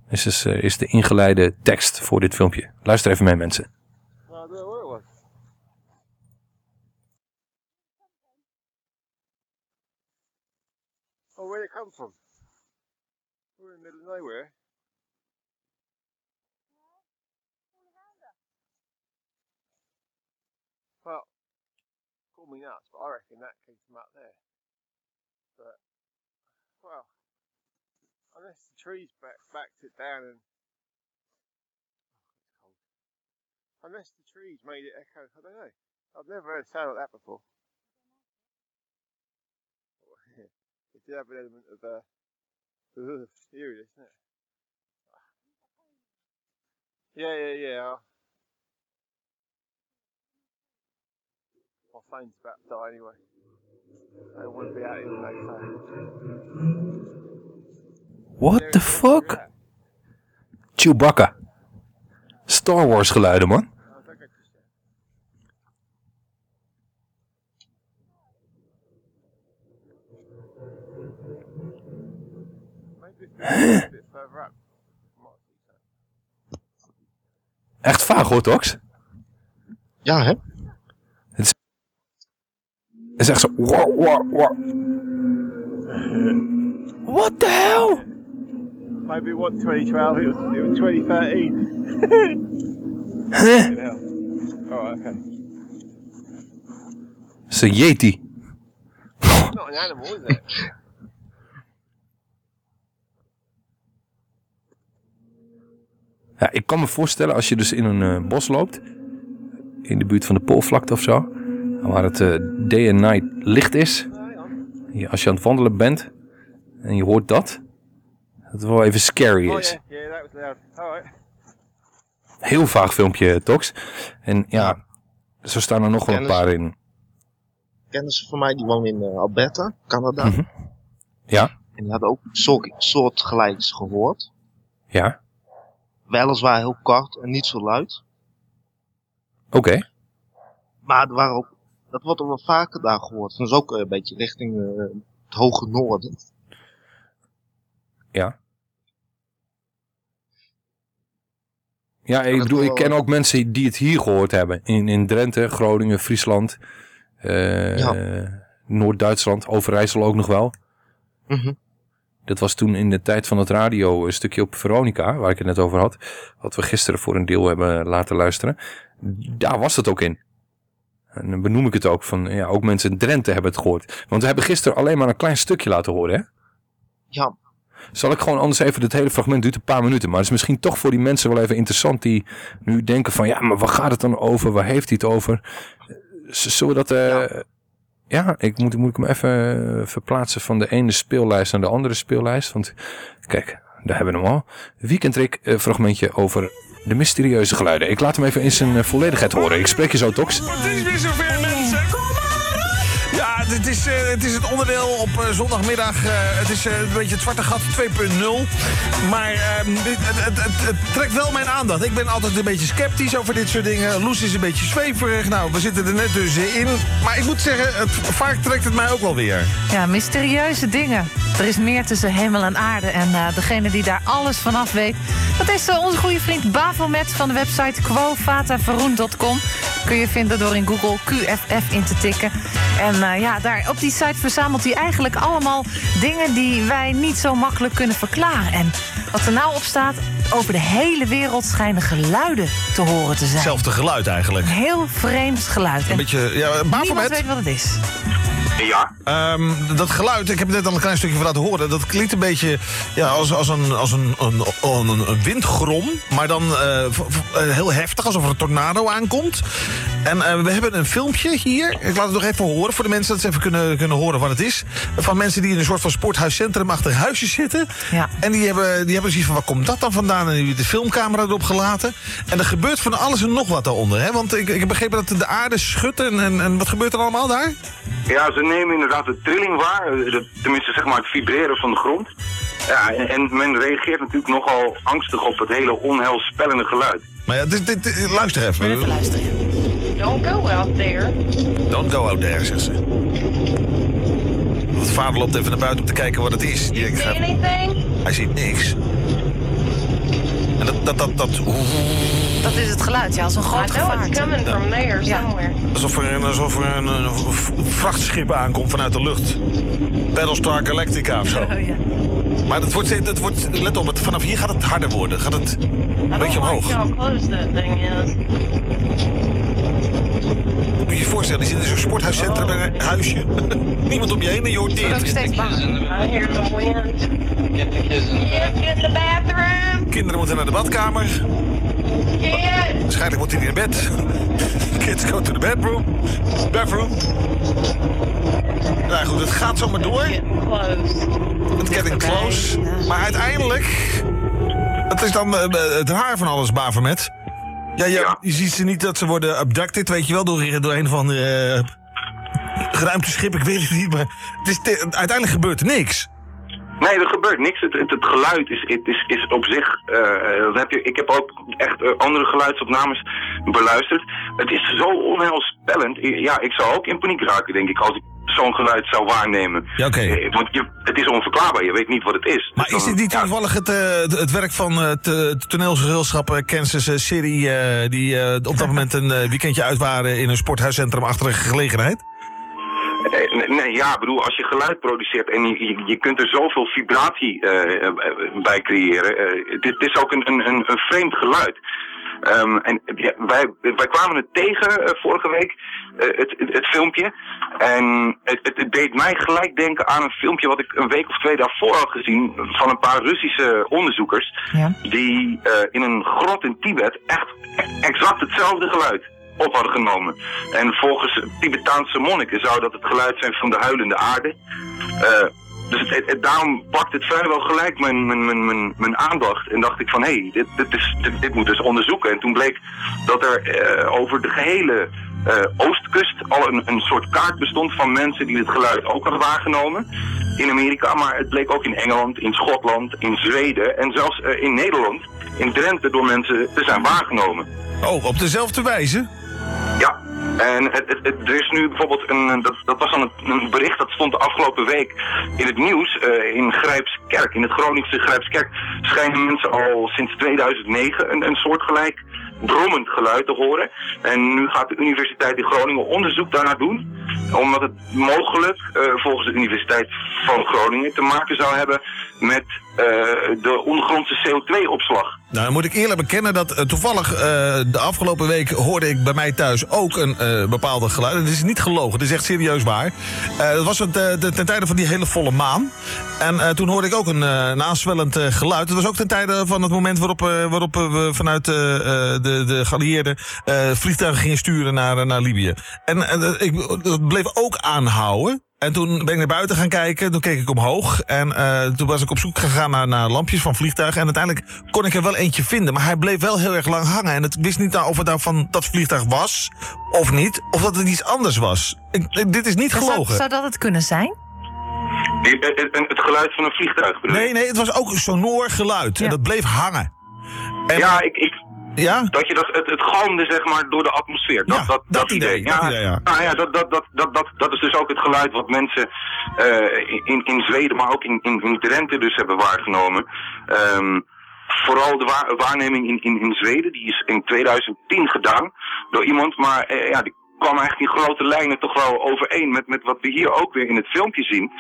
Dit is, eh, is de ingeleide tekst voor dit filmpje. Luister even mee mensen. Oh, where'd it come from? We're in the middle of nowhere. Well, call me nuts, but I reckon that came from up there. But, well, unless the trees back, backed it down and. Oh, it's cold. Unless the trees made it echo, I don't know. I've never heard a sound like that before. <laughs> it did have an element of uh, ugh, eerie, isn't it? Yeah, yeah, yeah. I'll- My phone's about to die anyway. I don't want to be out here with no phone. What the fuck? Chewbacca. Star Wars geluiden man. Up. Echt vaag hoor, Tox. Ja, hè? Het is, het is echt zo... Wow, wow, wow. What the hell? Maybe it wasn't 2012, it was, it was 2013. Huh? Fucking hell. Alright, okay. Het is een Yeti. It's not an animal, is it? <laughs> Ja, ik kan me voorstellen als je dus in een eh, bos loopt. In de buurt van de Poolvlakte of zo. Waar het eh, day and night licht is. Als je aan het wandelen bent. En je hoort dat. Dat het wel even scary Oh is. yeah, yeah, that was loud. Alright. Heel vaag filmpje, Tox. En ja, zo staan er nog wel een paar in. Kennissen van mij die wonen in eh, Alberta, Canada. Mhm. Ja, En die hadden ook soort, soortgelijks gehoord. ja. Weliswaar heel kort en niet zo luid. Oké. Maar er waren ook, dat wordt ook wel vaker daar gehoord. Dat is ook eh, een beetje richting eh, het hoge noorden. Ja. Ja, ik bedoel, ik ken ook mensen die het hier gehoord hebben. In, in Drenthe, Groningen, Friesland, eh, Noord-Duitsland, Overijssel ook nog wel. Mhm. Dat was toen in de tijd van het radio een stukje op Veronica, waar ik het net over had. Wat we gisteren voor een deel hebben laten luisteren. Daar was het ook in. En dan benoem ik het ook van, ja, ook mensen in Drenthe hebben het gehoord. Want we hebben gisteren alleen maar een klein stukje laten horen, hè? Ja. Zal ik gewoon anders even, het hele fragment duurt een paar minuten. Maar het is misschien toch voor die mensen wel even interessant die nu denken van, ja, maar waar gaat het dan over? Waar heeft hij het over? Zullen we dat... eh, ja. ik moet, moet ik hem even eh, verplaatsen van de ene speellijst naar de andere speellijst. Want kijk, daar hebben we hem al. Weekendrik eh, fragmentje over de mysterieuze geluiden. Ik laat hem even in zijn volledigheid horen. Ik spreek je zo, Tox. Het is weer zover dit, het, is, eh, het is het onderdeel op eh, zondagmiddag. eh, het is een beetje het zwarte gat 2.0. Maar ehm, het, het, het, trekt wel mijn aandacht. Ik ben altijd een beetje sceptisch over dit soort dingen. Loes is een beetje zweverig. Nou, we zitten er net dus in. Maar ik moet zeggen, vaak trekt het mij ook wel weer. Ja, mysterieuze dingen. Er is meer tussen hemel en aarde. En degene die daar alles vanaf weet... dat is onze goede vriend Bafomet van de website quovatavaroen.com. Kun je vinden door in Google QFF in te tikken. En ja, daar op die site verzamelt hij eigenlijk allemaal dingen... die wij niet zo makkelijk kunnen verklaren. En wat er nou op staat... over de hele wereld schijnen geluiden te horen te zijn. Hetzelfde geluid eigenlijk. Een heel vreemd geluid. Een En beetje, ja, niemand weet wat het is. Ja. dat geluid, ik heb het net al een klein stukje van laten horen. Dat klinkt een beetje ja, als, als, een, als een, een, een, een windgrom. Maar dan eh, eh, heel heftig, alsof er een tornado aankomt. En eh, we hebben een filmpje hier. Ik laat het nog even horen voor de mensen dat ze even kunnen, kunnen horen wat het is. Van mensen die in een soort van sporthuiscentrum achter huisjes zitten. Ja. En die hebben, die hebben zoiets van, waar komt dat dan vandaan? En hebben de filmcamera erop gelaten. En er gebeurt van alles en nog wat daaronder. Hè? Want ik, ik heb begrepen dat de aarde schudt. En, en, en wat gebeurt er allemaal daar? Ja, ze nemen inderdaad de trilling waar, eh, de- tenminste zeg maar het vibreren van de grond. Ja, en, en men reageert natuurlijk nogal angstig op het hele onheilspellende geluid. Maar ja, dit, dit, dit- luister even. Even luisteren. Don't go out there. Don't go out there, zegt ze. Want vader loopt even naar buiten om te kijken wat het is. Die denkt, See anything? hij ziet niks. En dat, dat, dat, dat Dat is het geluid, ja, als een groot know gevaarte. it's coming from there Ja. somewhere. alsof er, een, alsof er een, vrachtschip aankomt vanuit de lucht. Battlestar Galactica of zo. <laughs> Oh, ja. Maar het wordt, steeds- het wordt, let op, het, vanaf hier gaat het harder worden. Gaat het een beetje omhoog. Moet je je voorstellen, je zit in zo'n sporthuiscentrum en een huisje. <laughs> Niemand om je heen en je hoort Ik ben ook dit. steeds bang. In. Kinderen moeten naar de badkamer. Kids. Waarschijnlijk moet hij niet naar bed. <laughs> Kids go to the bedroom. Bathroom. Nou goed, het gaat zomaar door. Het getting close. Maar uiteindelijk... Het is dan eh, het raar van alles, Bavermet. Ja, ja, je ziet ze niet dat ze worden abducted, weet je wel, door, door een van de uh, ruimteschip, ik weet het niet, maar het is te- uiteindelijk gebeurt er niks. Nee, er gebeurt niks. Het, het, het geluid is, het is, is op zich. eh, dat heb je, ik heb ook echt eh, andere geluidsopnames beluisterd. Het is zo onheilspellend. Ja, ik zou ook in paniek raken, denk ik, als ik zo'n geluid zou waarnemen. Ja, oké. Eh, Want je, het is onverklaarbaar, je weet niet wat het is. Maar Dus is dit niet ja, toevallig het, het, werk van het, het toneelgezelschap Kansas City... die op dat <laughs> moment een weekendje uit waren in een sporthuiscentrum achter een gelegenheid? Nee, nee, ja, ik bedoel, als je geluid produceert en je, je, je kunt er zoveel vibratie eh, eh, bij creëren. eh, dit, dit is ook een, een, een, vreemd geluid. Ehm, en ja, wij, wij kwamen het tegen vorige week, het, het, het filmpje. En het, het, het deed mij gelijk denken aan een filmpje wat ik een week of twee daarvoor had gezien van een paar Russische onderzoekers. Die in een grot in Tibet echt exact hetzelfde geluid op hadden genomen. En volgens Tibetaanse monniken zou dat het geluid zijn van de huilende aarde. Eh, dus het, daarom pakt het vrijwel gelijk mijn, mijn, mijn, mijn, mijn aandacht. En dacht ik van, hé, hey, dit, dit, dit, dit moet dus onderzoeken. En toen bleek dat er eh, over de gehele eh, oostkust al een, een soort kaart bestond van mensen die het geluid ook hadden waargenomen. In Amerika, maar het bleek ook in Engeland, in Schotland, in Zweden en zelfs in Nederland, in Drenthe, door mensen te zijn waargenomen. Oh, op dezelfde wijze? Ja, en het, er is nu bijvoorbeeld een, dat, dat was dan een, bericht dat stond de afgelopen week in het nieuws. eh, in Grijpskerk, in het Groningse Grijpskerk, schijnen mensen al sinds 2009 een, een soortgelijk brommend geluid te horen. En nu gaat de Universiteit in Groningen onderzoek daarnaar doen. Omdat het mogelijk, eh, volgens de Universiteit van Groningen, te maken zou hebben met de ondergrondse CO2-opslag. Nou, dan moet ik eerlijk bekennen dat eh, toevallig eh, de afgelopen week hoorde ik bij mij thuis ook een eh, bepaalde geluid. Het is niet gelogen, het is echt serieus waar. Eh, dat was het, eh, ten tijde van die hele volle maan. En eh, toen hoorde ik ook een, eh, een aanswellend eh, geluid. Het was ook ten tijde van het moment waarop, eh, waarop eh, we vanuit eh, eh, de, de eh, vliegtuigen gingen sturen naar, eh, naar Libië. En eh, ik, dat bleef ook aanhouden. En toen ben ik naar buiten gaan kijken. Toen keek ik omhoog. En eh, toen was ik op zoek gegaan naar, naar lampjes van vliegtuigen. En uiteindelijk kon ik er wel eentje vinden. Maar hij bleef wel heel erg lang hangen. En het wist niet nou of het nou van dat vliegtuig was of niet. Of dat het iets anders was. Ik- ik- dit is niet Zou, gelogen. zou dat het kunnen zijn? Die- eh, eh, Het geluid van een vliegtuig bedoel je? Nee, nee, het was ook een sonor geluid. En dat bleef hangen. ja, ik, ik, ja? dat je dat, het, het galmde zeg maar door de atmosfeer. Dat, dat, dat, idee. dat ja, idee, ja. Nou ja, dat, dat, dat, dat, dat, dat is dus ook het geluid wat mensen eh, in, in Zweden, maar ook in, in, in Drenthe dus hebben waargenomen. Ehm, vooral de wa- waarneming in, in, in Zweden, die is in 2010 gedaan door iemand, maar eh, ja, die kwam eigenlijk in grote lijnen toch wel overeen met, met wat we hier ook weer in het filmpje zien.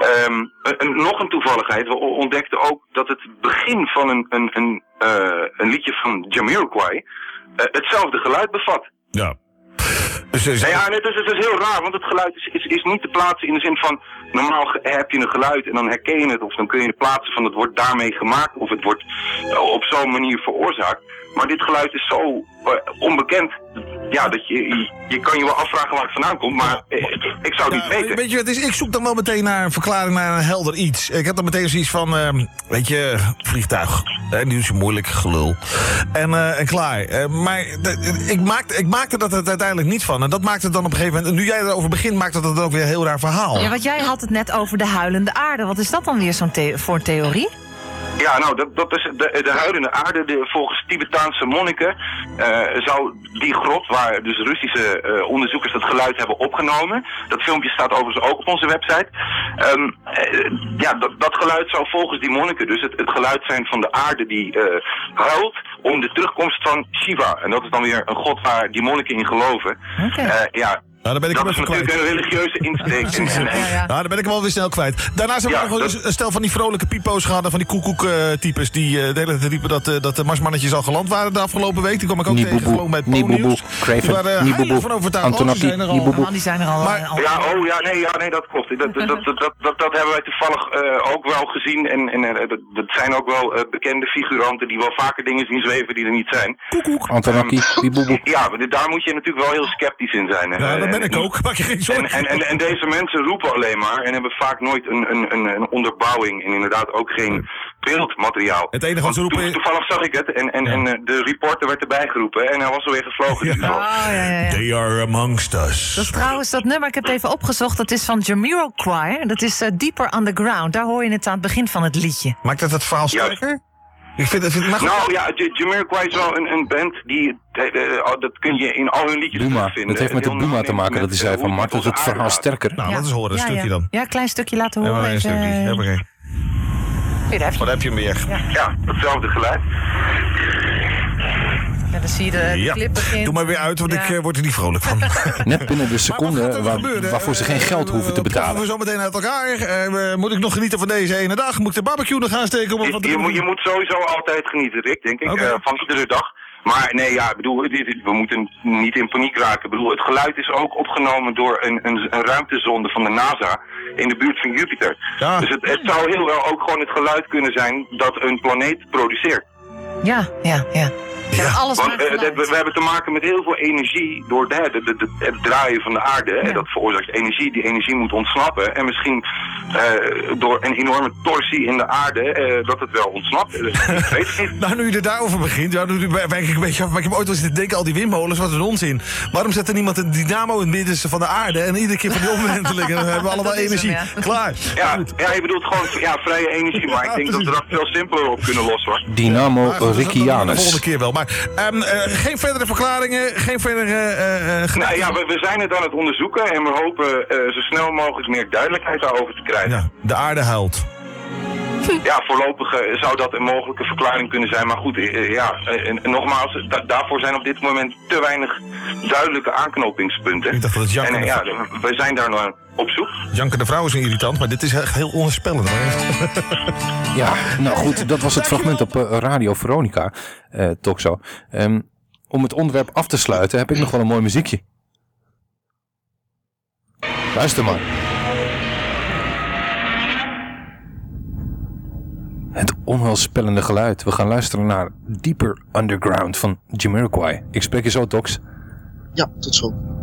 Ehm, een- een- nog een toevalligheid, we ontdekten ook dat het begin van een, een, een, eh, een liedje van Jamiroquai eh, hetzelfde geluid bevat. Ja. Dus, Nou ja, het is, het is heel raar, want het geluid is, is, is niet te plaatsen in de zin van... Normaal heb je een geluid en dan herken je het, of dan kun je het plaatsen van het wordt daarmee gemaakt, of het wordt eh, op zo'n manier veroorzaakt. Maar dit geluid is zo eh, onbekend, ja, dat je, je, je kan je wel afvragen waar het vandaan komt, maar eh, ik zou het niet weten. Weet je, het is, ik zoek dan wel meteen naar een verklaring naar een helder iets. Ik heb dan meteen zoiets van, ehm, weet je, vliegtuig. Hè, die is moeilijk, gelul. En, eh, en klaar. Eh, maar ik, maakte, ik maakte dat het uiteindelijk niet van. En dat maakte het dan op een gegeven moment... En nu jij erover begint, maakt dat het ook weer een heel raar verhaal. Ja, want jij had het net over de huilende aarde. Wat is dat dan weer zo'n the- voor een theorie? Ja, nou, dat, dat is de, de huilende aarde. De, volgens Tibetaanse monniken eh, zou die grot, waar dus Russische eh, onderzoekers het geluid hebben opgenomen. Dat filmpje staat overigens ook op onze website. Ehm, eh, ja, dat, dat geluid zou volgens die monniken dus het, het geluid zijn van de aarde die huilt om de terugkomst van Shiva. En dat is dan weer een god waar die monniken in geloven. Eh, ja, Nou, dan ben ik dat hem is even natuurlijk kwijt. een religieuze insteek. <laughs> Nou, dan ben ik hem alweer snel kwijt. Daarnaast hebben we nog wel dat- eens een stel van die vrolijke pipo's gehad... en van die koekoek-types die eh, de hele tijd riepen dat, eh, dat de marsmannetjes al geland waren de afgelopen week. Die kwam ik ook tegen, Nieboeboe, gewoon bij het Die waren van overtuigd. Oh, zijn er al. Man, die zijn er al. Maar- al- Ja, oh ja, nee, ja, nee, dat klopt. Dat, dat, dat, dat, dat, dat hebben wij toevallig eh, ook wel gezien. En, en eh, dat, dat zijn ook wel eh, bekende figuranten die wel vaker dingen zien zweven die er niet zijn. Koekoek. Antonaki, Biboeboe. Ja, maar daar moet je natuurlijk wel heel sceptisch in zijn. hè. Ja, dat ben ik ook. <laughs> Maak je geen En, zorgen. en, en, en deze mensen roepen alleen maar en hebben vaak nooit een, een, een, een onderbouwing en inderdaad ook geen beeldmateriaal. Het enige wat ze roepen toe- Toevallig zag ik het en, en, en eh, de reporter werd erbij geroepen en hij was alweer gevlogen. die vrouw. Oh, ja, ja, ja. They are amongst us. Dat is trouwens dat nummer, ik heb het even opgezocht, dat is van Jamiroquai. Dat is eh, Deeper Underground. Daar hoor je het aan het begin van het liedje. Maakt dat het verhaal sterker? Ik vind het... Vind, maar goed. Nou ja, Jamiroquai is wel een, een band die, eh, eh, oh, dat kun je in al hun liedjes Buma. terugvinden. Dat heeft met de Buma te maken dat hij zei eh, van maakt het verhaal sterker. Nou, laten we eens horen, een ja, stukje ja. dan. Ja, een klein stukje laten horen. een stukje. Oké. je. Wat heb je meer? Ja, hetzelfde geluid. Ja, dan zie je de Ja. clip beginnen. Doe maar weer uit, want Ja. ik eh, word er niet vrolijk van. <laughs> Net binnen de seconde waar, waarvoor ze geen Eh, geld hoeven te eh, betalen. we zo meteen uit elkaar? Eh, moet ik nog genieten van deze ene dag? Moet ik de barbecue nog gaan steken? Om Je, moet, je moet sowieso altijd genieten, Rick, denk ik, eh, van iedere dag. Maar nee, ja, ik bedoel, we moeten niet in paniek raken. Ik bedoel, het geluid is ook opgenomen door een, een, een ruimtezonde van de NASA in de buurt van Jupiter. Ja. Dus het, het zou heel wel ook gewoon het geluid kunnen zijn dat een planeet produceert. Ja, ja, ja. Ja, alles Want eh, we, we hebben te maken met heel veel energie door de, de, de- de- het draaien van de aarde. hè, Dat veroorzaakt energie. Die energie moet ontsnappen. En misschien eh, door een enorme torsie in de aarde eh, dat het wel ontsnapt. Dus, ik weet het niet. <laughs> Nou, nu je er daarover begint, ja, nu wijk ik een beetje af. Maar ik heb ooit wel eens te denken, al die windmolens, wat een onzin. Waarom zet er niemand een dynamo in het middenste van de aarde... en iedere keer van die omwentelingen, <laughs> dan hebben we allemaal hem, energie. ja. Klaar. Ja, ja, je bedoelt gewoon ja, vrije energie. <laughs> Maar ik denk dat we dat veel simpeler op kunnen lossen. Hoor. Dynamo De Riccianus. volgende keer wel. Maar ehm, eh, geen verdere verklaringen, geen verdere... Nou ja, we, we zijn het aan het onderzoeken en we hopen zo snel mogelijk meer duidelijkheid daarover te krijgen. ja, de aarde huilt. Ja, voorlopig zou dat een mogelijke verklaring kunnen zijn. Maar goed, ja, nogmaals, da- daarvoor zijn op dit moment te weinig duidelijke aanknopingspunten. Ik dacht dat het en ja, we zijn daar nog op zoek. Janken de vrouw is een irritant, maar dit is echt heel onherspellend. <laughs> Ja, nou goed, dat was het fragment op eh, Radio Veronica, eh Talkshow. Ehm, om het onderwerp af te sluiten heb ik nog wel een mooi muziekje. Luister maar. Het onheilspellende geluid. We gaan luisteren naar Deeper Underground van Jamiroquai. Ik spreek je zo, Tox. Ja, tot zo.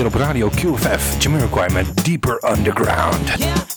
Hier op Radio QFF. Jamiroquai met Deeper Underground. They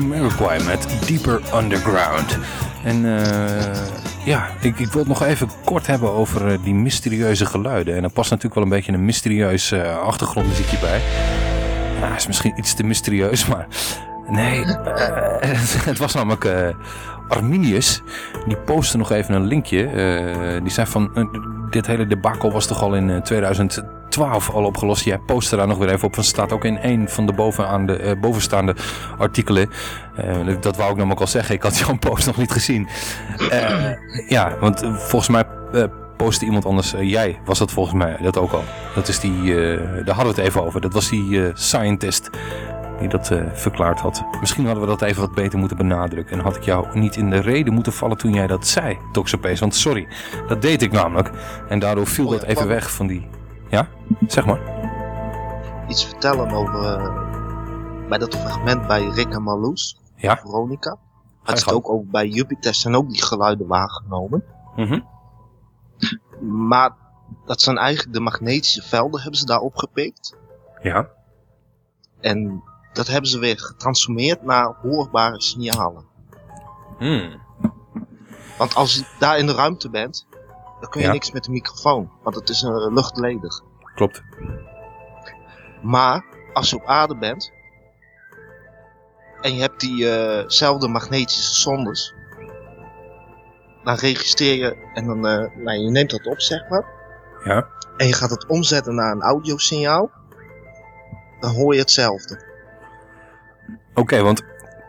Jamiroquai met Deeper Underground. En eh, ja, ik, ik wil het nog even kort hebben over eh, die mysterieuze geluiden. En er past natuurlijk wel een beetje een mysterieus eh, achtergrondmuziekje bij. Nou, is misschien iets te mysterieus, maar... Nee, <laughs> het was namelijk Arminius. Die postte nog even een linkje. die zei van, dit hele debacle was toch al in 2000. 12 al opgelost. Jij postte daar nog weer even op. Want staat ook in een van de bovenaande, uh, eh, bovenstaande artikelen. Eh, dat wou ik nou namelijk al zeggen. Ik had jouw post nog niet gezien. Eh, ja, want volgens mij postte iemand anders. jij was dat volgens mij. Dat ook al. Dat is die, daar hadden we het even over. Dat was die scientist die dat verklaard had. Misschien hadden we dat even wat beter moeten benadrukken. En had ik jou niet in de reden moeten vallen toen jij dat zei, Doxopees. Want sorry, dat deed ik namelijk. En daardoor viel oh dat even weg van die Zeg maar. Iets vertellen over... eh, bij dat fragment bij Rick en Marloes. Ja. Veronica. Had het ook over bij Jupiter zijn ook die geluiden waargenomen. Mhm. Maar dat zijn eigenlijk de magnetische velden hebben ze daar opgepikt. Ja. En dat hebben ze weer getransformeerd naar hoorbare signalen. Hmm. Want als je daar in de ruimte bent, dan kun je Ja. niks met de microfoon. Want het is een luchtledig. Klopt. Maar als je op aarde bent en je hebt diezelfde magnetische zondes, dan registreer je en dan eh, nou, je neemt dat op, zeg maar. Ja. En je gaat het omzetten naar een audiosignaal. Dan hoor je hetzelfde. Oké, want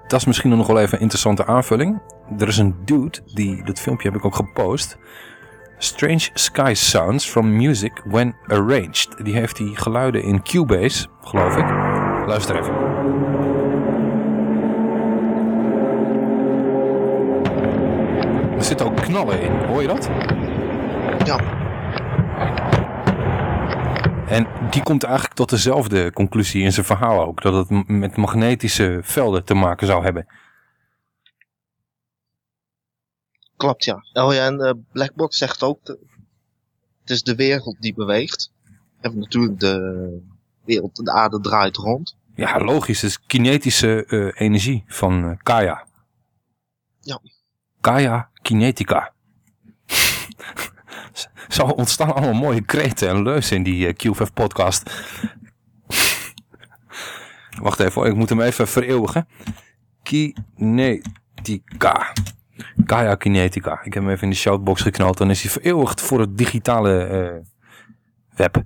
dat is misschien nog wel even een interessante aanvulling. Er is een dude, die, dat filmpje heb ik ook gepost. Strange Sky Sounds from Music When Arranged. Die heeft die geluiden in Cubase, geloof ik. Luister even. Er zitten ook knallen in, hoor je dat? Ja. En die komt eigenlijk tot dezelfde conclusie in zijn verhaal ook. Dat het met magnetische velden te maken zou hebben. Klopt, ja. Oh ja, en de Blackbox zegt ook, de- het is de wereld die beweegt. En natuurlijk de wereld, de aarde draait rond. Ja, logisch. Het is kinetische eh, energie van eh, Kaya. Ja. Kaya Kinetica. <laughs> Zo ontstaan allemaal mooie kreten en leuzen in die eh, QFF podcast. <laughs> Wacht even, ik moet hem even vereeuwigen. Kinetica. Kaya Kinetica. Ik heb hem even in de shoutbox geknald. Dan is hij vereeuwigd voor het digitale eh, web.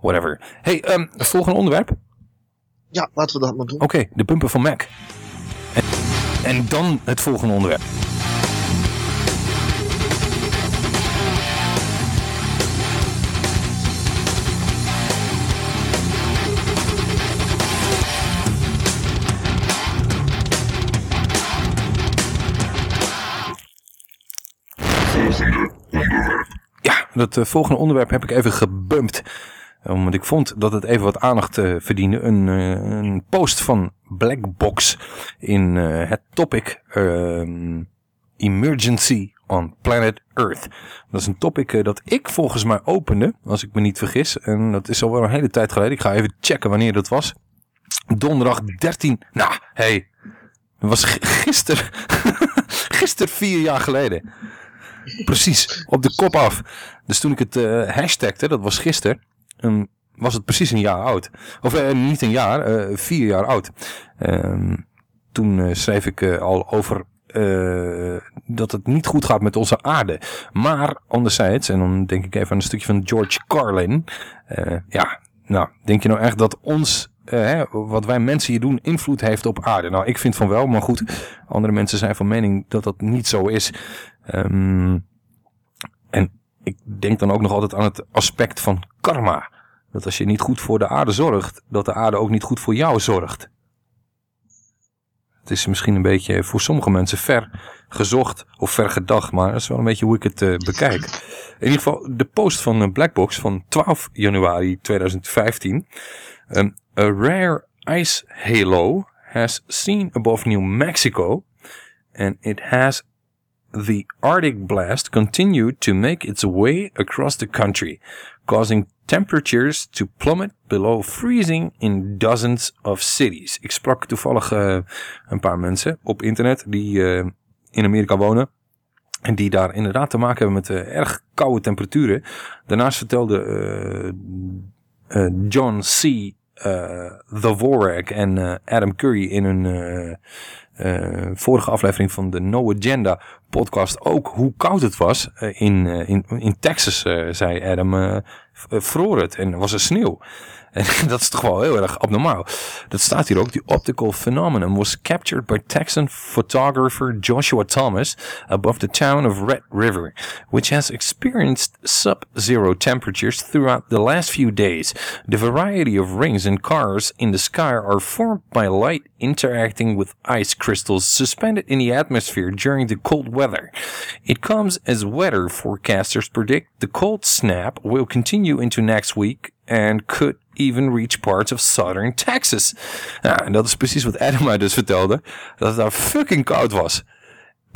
Whatever. Hey, ehm, het volgende onderwerp. Ja, laten we dat maar doen. Oké, de bumper van Mac. En, en dan het volgende onderwerp. Dat eh, volgende onderwerp heb ik even gebumpt. Omdat ik vond dat het even wat aandacht eh, verdiende. Een, eh, een post van Blackbox in eh, het topic ehm, Emergency on Planet Earth. Dat is een topic eh, dat ik volgens mij opende, als ik me niet vergis. En dat is alweer een hele tijd geleden. Ik ga even checken wanneer dat was. Donderdag 13. Nou, hey. Dat was gisteren. <laughs> gisteren vier jaar geleden. Precies, op de kop af. Dus toen ik het eh hashtagte, dat was gisteren, ehm, was het precies een jaar oud. Of eh, niet een jaar, eh, vier jaar oud. Ehm, toen schreef ik al over dat het niet goed gaat met onze aarde. Maar anderzijds, en dan denk ik even aan een stukje van George Carlin. ja, nou, denk je nou echt dat ons, eh, wat wij mensen hier doen, invloed heeft op aarde? Nou, ik vind van wel, maar goed, andere mensen zijn van mening dat dat niet zo is. Ehm, en ik denk dan ook nog altijd aan het aspect van karma. Dat als je niet goed voor de aarde zorgt, dat de aarde ook niet goed voor jou zorgt. Het is misschien een beetje voor sommige mensen ver gezocht of ver gedacht, maar dat is wel een beetje hoe ik het eh, bekijk. In ieder geval de post van eh, Blackbox van 12 januari 2015. Um, a rare ice halo has seen above New Mexico and it has the Arctic blast continued to make its way across the country, causing temperatures to plummet below freezing in dozens of cities. Ik sprak toevallig eh, een paar mensen op internet die eh, in Amerika wonen. En die daar inderdaad te maken hebben met eh, erg koude temperaturen. Daarnaast vertelde John C. eh The Vorak en eh, Adam Curry in hun eh, vorige aflevering van de No Agenda podcast ook hoe koud het was. In, in, in Texas, zei Adam, vroor het en was er sneeuw. En <laughs> dat is toch wel heel erg abnormaal. Dat staat hier ook. The optical phenomenon was captured by Texan photographer Joshua Thomas above the town of Red River, which has experienced sub-zero temperatures throughout the last few days. The variety of rings and cars in the sky are formed by light interacting with ice crystals suspended in the atmosphere during the cold weather. It comes as weather forecasters predict the cold snap will continue into next week and could even reach parts of southern Texas. Ja, en dat is precies wat Adam mij dus vertelde. Dat het daar fucking koud was.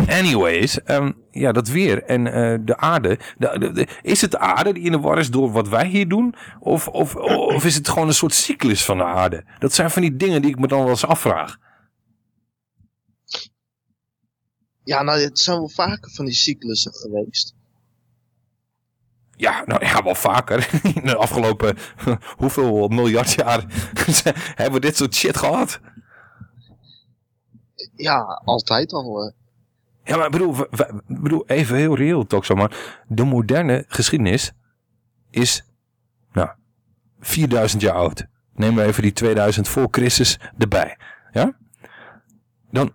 Anyways, ehm, ja, dat weer en eh, de aarde. De, de- de- is het de aarde die in de war is door wat wij hier doen? Of, of, of is het gewoon een soort cyclus van de aarde? Dat zijn van die dingen die ik me dan wel eens afvraag. Ja, nou, het zijn wel vaker van die cyclussen geweest. Ja, nou ja, wel vaker. In <laughs> de afgelopen <laughs> hoeveel miljard jaar <laughs> hebben we dit soort shit gehad? Ja, altijd al. Ja, maar bedoel, we- we- bedoel even heel reëel, toch zo maar. De moderne geschiedenis is, nou, 4000 jaar oud. Neem maar even die 2000 voor Christus erbij. Ja? Dan,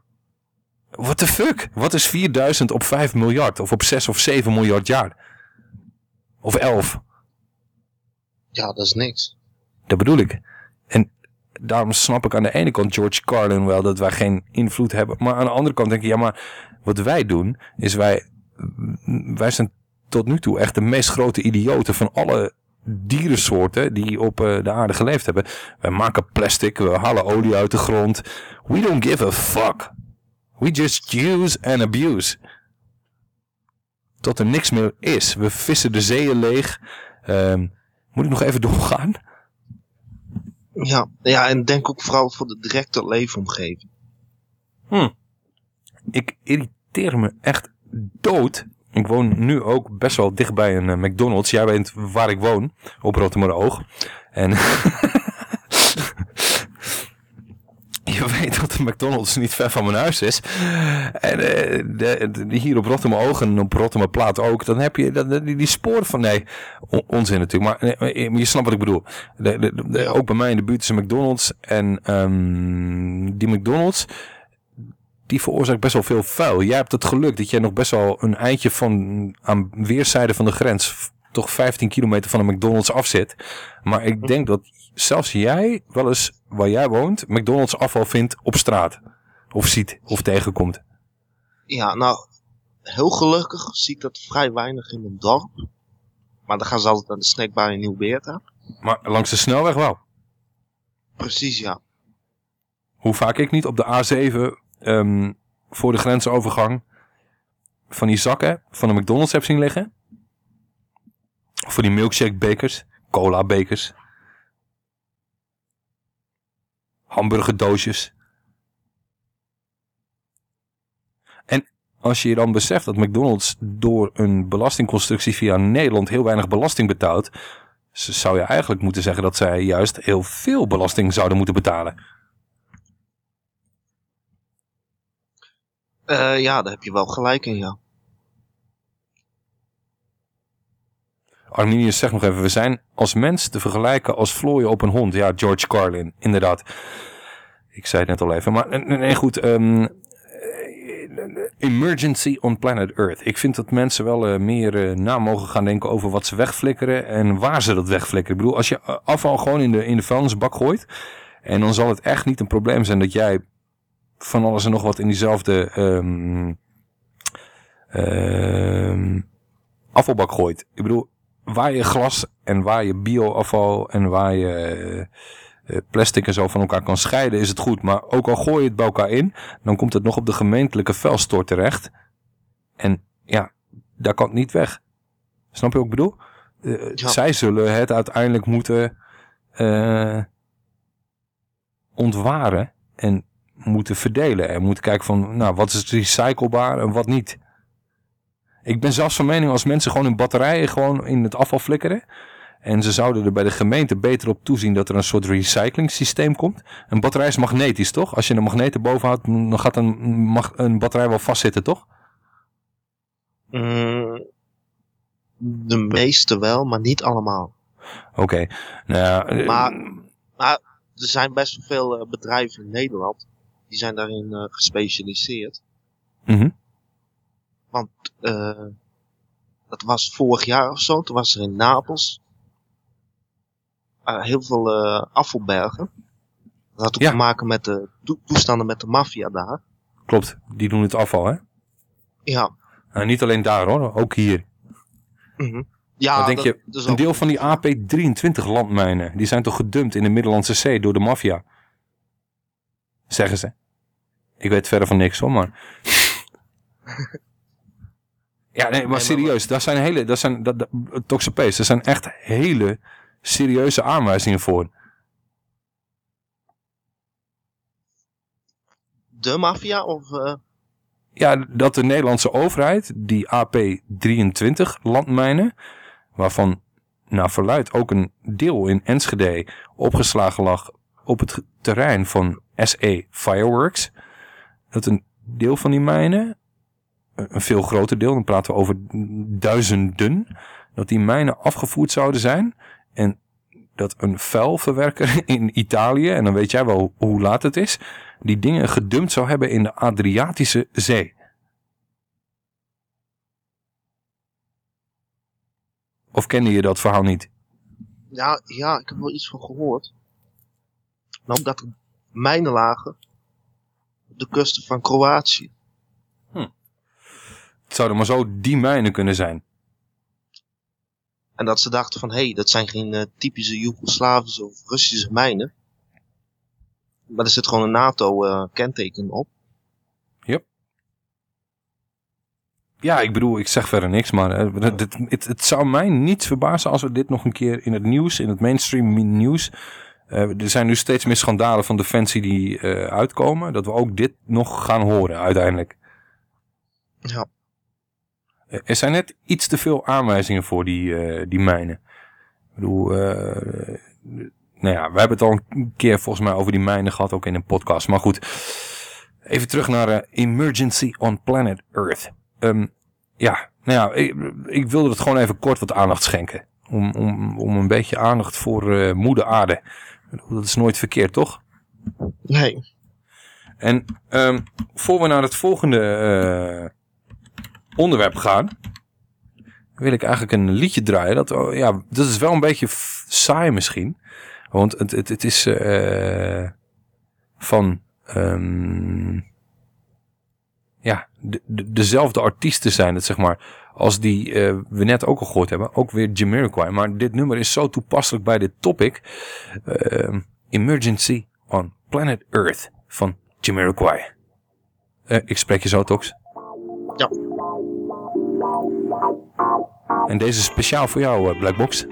what the fuck? Wat is 4000 op 5 miljard? Of op 6 of 7 miljard jaar? Of 11? Ja, dat is niks. Dat bedoel ik. En daarom snap ik aan de ene kant George Carlin wel dat wij geen invloed hebben. Maar aan de andere kant denk ik, ja maar wat wij doen is wij, wij zijn tot nu toe echt de meest grote idioten van alle dierensoorten die op eh, de aarde geleefd hebben. Wij maken plastic, we halen olie uit de grond. We don't give a fuck. We just use and abuse. Tot er niks meer is. We vissen de zeeën leeg. Ehm, moet ik nog even <laughs> doorgaan? Ja, ja, en denk ook vooral voor de directe leefomgeving. Hm. Ik irriteer me echt dood. Ik woon nu ook best wel dicht bij een eh, McDonald's. Jij weet waar ik woon, op Rotterdam-Oog. En <laughs> je <laughs> weet dat de McDonald's niet ver van mijn huis is. En de- hier op Rotterdam-Oog en op Rotterdam-Plaat ook. Dan heb je die, die sporen van... Nee, on- onzin natuurlijk. Maar, je snapt wat ik bedoel. De, ook bij mij in de buurt is een McDonald's. En ehm, die McDonald's die veroorzaakt best wel veel vuil. Jij hebt het geluk dat jij nog best wel een eindje van aan weerszijden van de grens, toch 15 kilometer van een McDonald's af zit. Maar ik denk dat zelfs jij wel eens waar jij woont, McDonald's afval vindt op straat. Of ziet, of tegenkomt. Ja, nou, heel gelukkig zie ik dat vrij weinig in mijn dorp. Maar dan gaan ze altijd naar de snackbar in Nieuw-Beerta. Maar langs de snelweg wel. Precies, ja. Hoe vaak ik niet op de A7 ehm, voor de grensovergang van die zakken van de McDonald's heb zien liggen. Voor die milkshake bekers, cola bekers. Hamburgerdoosjes. En als je je dan beseft dat McDonald's door een belastingconstructie via Nederland heel weinig belasting betaalt, zou je eigenlijk moeten zeggen dat zij juist heel veel belasting zouden moeten betalen. Eh, ja, daar heb je wel gelijk in, ja. Arminius zegt nog even, we zijn als mens te vergelijken als vlooien op een hond. Ja, George Carlin, inderdaad. Ik zei het net al even, maar nee, nee, goed. ehm, emergency on planet Earth. Ik vind dat mensen wel eh, meer eh, na mogen gaan denken over wat ze wegflikkeren en waar ze dat wegflikkeren. Ik bedoel, als je eh, afval gewoon in de, in de vuilnisbak gooit, en dan zal het echt niet een probleem zijn dat jij van alles en nog wat in diezelfde ehm, ehm, afvalbak gooit. Ik bedoel, waar je glas en waar je bioafval en waar je eh, eh, plastic en zo van elkaar kan scheiden, is het goed. Maar ook al gooi je het bij elkaar in, dan komt het nog op de gemeentelijke vuilstort terecht. En ja, daar kan het niet weg. Snap je wat ik bedoel? Eh, Zij zullen het uiteindelijk moeten ontwaren en moeten verdelen. En moeten kijken van, nou, wat is recyclebaar en wat niet. Ik ben zelfs van mening als mensen gewoon hun batterijen gewoon in het afval flikkeren. En ze zouden er bij de gemeente beter op toezien dat er een soort recycling systeem komt. Een batterij is magnetisch, toch? Als je een magneet erboven houdt, dan gaat een, mag een batterij wel vastzitten, toch? Mm, de meeste wel, maar niet allemaal. Oké. Nou ja, eh, Maar, maar er zijn best wel veel eh, bedrijven in Nederland die zijn daarin eh, gespecialiseerd. mhm. Want eh, dat was vorig jaar of zo, toen was er in Napels eh, heel veel eh, afvalbergen. Dat had ook te maken met de toe- toestanden met de maffia daar. Klopt, die doen het afval, hè? Ja. Nou, niet alleen daar hoor, ook hier. Mhm. Ja, denk dat- je, een deel van die AP23 landmijnen, die zijn toch gedumpt in de Middellandse Zee door de maffia? Zeggen ze. Ik weet verder van niks hoor, maar... <laughs> ja, nee, maar serieus, dat zijn hele, dat zijn, dat, dat, Toxapees, dat zijn echt hele serieuze aanwijzingen voor. De maffia of... eh, Ja, dat de Nederlandse overheid die AP23 landmijnen waarvan naar verluid ook een deel in Enschede opgeslagen lag op het terrein van SE Fireworks. Dat een deel van die mijnen, een veel groter deel, dan praten we over duizenden, dat die mijnen afgevoerd zouden zijn en dat een vuilverwerker <laughs> in Italië, en dan weet jij wel hoe laat het is, die dingen gedumpt zou hebben in de Adriatische Zee. Of kende je dat verhaal niet? Ja, ja, ik heb wel iets van gehoord. Nou, dat er mijnen lagen op de kusten van Kroatië. Zouden maar zo die mijnen kunnen zijn. En dat ze dachten van, hé, hey, dat zijn geen eh, typische Joegoslavische of Russische mijnen. Maar er zit gewoon een NATO-kenteken op. Yep. Ja, ik bedoel, ik zeg verder niks, maar eh, het, het, het, het zou mij niet verbazen als we dit nog een keer in het nieuws, in het mainstream nieuws, eh, er zijn nu steeds meer schandalen van Defensie die eh, uitkomen, dat we ook dit nog gaan horen uiteindelijk. Ja. Eh, Er zijn net iets te veel aanwijzingen voor die, eh, die mijnen. Ik bedoel, eh, nou ja, we hebben het al een keer volgens mij over die mijnen gehad, ook in een podcast. Maar goed, even terug naar Emergency on Planet Earth. Ehm, ja, nou ja, ik, ik wilde het gewoon even kort wat aandacht schenken. Om, om, om een beetje aandacht voor moeder aarde. Dat is nooit verkeerd, toch? Nee. En ehm, voor we naar het volgende onderwerp gaan, wil ik eigenlijk een liedje draaien. Dat, oh, ja, dat is wel een beetje saai misschien. Want het, het, het is eh, van ehm, ja, de- dezelfde artiesten zijn het, zeg maar. Als die eh, we net ook al gehoord hebben. Ook weer Jamiroquai. Maar dit nummer is zo toepasselijk bij dit topic. Ehm, Emergency on Planet Earth van Jamiroquai. Eh, ik spreek je zo, Tox. Ja. En deze is speciaal voor jou, eh, Blackbox.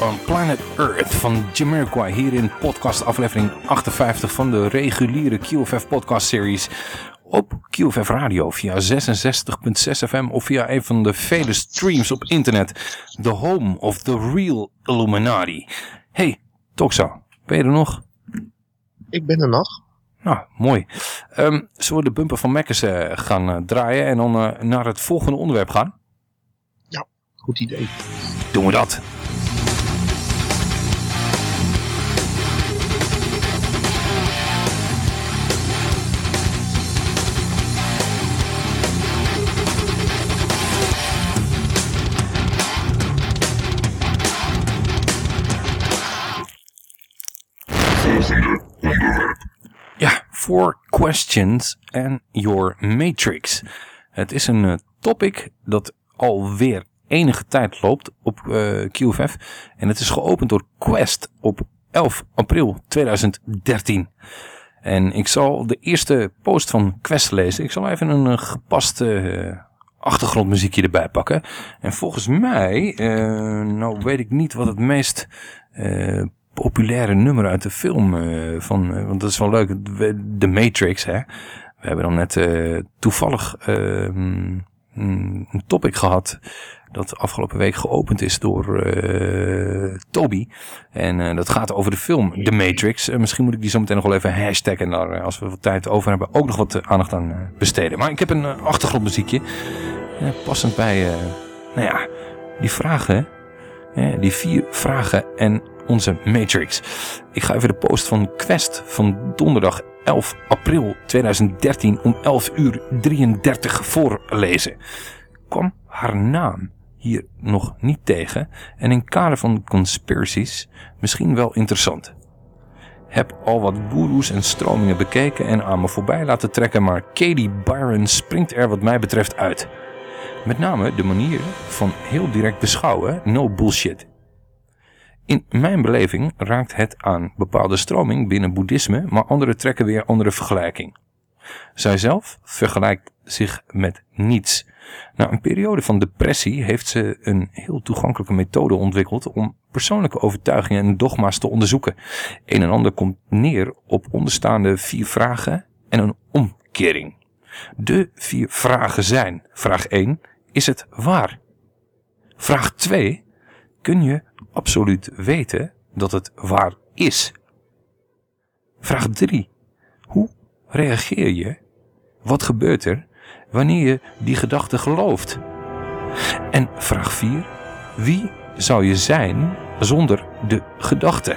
On Planet Earth van Jamiroquai hier in podcast aflevering 58 van de reguliere QFF podcast series op QFF Radio via 66.6 FM of via een van de vele streams op internet. The home of the real Illuminati. Hey, Toxa, ben je er nog? Ik ben er nog. Nou, mooi. Ehm, zullen we de bumper van Mekkes eh, gaan eh, draaien en dan eh, naar het volgende onderwerp gaan? Ja, goed idee. Doen we dat. Four Questions and Your Matrix. Het is een eh, topic dat alweer enige tijd loopt op eh, QFF. En het is geopend door Quest op 11 april 2013. En ik zal de eerste post van Quest lezen. Ik zal even een eh, gepast eh, achtergrondmuziekje erbij pakken. En volgens mij, nou weet ik niet wat het meest populaire nummer uit de film eh, van, eh, want dat is wel leuk, The Matrix hè. We hebben dan net eh, toevallig eh, mm, een topic gehad dat afgelopen week geopend is door eh, Toby. En dat gaat over de film The Matrix. Misschien moet ik die zo meteen nog wel even hashtaggen. En daar, als we wat tijd over hebben, ook nog wat aandacht aan besteden. Maar ik heb een achtergrondmuziekje. passend bij, nou ja, die vragen. die vier vragen en onze Matrix. Ik ga even de post van Quest van donderdag 11 april 2013 om 11 uur 33 voorlezen. Kwam haar naam hier nog niet tegen en in kader van conspiracies misschien wel interessant. Heb al wat goeroes en stromingen bekeken en aan me voorbij laten trekken, maar Katie Byron springt er wat mij betreft uit. Met name de manier van heel direct beschouwen, no bullshit. In mijn beleving raakt het aan bepaalde stroming binnen boeddhisme, maar anderen trekken weer andere vergelijking. Zij zelf vergelijkt zich met niets. Na een periode van depressie heeft ze een heel toegankelijke methode ontwikkeld om persoonlijke overtuigingen en dogma's te onderzoeken. Een en ander komt neer op onderstaande vier vragen en een omkering. De vier vragen zijn: vraag 1: is het waar? Vraag 2: kun je absoluut weten dat het waar is? Vraag 3: hoe reageer je? Wat gebeurt er wanneer je die gedachte gelooft? En vraag 4. Wie zou je zijn zonder de gedachte?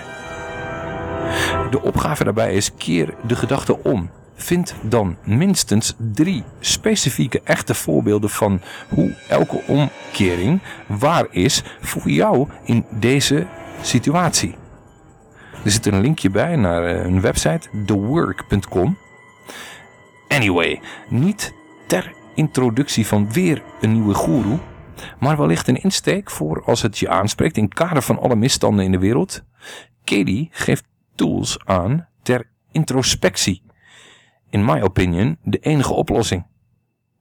De opgave daarbij is keer de gedachte om. Vind dan minstens drie specifieke echte voorbeelden van hoe elke omkering waar is voor jou in deze situatie. Er zit een linkje bij naar eh, een website, thework.com. Anyway, niet ter introductie van weer een nieuwe goeroe, maar wellicht een insteek voor als het je aanspreekt in kader van alle misstanden in de wereld. Katie geeft tools aan ter introspectie. In my opinion de enige oplossing.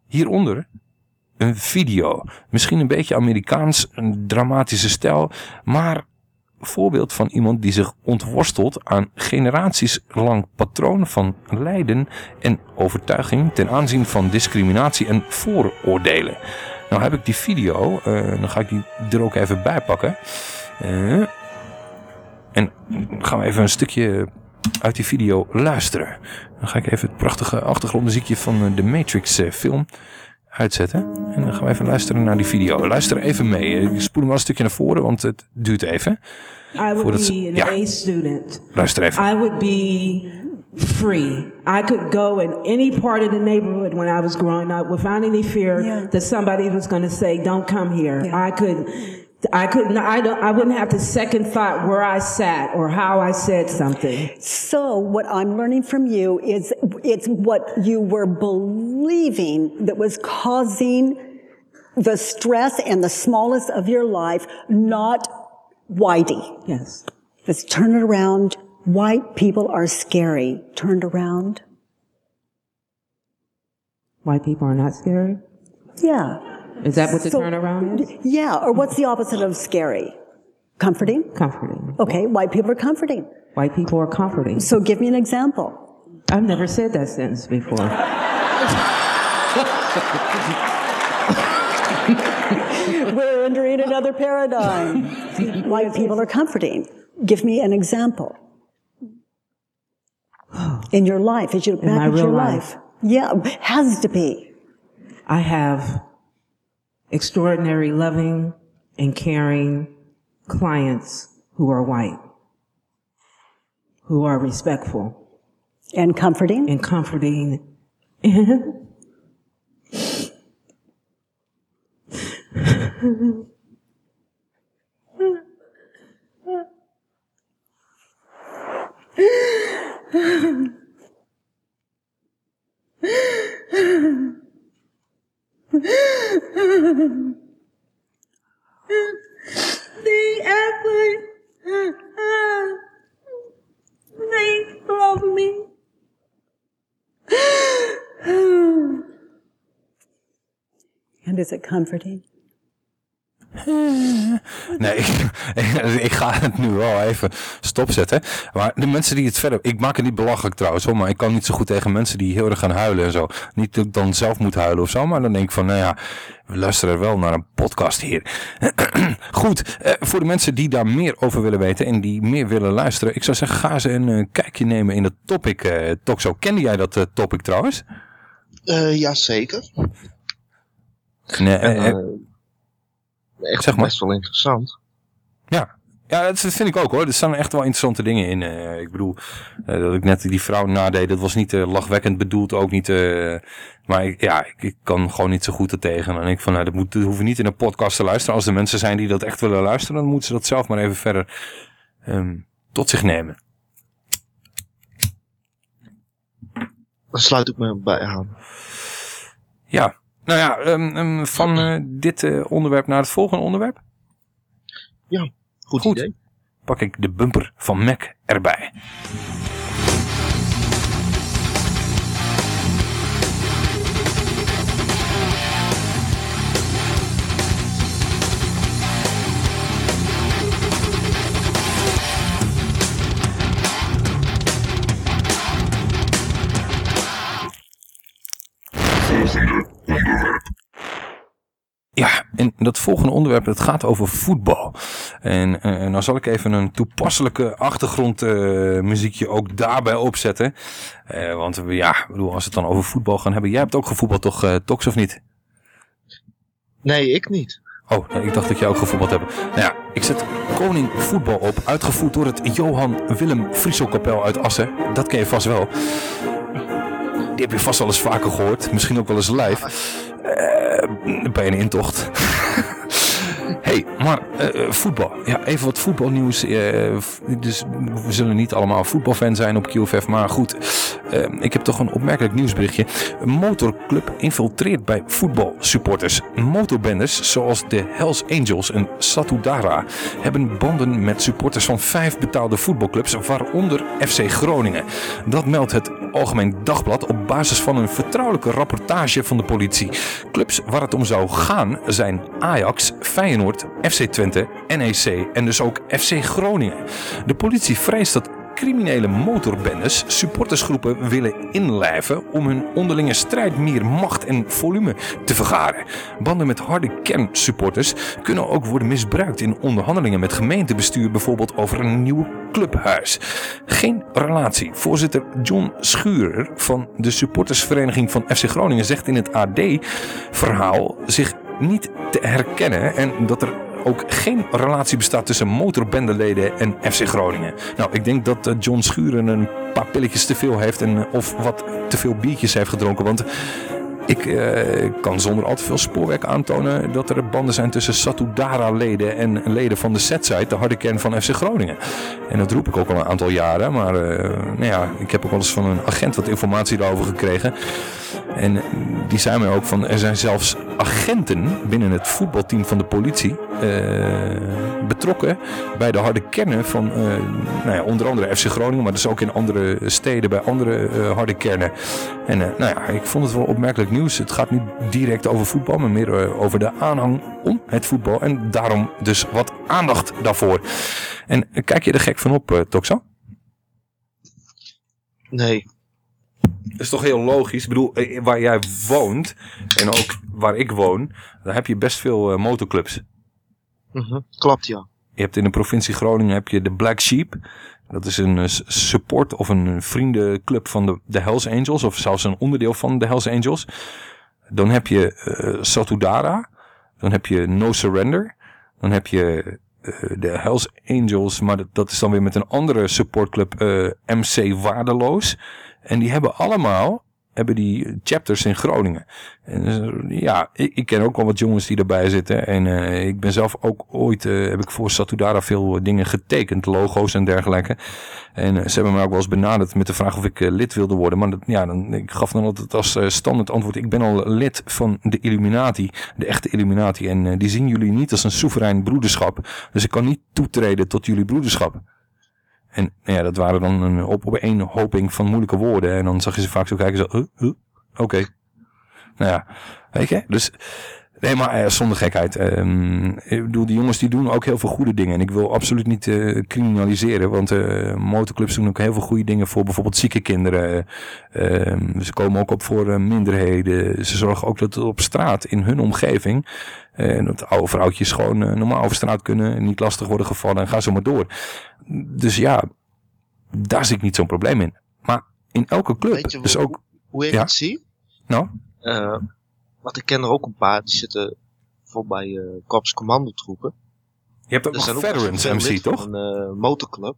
Hieronder een video. Misschien een beetje Amerikaans, een dramatische stijl, maar voorbeeld van iemand die zich ontworstelt aan generaties lang patroon van lijden en overtuiging ten aanzien van discriminatie en vooroordelen. Nou heb ik die video, eh, dan ga ik die er ook even bij pakken. Eh, en gaan we even een stukje uit die video luisteren. Dan ga ik even het prachtige achtergrondmuziekje van eh, de Matrix eh, film uitzetten. En dan gaan we even luisteren naar die video. Luister even mee. Ik spoel hem wel een stukje naar voren, want het duurt even. I would Voordat be an ja. A student. Luister even. I would be free. I could go in any part of the neighborhood when I was growing up without any fear that somebody was going to say, "Don't come here." I could. I couldn't. I don't. I wouldn't have to second thought where I sat or how I said something. So what I'm learning from you is it's what you were believing that was causing the stress and the smallness of your life, not whitey. Yes. Let's turn it around. White people are scary. Turned around. White people are not scary. Yeah. Is that what the So- turnaround is? Yeah, or what's the opposite of scary? Comforting? Comforting. Okay, white people are comforting. White people are comforting. So give me an example. I've never said that sentence before. <laughs> We're entering another paradigm. White people are comforting. Give me an example. In your life, as you look In back at real your life. life. Yeah, has to be. I have extraordinary, loving, and caring clients who are white, who are respectful. And comforting? And comforting. <laughs> They act like they love me. And is it comforting? <laughs> Nee, ik, <laughs> ik ga het nu wel even stopzetten. Maar de mensen die het verder... Ik maak het niet belachelijk trouwens hoor, maar ik kan niet zo goed tegen mensen die heel erg gaan huilen en zo. Niet dat ik dan zelf moet huilen of zo, maar dan denk ik van, nou ja, we luisteren wel naar een podcast hier. <clears throat> Goed, eh, voor de mensen die daar meer over willen weten en die meer willen luisteren. Ik zou zeggen, ga eens een eh, kijkje nemen in het topic eh talkshow. Kende jij dat topic trouwens? Eh Jazeker. Nee, echt zeg maar. best wel interessant. Ja. Ja, dat vind ik ook hoor. Er staan echt wel interessante dingen in. Eh, ik bedoel, eh, dat ik net die vrouw nadeed, dat was niet eh, lachwekkend bedoeld, ook niet. maar ik, ja, ik, ik kan gewoon niet zo goed er tegen. En ik van, nou, dat, moet, dat hoeven niet in een podcast te luisteren. Als er mensen zijn die dat echt willen luisteren, dan moeten ze dat zelf maar even verder ehm, tot zich nemen. Daar sluit ik me bij aan. Ja, nou ja, ehm, ehm, van eh, dit eh, onderwerp naar het volgende onderwerp. Ja, goed, goed. idee. Pak ik de bumper van Mac erbij. Dat volgende onderwerp, dat gaat over voetbal. En eh nou zal ik even een toepasselijke achtergrondmuziekje ook daarbij opzetten. Eh, want we- ja, bedoel, als we het dan over voetbal gaan hebben. Jij hebt ook gevoetbald toch, eh Tox, of niet? Nee, ik niet. Oh, nee, ik dacht dat jij ook gevoetbald hebt. Nou ja, ik zet Koning Voetbal op, uitgevoerd door het Johan Willem Frieselkapel uit Assen. Dat ken je vast wel. Die heb je vast wel eens vaker gehoord, misschien ook wel eens live. Eh, bij een intocht. Hey, maar eh, voetbal. Ja, even wat voetbalnieuws. eh, dus we zullen niet allemaal voetbalfan zijn op QFF. Maar goed, eh, ik heb toch een opmerkelijk nieuwsberichtje. Motorclub infiltreert bij voetbalsupporters. Motorbendes zoals de Hells Angels en Satudara hebben banden met supporters van vijf betaalde voetbalclubs, waaronder FC Groningen. Dat meldt het Algemeen Dagblad op basis van een vertrouwelijke rapportage van de politie. Clubs waar het om zou gaan zijn Ajax, Feyenoord, FC Twente, NEC en dus ook FC Groningen. De politie vreest dat criminele motorbendes supportersgroepen willen inlijven om hun onderlinge strijd meer macht en volume te vergaren. Banden met harde kernsupporters kunnen ook worden misbruikt in onderhandelingen met gemeentebestuur, bijvoorbeeld over een nieuw clubhuis. Geen relatie. Voorzitter John Schurer van de supportersvereniging van FC Groningen zegt in het AD-verhaal zich niet te herkennen en dat er ook geen relatie bestaat tussen motorbendeleden en FC Groningen. Nou, ik denk dat eh, John Schuren een paar pilletjes te veel heeft en, of wat te veel biertjes heeft gedronken. Want ik eh, kan zonder al te veel spoorwerk aantonen dat er banden zijn tussen Satudara-leden en leden van de Z-site, de harde kern van FC Groningen. En dat roep ik ook al een aantal jaren, maar eh, nou ja, ik heb ook wel eens van een agent wat informatie daarover gekregen. En die zei mij ook van, er zijn zelfs agenten binnen het voetbalteam van de politie eh, betrokken bij de harde kernen van eh, nou ja, onder andere FC Groningen, maar dus ook in andere steden bij andere eh, harde kernen. En nou ja, ik vond het wel opmerkelijk nieuws. Het gaat niet direct over voetbal, maar meer over de aanhang om het voetbal. En daarom dus wat aandacht daarvoor. En kijk je er gek van op, Toxa? Nee. Dat is toch heel logisch. Ik bedoel, eh, waar jij woont en ook waar ik woon, daar heb je best veel eh, motorclubs. Mhm, Klopt, ja. Je hebt in de provincie Groningen heb je de Black Sheep. Dat is een eh, support of een vriendenclub van de, de Hells Angels. Of zelfs een onderdeel van de Hells Angels. Dan heb je eh, Satudara. Dan heb je No Surrender. Dan heb je de Hells Angels. Maar dat, dat is dan weer met een andere supportclub. MC Waardeloos. En die hebben allemaal hebben die chapters in Groningen. En, eh, ja, ik, ik ken ook wel wat jongens die erbij zitten. En eh, ik ben zelf ook ooit, eh, heb ik voor Satudara veel dingen getekend. Logo's en dergelijke. En ze hebben me ook wel eens benaderd met de vraag of ik lid wilde worden. Maar ja, dan, ik gaf dan altijd als standaard antwoord. Ik ben al lid van de Illuminati. De echte Illuminati. En die zien jullie niet als een soeverein broederschap. Dus ik kan niet toetreden tot jullie broederschap. En nou ja, dat waren dan een op, op één hoping van moeilijke woorden. En dan zag je ze vaak zo kijken, zo, oké. Nou ja, weet je, dus... Nee, maar eh, zonder gekheid. Ehm, ik bedoel, die jongens die doen ook heel veel goede dingen. En ik wil absoluut niet eh, criminaliseren. Want eh motorclubs doen ook heel veel goede dingen voor bijvoorbeeld zieke kinderen. Ehm, ze komen ook op voor minderheden. Ze zorgen ook dat op straat, in hun omgeving... eh, dat oude vrouwtjes gewoon eh, normaal over straat kunnen. Niet lastig worden gevallen en ga zo maar door. Dus ja, daar zie ik niet zo'n probleem in. Maar in elke club Weet je is hoe- ook... Hoe ik Ja? het zie? Nou? Eh, want ik ken er ook een paar, die zitten bijvoorbeeld bij eh Korps Commandotroepen. Je hebt ook Er nog zijn Veterans MC, toch? Een eh, motorclub.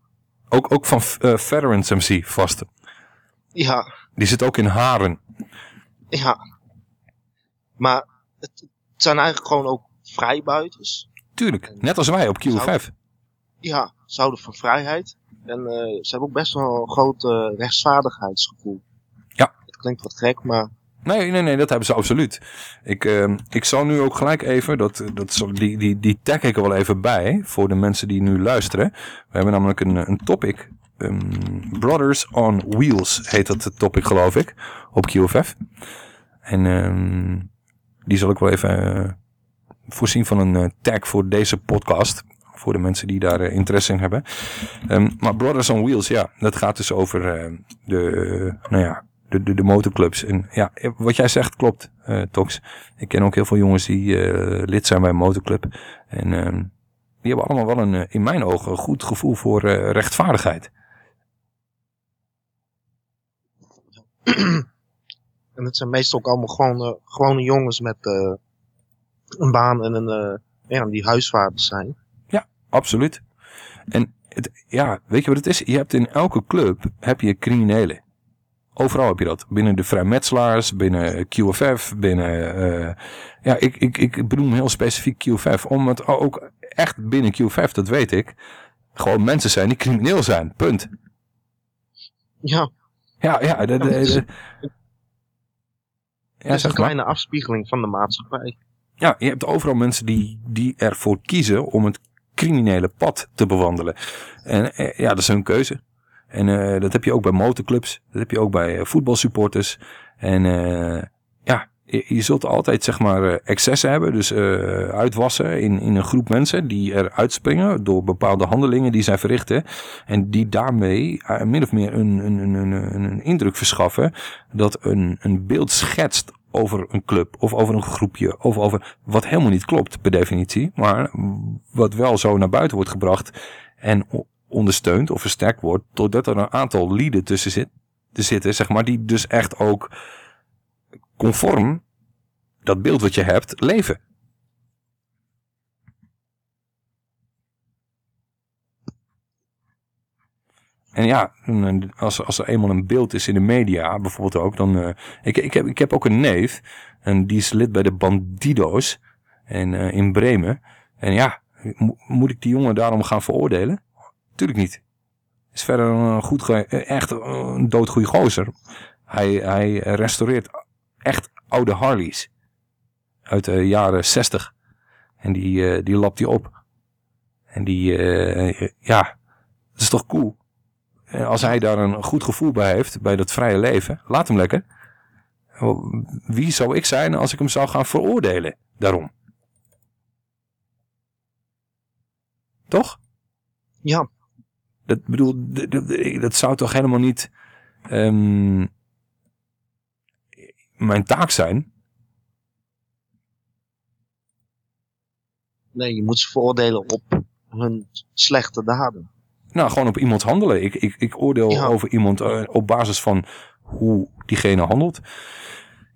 Ook, ook van eh Veterans MC vast. Ja, Die zit ook in Haren. ja. Maar het, het zijn eigenlijk gewoon ook vrijbuiters. Tuurlijk, net als wij op QFF. Ja, ze houden van vrijheid. En eh, ze hebben ook best wel een groot eh, rechtsvaardigheidsgevoel. Ja. Het klinkt wat gek, maar Nee, nee, nee, dat hebben ze absoluut. Ik, eh, ik zal nu ook gelijk even, dat, dat die, die, die tag ik er wel even bij voor de mensen die nu luisteren. We hebben namelijk een, een topic. ehm, Brothers on Wheels heet dat topic, geloof ik, op QFF. En ehm, die zal ik wel even eh, voorzien van een eh, tag voor deze podcast. Voor de mensen die daar eh, interesse in hebben. Ehm, maar Brothers on Wheels, ja, dat gaat dus over de, nou ja, de, de, de motorclubs. En ja, wat jij zegt klopt, Tox. Ik ken ook heel veel jongens die lid zijn bij een motorclub. En ehm, die hebben allemaal wel een, in mijn ogen, een goed gevoel voor rechtvaardigheid. <clears throat> En het zijn meestal ook allemaal gewoon, gewone jongens met eh, een baan en een, eh, ja, die huisvaarders zijn. Ja, absoluut. En het, ja, weet je wat het is? Je hebt in elke club heb je criminelen. Overal heb je dat. Binnen de vrijmetselaars, binnen QFF, binnen... eh, ja, ik, ik, ik bedoel heel specifiek QFF. Omdat ook echt binnen QFF, dat weet ik... gewoon mensen zijn die crimineel zijn. Punt. Ja. Ja, ja. De, de, het de- Het is zeg een maar. kleine afspiegeling van de maatschappij. Ja, je hebt overal mensen die, die ervoor kiezen om het criminele pad te bewandelen. En eh, ja, dat is hun keuze. En eh, dat heb je ook bij motorclubs. Dat heb je ook bij eh, voetbalsupporters. En ja, je, zult altijd zeg maar eh, excessen hebben. Dus eh, uitwassen in, in een groep mensen die er uitspringen door bepaalde handelingen die zij verrichten. En die daarmee eh, min of meer een, een, een, een, indruk verschaffen dat een, een beeld schetst over een club of over een groepje of over wat helemaal niet klopt per definitie, maar wat wel zo naar buiten wordt gebracht en ondersteund of versterkt wordt doordat er een aantal lieden tussen zit, te zitten, zeg maar, die dus echt ook conform dat beeld wat je hebt leven. En ja, als, als er eenmaal een beeld is in de media, bijvoorbeeld ook, dan... eh, ik, ik, heb, ik heb ook een neef, en die is lid bij de Bandido's en, eh, in Bremen. En ja, mo- moet ik die jongen daarom gaan veroordelen? Tuurlijk niet. Is verder een goed, eh, echt een doodgoeie gozer. Hij, hij restaureert echt oude Harleys. Uit de jaren 60. En die, eh, die lapt hij op. En die, eh, ja, dat is toch cool. En als hij daar een goed gevoel bij heeft, bij dat vrije leven, laat hem lekker. Wie zou ik zijn als ik hem zou gaan veroordelen daarom? Toch? Ja. Dat bedoel, dat zou toch helemaal niet ehm, mijn taak zijn? Nee, je moet ze veroordelen op hun slechte daden. Nou, gewoon op iemand handelen. Ik, ik, ik oordeel over iemand eh, op basis van hoe diegene handelt.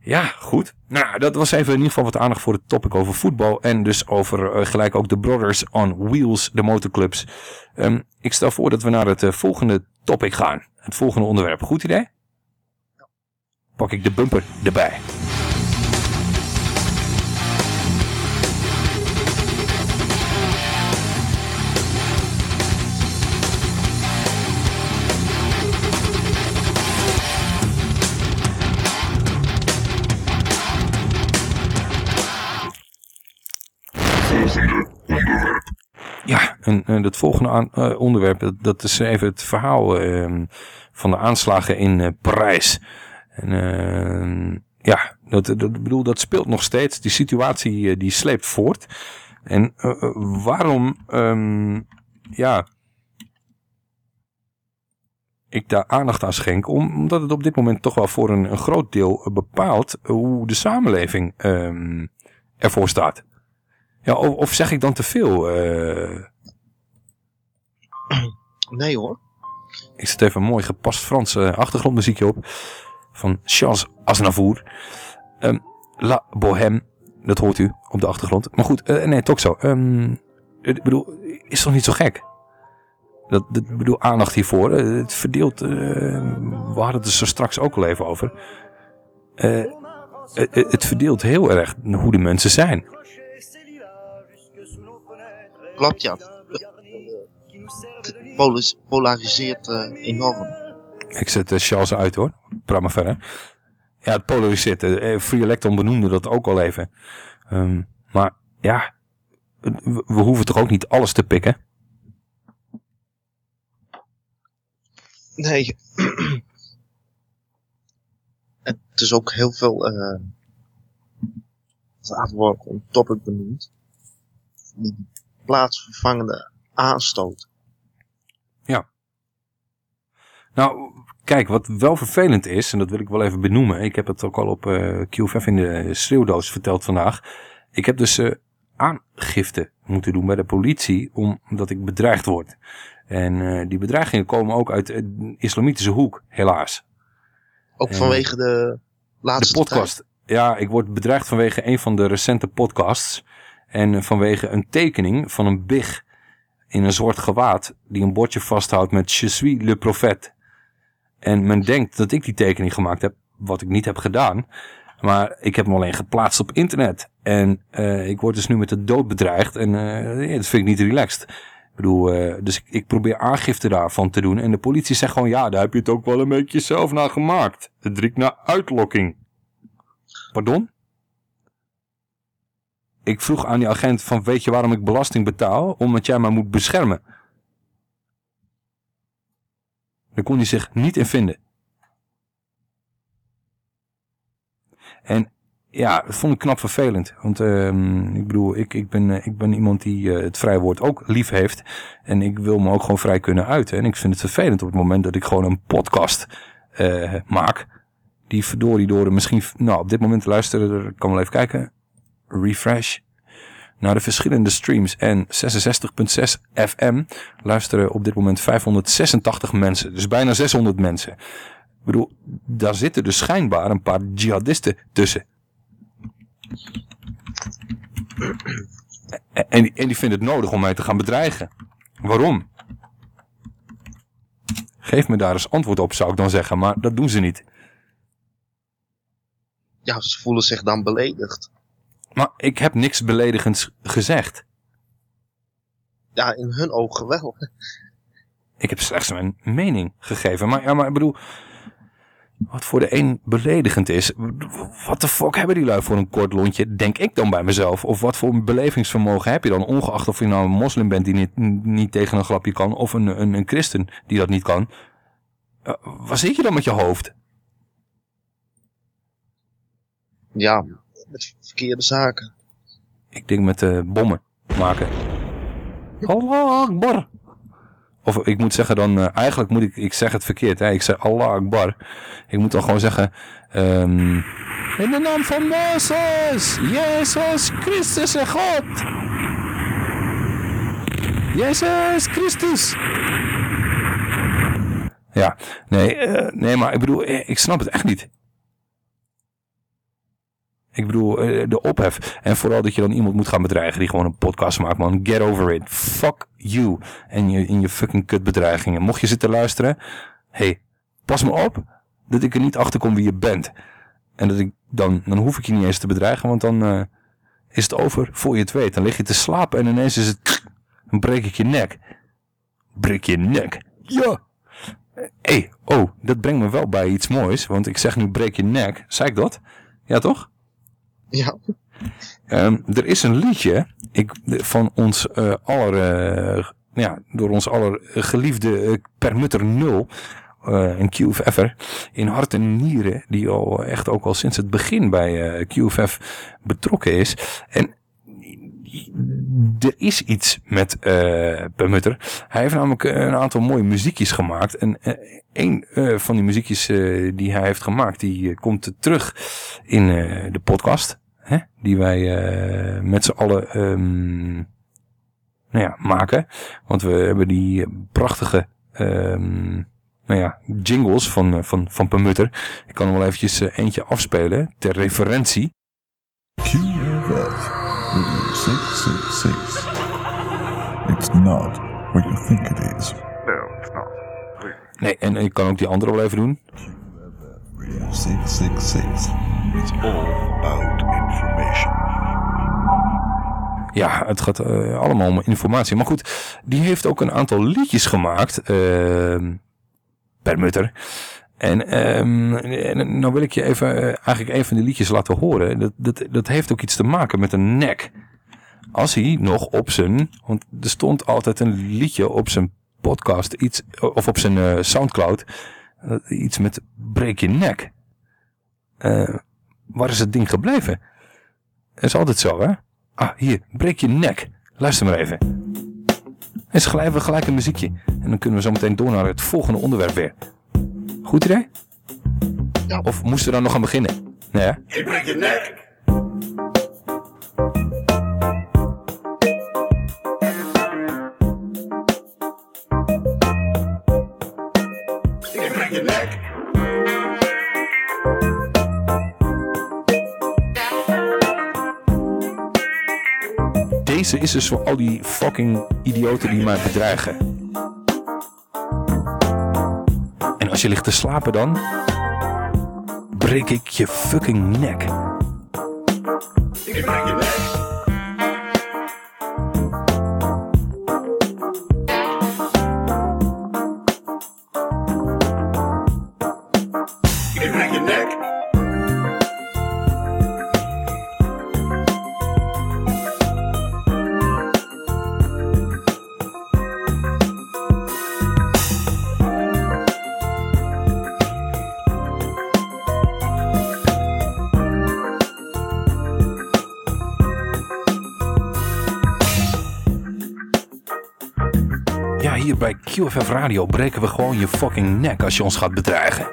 Ja, goed. Nou, dat was even in ieder geval wat aandacht voor het topic over voetbal. En dus over eh, gelijk ook de Brothers on Wheels, de motorclubs. Ehm, ik stel voor dat we naar het eh, volgende topic gaan. Het volgende onderwerp. Goed idee? Pak ik de bumper erbij. Ja, en, en het volgende aan, eh, onderwerp, dat, dat is even het verhaal ehm, van de aanslagen in eh, Parijs. En ehm, ja, dat, bedoel, dat speelt nog steeds. Die situatie eh, die sleept voort. En eh, eh, waarom, ehm, ja, ik daar aandacht aan schenk, om- omdat het op dit moment toch wel voor een, een groot deel bepaalt hoe de samenleving ehm, ervoor staat. Ja, of, of zeg ik dan te veel? eh? Nee hoor. Ik zet even een mooi gepast Frans eh, achtergrondmuziekje op. Van Charles Aznavour. Ehm, La Bohème. Dat hoort u op de achtergrond. Maar goed, eh, nee, toch zo. Ehm, ik bedoel, is toch niet zo gek? Dat, dat bedoel, aandacht hiervoor. eh, het verdeelt... eh, we hadden het er zo straks ook al even over. Eh, het, verdeelt heel erg hoe de mensen zijn. Klopt ja. Het polariseert eh, enorm. Ik zet Charles uit hoor. Praat maar verder. Ja, het polariseert. eh, Free Electron benoemde dat ook al even. Ehm, maar ja, we, hoeven toch ook niet alles te pikken? Nee. <clears throat> het is ook heel veel. het wordt een topic benoemd. Die plaatsvervangende aanstoot. Ja. Nou, kijk, wat wel vervelend is, en dat wil ik wel even benoemen. Ik heb het ook al op eh QFF in de schreeuwdoos verteld vandaag. Ik heb dus eh, aangifte moeten doen bij de politie, omdat ik bedreigd word. En eh, die bedreigingen komen ook uit de islamitische hoek, helaas. Ook En- vanwege de laatste de podcast. Ja, ik word bedreigd vanwege een van de recente podcasts. En vanwege een tekening van een big in een zwart gewaad die een bordje vasthoudt met Je suis le prophète. En men denkt dat ik die tekening gemaakt heb, wat ik niet heb gedaan. Maar ik heb hem alleen geplaatst op internet. En eh, ik word dus nu met de dood bedreigd. En eh, dat vind ik niet relaxed. Ik bedoel, eh, dus ik, ik probeer aangifte daarvan te doen. En de politie zegt gewoon, ja, daar heb je het ook wel een beetje zelf naar gemaakt. Het riekt naar uitlokking. Pardon? Ik vroeg aan die agent van, weet je waarom ik belasting betaal? Omdat jij mij moet beschermen. Daar kon hij zich niet in vinden. En ja, dat vond ik knap vervelend. Want ehm, ik bedoel, ik, ik, ben, eh, ik ben iemand die eh, het vrije woord ook lief heeft. En ik wil me ook gewoon vrij kunnen uiten. En ik vind het vervelend op het moment dat ik gewoon een podcast eh, maak. Die verdorie door misschien... Nou, op dit moment luisteren, er- ik kan wel even kijken. Refresh. Naar de verschillende streams. En 66.6 FM luisteren op dit moment 586 mensen. Dus bijna 600 mensen. Ik bedoel, daar zitten dus schijnbaar een paar jihadisten tussen. En, die, en die vinden het nodig om mij te gaan bedreigen. Waarom? Geef me daar eens antwoord op, zou ik dan zeggen. Maar dat doen ze niet. Ja, ze voelen zich dan beledigd. Maar ik heb niks beledigends gezegd. Ja, in hun ogen wel. Ik heb slechts mijn mening gegeven. Maar, ja, maar ik bedoel... wat voor de een beledigend is. Wat de fuck hebben die lui voor een kort lontje? Denk ik dan bij mezelf. Of wat voor belevingsvermogen heb je dan? Ongeacht of je nou een moslim bent die niet, niet tegen een grapje kan. Of een, een, een christen die dat niet kan. Uh, waar zit je dan met je hoofd? Ja, met verkeerde zaken. Ik denk met uh, bommen maken. Allah Akbar. Of ik moet zeggen dan, uh, eigenlijk moet ik, ik zeg het verkeerd. Hè? Ik zeg Allah Akbar. Ik moet dan gewoon zeggen, um, in de naam van Mozes, Jezus Christus en God. Jezus Christus. Ja, nee, uh, nee, maar ik bedoel, ik snap het echt niet. Ik bedoel, de ophef. En vooral dat je dan iemand moet gaan bedreigen die gewoon een podcast maakt, man. Get over it. Fuck you. En je, in je fucking kutbedreigingen. Mocht je zitten luisteren, hey, pas me op dat ik er niet achter kom wie je bent. En dat ik dan, dan hoef ik je niet eens te bedreigen, want dan uh, is het over voor je het weet. Dan lig je te slapen en ineens is het, dan breek ik je nek. Breek je nek. Ja. Hey, oh, dat brengt me wel bij iets moois, want ik zeg nu breek je nek. Zei ik dat? Ja, toch? Ja. Um, er is een liedje ik, van ons uh, aller, uh, ja, door ons aller geliefde uh, Permutter Nul, een QFF'er, in hart en nieren, die al echt ook al sinds het begin bij QFF betrokken is. En er is iets met Permutter. Hij heeft namelijk een aantal mooie muziekjes gemaakt. En een van die muziekjes die hij heeft gemaakt, die komt terug in de podcast. Hè, die wij uh, met z'n allen um, nou ja, maken. Want we hebben die prachtige um, nou ja, jingles van, van, van Permutter. Ik kan er wel eventjes uh, eentje afspelen ter referentie. QFF 666. It's not what you think it is. No, it's not. Nee, en ik kan ook die andere wel even doen. 666. It's all about Ja, het gaat uh, allemaal om informatie. Maar goed, die heeft ook een aantal liedjes gemaakt. Uh, per mutter. En, um, en nou wil ik je even, uh, eigenlijk een van die liedjes laten horen. Dat, dat, dat heeft ook iets te maken met een nek. Als hij nog op zijn, want er stond altijd een liedje op zijn podcast, iets, of op zijn Soundcloud, iets met breek je nek. Waar is het ding gebleven? Dat is altijd zo, hè? Ah, hier, breek je nek. Luister maar even. En schrijven we gelijk een muziekje. En dan kunnen we zo meteen door naar het volgende onderwerp weer. Goed idee? Ja. Of moesten we dan nog aan beginnen? Nee, hè? Ik breek je nek. Deze is dus voor al die fucking idioten die mij bedreigen. En als je ligt te slapen dan... breek ik je fucking nek. 5 Radio breken we gewoon je fucking nek als je ons gaat bedreigen.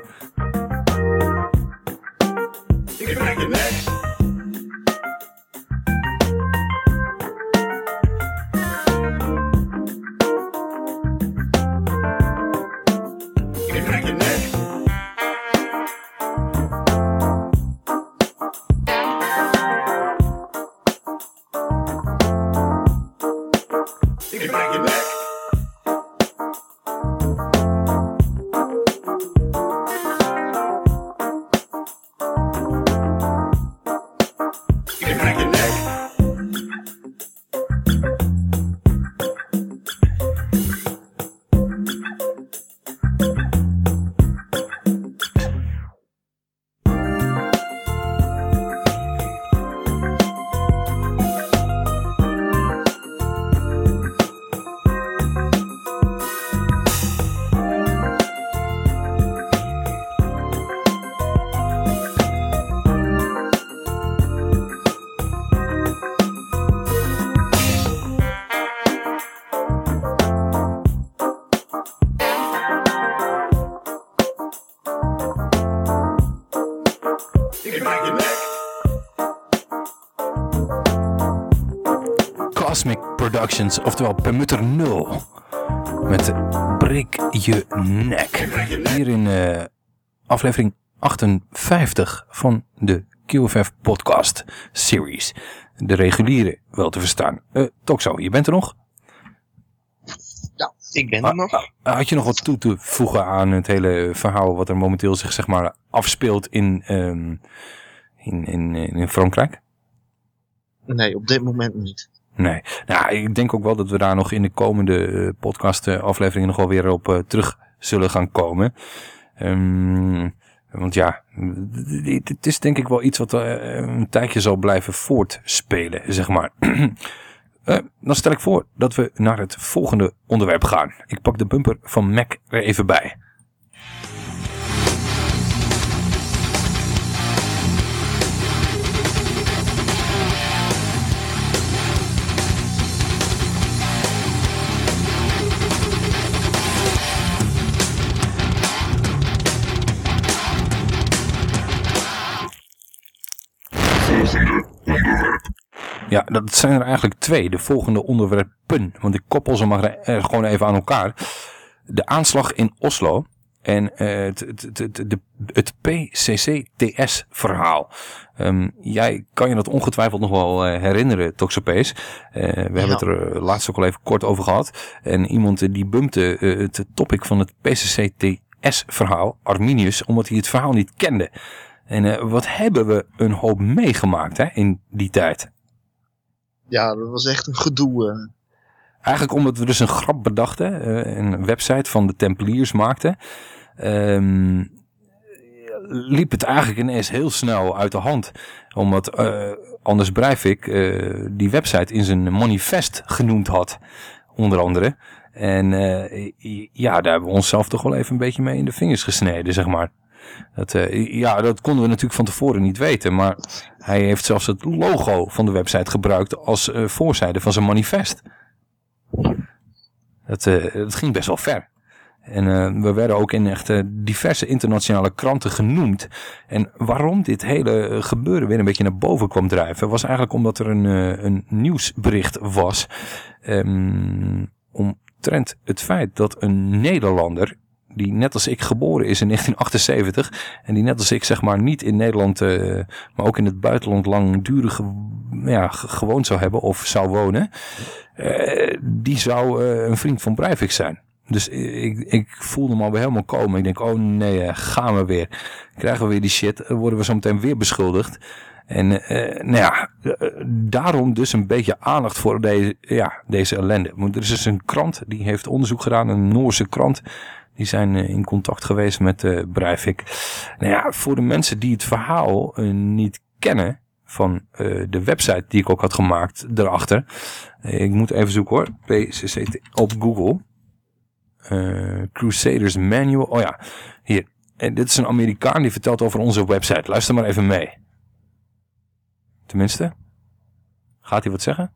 Productions, oftewel Permutter 0. Met Breek je nek. Hier in eh, aflevering 58 van de QFF podcast series. De reguliere, wel te verstaan. Eh Toxo, je bent er nog? Ja, ik ben er nog. Had je nog wat toe te voegen aan het hele verhaal wat er momenteel zich zeg maar afspeelt in, ehm, in, in, in Frankrijk? Nee, op dit moment niet. Nee. Nou, ik denk ook wel dat we daar nog in de komende eh, podcast eh, afleveringen nog wel weer op eh, terug zullen gaan komen. Ehm, want ja, het is denk ik wel iets wat een tijdje zal blijven voortspelen, zeg maar. <clears throat> Dan stel ik voor dat we naar het volgende onderwerp gaan. Ik pak de bumper van Mac er even bij. Ja, dat zijn er eigenlijk twee. De volgende onderwerpen. Want ik koppel ze maar eh, gewoon even aan elkaar. De aanslag in Oslo. En eh, het, het, het, het, het PCCTS-verhaal. Ehm, jij kan je dat ongetwijfeld nog wel eh, herinneren, Toxopees. We hebben het er laatst ook al even kort over gehad. En iemand die bumpte het topic van het PCCTS-verhaal, Arminius, omdat hij het verhaal niet kende. En wat hebben we een hoop meegemaakt hè, in die tijd. Ja, dat was echt een gedoe. eh. Eigenlijk omdat we dus een grap bedachten, eh, een website van de Tempeliers maakten, ehm, liep het eigenlijk ineens heel snel uit de hand. Omdat eh, Anders Breivik eh, die website in zijn manifest genoemd had, onder andere. En ja, daar hebben we onszelf toch wel even een beetje mee in de vingers gesneden, zeg maar. Dat, eh, ja, dat konden we natuurlijk van tevoren niet weten. Maar hij heeft zelfs het logo van de website gebruikt als eh, voorzijde van zijn manifest. Dat, eh, dat ging best wel ver. En we werden ook in echt diverse internationale kranten genoemd. En waarom dit hele gebeuren weer een beetje naar boven kwam drijven... was eigenlijk omdat er een, een nieuwsbericht was... ehm, omtrent het feit dat een Nederlander... die net als ik geboren is in 1978... en die net als ik zeg maar niet in Nederland... eh, maar ook in het buitenland langdurig ja, ge- gewoond zou hebben of zou wonen... eh, die zou eh, een vriend van Breivik zijn. Dus ik, ik voelde me alweer helemaal komen. Ik denk, oh nee, gaan we weer. Krijgen we weer die shit. Worden we zo meteen weer beschuldigd. En nou ja, daarom dus een beetje aandacht voor deze, ja, deze ellende. Want er is dus een krant, die heeft onderzoek gedaan. Een Noorse krant. Die zijn eh, in contact geweest met eh Breivik. Nou ja, voor de mensen die het verhaal eh, niet kennen van de website die ik ook had gemaakt erachter. Ik moet even zoeken hoor. PCCT op Google. Crusaders Manual. Oh ja, hier. En dit is een Amerikaan die vertelt over onze website. Luister maar even mee. Tenminste. Gaat hij wat zeggen?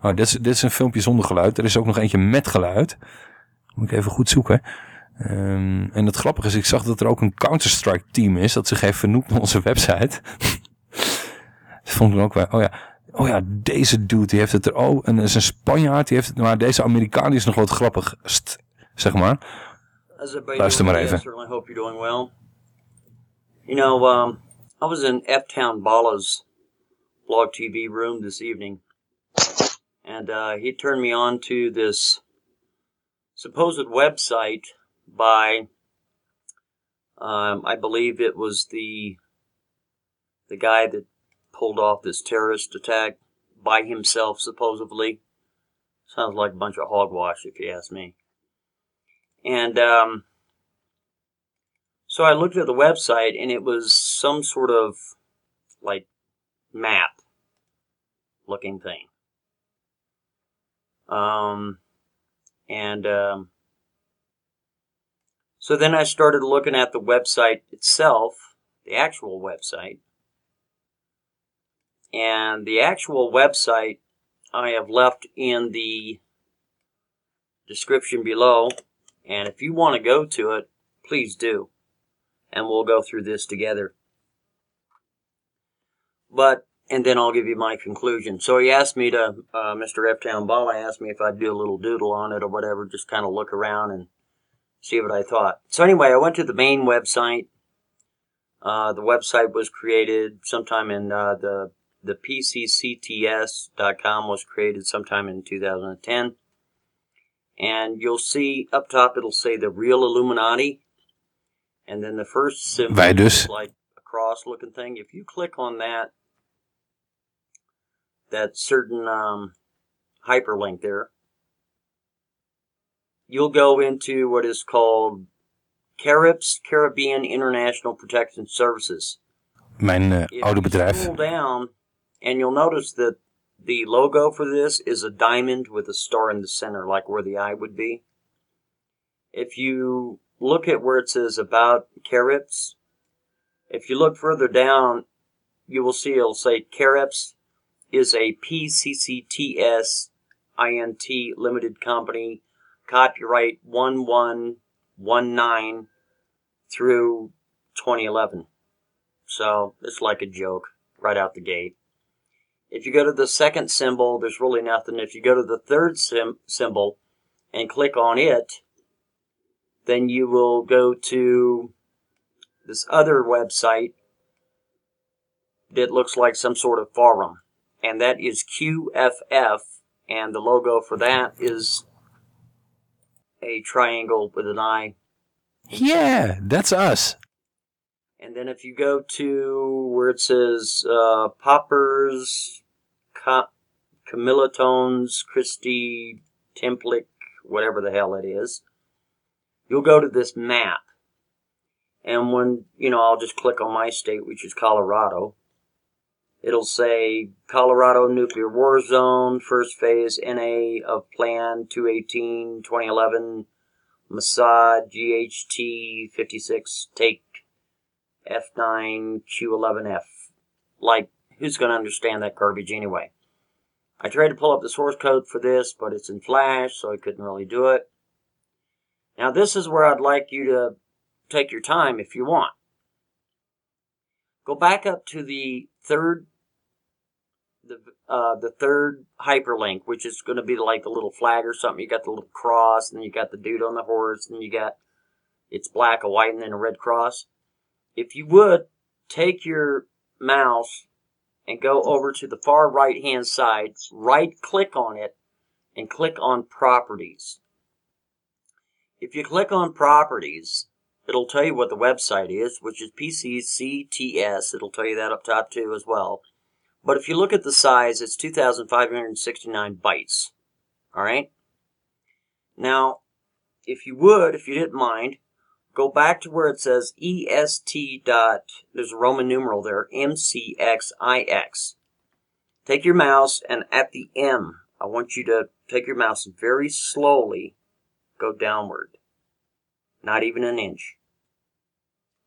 Oh, dit is, dit is een filmpje zonder geluid. Er is ook nog eentje met geluid. Moet ik even goed zoeken. Ehm, en het grappige is, ik zag dat er ook een Counter-Strike team is. Dat zich heeft vernoemd naar onze website. <laughs> dat vond ik ook wel. Oh ja. Oh ja, deze dude die heeft het er. Oh, en dat is een Spanjaard. Die heeft het. Maar deze Amerikaan die is nog wat grappig. Zeg maar. Luister maar even. certainly hope you're doing well. You know, um, I was in F-Town Bala's blog TV room this evening, and uh, he turned me on to this supposed website by, um, I believe it was the the guy that pulled off this terrorist attack by himself, supposedly. Sounds like a bunch of hogwash, if you ask me. And um, so I looked at the website, and it was some sort of like map looking thing. Um, and um, so then I started looking at the website itself, the actual website. And the actual website I have left in the description below. And if you want to go to it, please do. And we'll go through this together. But and then I'll give you my conclusion. So he asked me to, uh, Mr. F Town Bala asked me if I'd do a little doodle on it or whatever, just kind of look around and see what I thought. So anyway, I went to the main website. Uh, the website was created sometime in uh, the the PCCTS.com was created sometime in 2010. And you'll see up top it'll say the real Illuminati. And then the first symbol Wij dus. like a cross looking thing. If you click on that that certain um, hyperlink there, you'll go into what is called Caribs Caribbean International Protection Services. Mijn If oude you bedrijf. Scroll down, and you'll notice that the logo for this is a diamond with a star in the center, like where the eye would be. If you look at where it says about Caribs, if you look further down, you will see it'll say Caribs is a PCCTS INT limited company, copyright 1119 through 2011. So it's like a joke right out the gate. If you go to the second symbol, there's really nothing. If you go to the third sim- symbol and click on it, then you will go to this other website that looks like some sort of forum. And that is QFF. And the logo for that is a triangle with an eye Yeah, that's us. And then if you go to where it says uh, Poppers, Ca- Camillatones, Christie, Templic, whatever the hell it is, you'll go to this map. And when, you know, I'll just click on my state, which is Colorado. It'll say Colorado Nuclear War Zone, first phase NA of Plan 218 2011, Mossad GHT 56, take F9Q11F. Like, who's going to understand that garbage anyway? I tried to pull up the source code for this, but it's in Flash, so I couldn't really do it. Now, this is where I'd like you to take your time if you want. Go back up to the third, the uh, the third hyperlink, which is going to be like the little flag or something. You got the little cross, and then you got the dude on the horse, and you got it's black, a white, and then a red cross. If you would take your mouse and go over to the far right hand side, right click on it, and click on properties. If you click on properties, it'll tell you what the website is, which is PCCTS. It'll tell you that up top too as well. But if you look at the size, it's 2,569 bytes. All right. Now, if you would, if you didn't mind, go back to where it says EST dot, there's a Roman numeral there, MCXIX. Take your mouse and at the M, I want you to take your mouse and very slowly go downward. Not even an inch.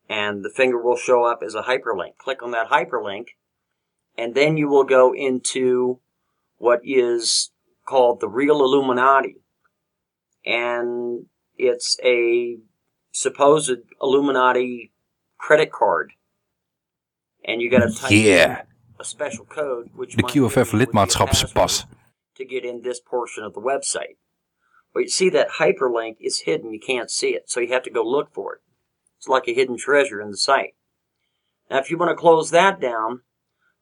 And the finger will show up as a hyperlink. Click on that hyperlink, and then you will go into what is called the real Illuminati. And it's a supposed Illuminati credit card. And you got to type Yeah. a special code, which be QFF lidmaatschapspas. to get in this portion of the website. But you see that hyperlink is hidden, you can't see it, so you have to go look for it. It's like a hidden treasure in the site. Now, if you want to close that down,